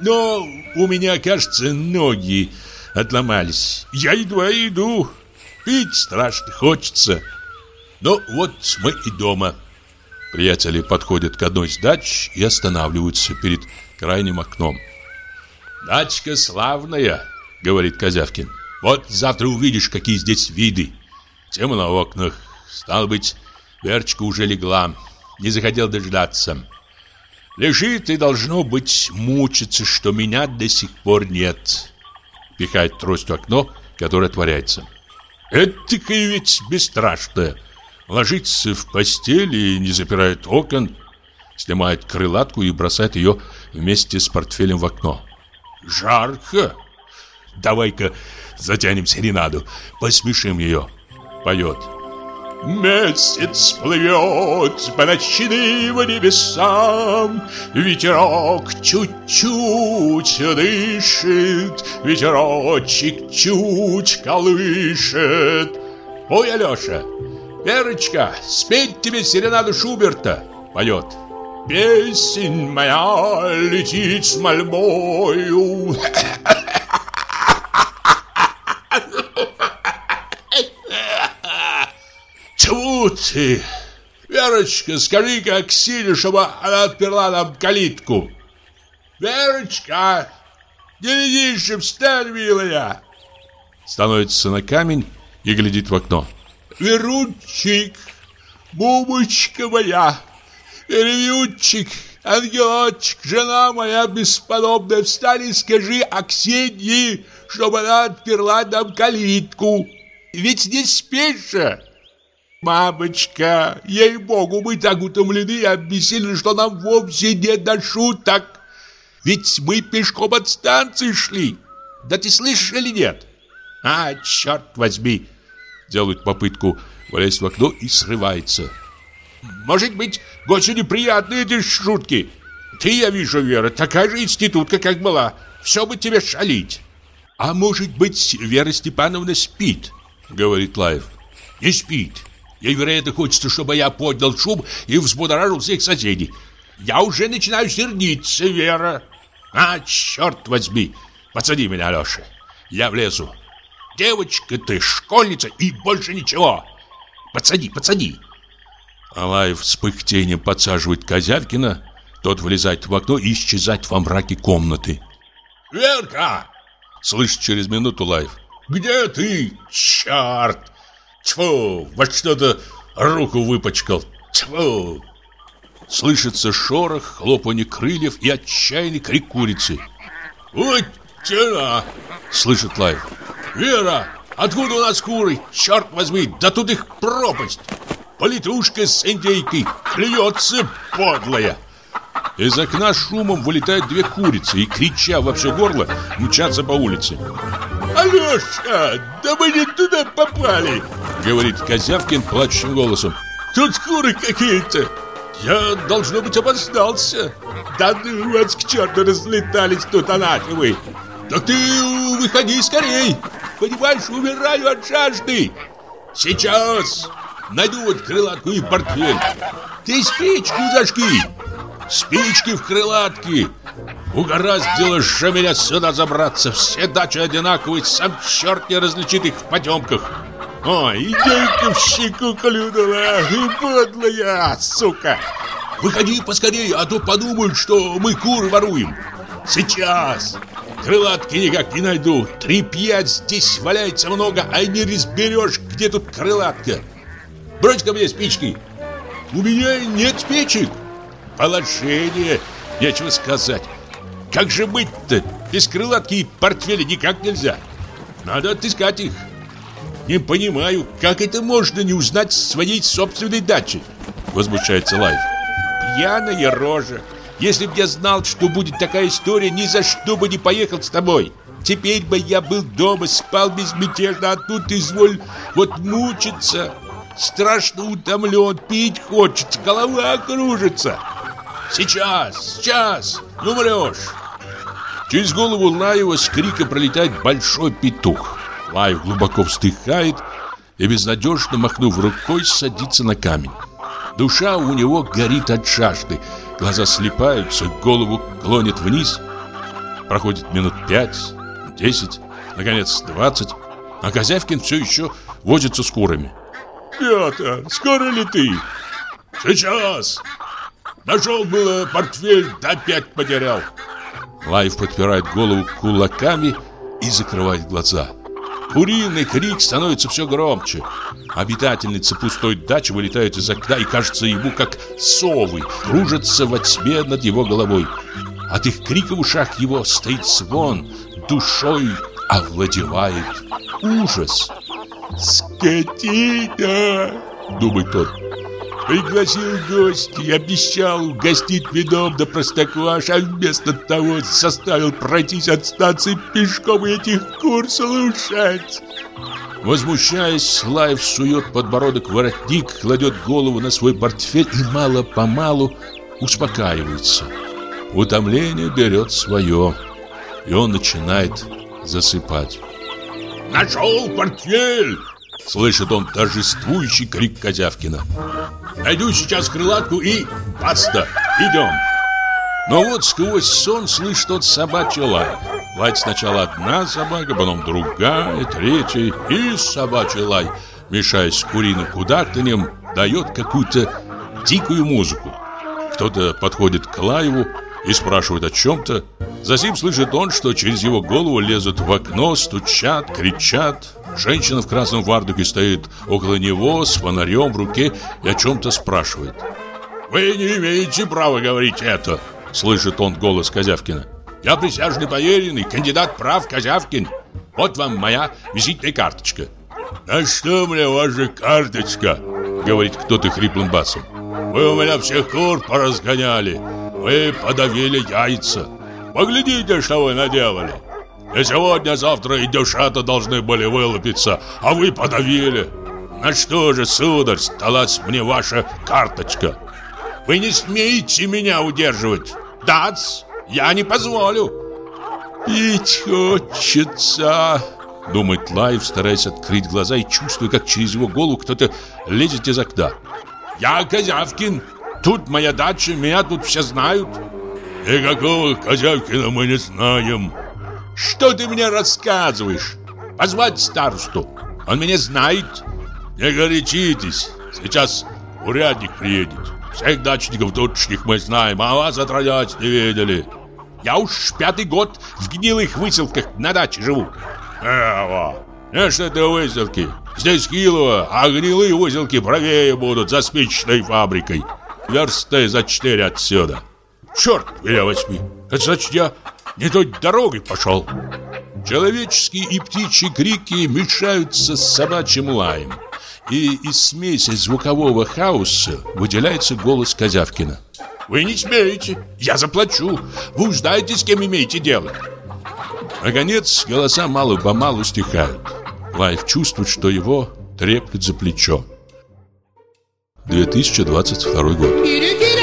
Но у меня, кажется, ноги отломались. Я едва иду. Пить страшно хочется. Ну вот мы и дома. Приятели подходят к одной из дач и останавливаются перед крайним окном. «Дачка славная», — говорит Козявкин. «Вот завтра увидишь, какие здесь виды. Темно на окнах. Стало быть, Верочка уже легла. Не захотел дождаться. Лежит и, должно быть, мучиться, что меня до сих пор нет». Пихает трость в окно, которое отворяется. «Это-ка ведь бесстрашная. Ложится в постель и не запирает окон». Снимает крылатку и бросает ее вместе с портфелем в окно. Жарко. Давай-ка затянем серенаду, посмешим ее. Поет. Месяц плывет по ночным небесам, Ветерок чуть-чуть дышит, Ветерочек чуть колышет. Ой, Алеша, Верочка, спеть тебе серенаду Шуберта, поет. Песень моя летит с мольбою. Тьфу ты! Верочка, скажи, как сильно, чтобы она отперла нам калитку. Верочка, не видишь, встань, милая. Становится на камень и глядит в окно. Верунчик, бубочка моя, Ревютчик, ангелочек, жена моя бесподобная, встань и скажи Аксенье, чтобы она отперла нам калитку. Ведь не спеша. Мамочка, ей-богу, мы так утомлены и обессилены, что нам вовсе не до шуток. Ведь мы пешком от станции шли. Да ты слышишь или нет? А, черт возьми. Делает попытку влезть в окно и срывается. Может быть, гостю неприятны эти шутки. Ты, я вижу, Вера, такая же институтка, как была. Все бы тебе шалить. А может быть, Вера Степановна спит, говорит Лаев. Не спит. Ей, вероятно, хочется, чтобы я поднял шум и взбудоражил всех соседей. Я уже начинаю сердиться, Вера. А, черт возьми, подсади меня, Алеша. Я влезу. Девочка ты, школьница и больше ничего. Подсади, подсади. Алаев с пыхтением подсаживает Козявкина. Тот влезает в окно и исчезает во мраке комнаты. «Верка!» Слышит через минуту Лаев. «Где ты? Черт! Тьфу! Во что-то руку выпачкал. Тьфу!» Слышится шорох, хлопанье крыльев и отчаянный крик курицы. «Вот тена!» Слышит Лаев. «Вера, откуда у нас куры? Черт возьми, да тут их пропасть!» Политушка с индейкой клюется подлая. Из окна шумом вылетают две курицы и, крича во все горло, мчатся по улице. «Алеша, да мы не туда попали!» Говорит Козявкин плачущим голосом. «Тут куры какие-то! Я, должно быть, опоздался! Да ну вас к черту разлетались тут анафемы! Да ты выходи скорей! Понимаешь, умираю от жажды! Сейчас!» Найду вот крылатку и портфель. Ты спичку зажги. Спички в крылатке. Угораздило же меня сюда забраться. Все дачи одинаковые, сам черт не различит их в потемках. Ой, идейка в щеку клюнула, и подлая, сука. Выходи поскорее, а то подумают, что мы кур воруем. Сейчас. Крылатки никак не найду. Три-пять здесь валяется много, а не разберешь, где тут крылатка. Брось ко мне спички. У меня нет спичек. Положение, нечего сказать. Как же быть-то? Без крылатки и портфеля никак нельзя. Надо отыскать их. Не понимаю, как это можно не узнать своей собственной дачи? Возмущается Лаев. Пьяная рожа. Если б я знал, что будет такая история, ни за что бы не поехал с тобой. Теперь бы я был дома, спал безмятежно, а тут изволь вот мучиться. Страшно утомлен, пить хочется, голова кружится. Сейчас, сейчас, не умрешь. Через голову Лаева с криком пролетает большой петух. Лаев глубоко вздыхает и, безнадежно махнув рукой, садится на камень. Душа у него горит от жажды, глаза слепаются, голову клонит вниз. Проходит минут пять, десять. наконец 20, а Козявкин все еще возится с курами. Петр, скоро ли ты? Сейчас. Нашел было портфель, да опять потерял. Лаев подпирает голову кулаками и закрывает глаза. Куриный крик становится все громче. Обитательницы пустой дачи вылетают из окна и, кажется, ему как совы, кружатся во тьме над его головой. От их крика в ушах его стоит звон, душой овладевает ужас. «Скотина!» — думает он. Пригласил гостей, обещал угостить вином да простокваш, а вместо того заставил пройтись от станции пешком и этих кур слушать. Возмущаясь, Лайв сует подбородок в воротник, кладет голову на свой портфель и мало-помалу успокаивается. Утомление берет свое, и он начинает засыпать. «Нашел портфель!» Слышит он торжествующий крик Козявкина. Найду сейчас крылатку и... Баста! Идем!» Но вот сквозь сон слышит тот собачий лай. Лает сначала одна собака, потом другая, третья и собачий лай, мешаясь с куриным кудахтаньем, дает какую-то дикую музыку. Кто-то подходит к Лаеву и спрашивает о чем-то. Затем слышит он, что через его голову лезут в окно, стучат, кричат. Женщина в красном вардуке стоит около него с фонарем в руке и о чем-то спрашивает. «Вы не имеете права говорить это!» Слышит он голос Козявкина. «Я присяжный поверенный, кандидат прав Козявкин. Вот вам моя визитная карточка». «А что мне ваша карточка?» Говорит кто-то хриплым басом. «Вы у меня всех кур поразгоняли. Вы подавили яйца. Поглядите, что вы наделали. И сегодня-завтра и дюшата должны были вылупиться, а вы подавили. На что же, сударь, сталась мне ваша карточка? Вы не смеете меня удерживать. Дац, я не позволю. Пить хочется, думает Лайв, стараясь открыть глаза и чувствуя, как через его голову кто-то лезет из окна. Я Козявкин. Тут моя дача, меня тут все знают. Никакого Козявкина мы не знаем. Что ты мне рассказываешь? Позвать старосту. Он меня знает. Не горячитесь. Сейчас урядник приедет. Всех дачников тутшних мы знаем, а вас отродясь не видели. Я уж пятый год в гнилых выселках на даче живу. Эва, не что это выселки. Здесь Килово, а гнилые выселки правее будут за спичной фабрикой. Версты за четыре отсюда. Черт меня возьми, это значит я не той дорогой пошел. Человеческие и птичьи крики мешаются с собачьим лаем. И из смеси звукового хаоса выделяется голос Козявкина. Вы не смеете, я заплачу. Вы уж знаете, с кем имеете дело. Наконец, голоса мало-помалу стихают. Лаев чувствует, что его треплет за плечо. 2022 год.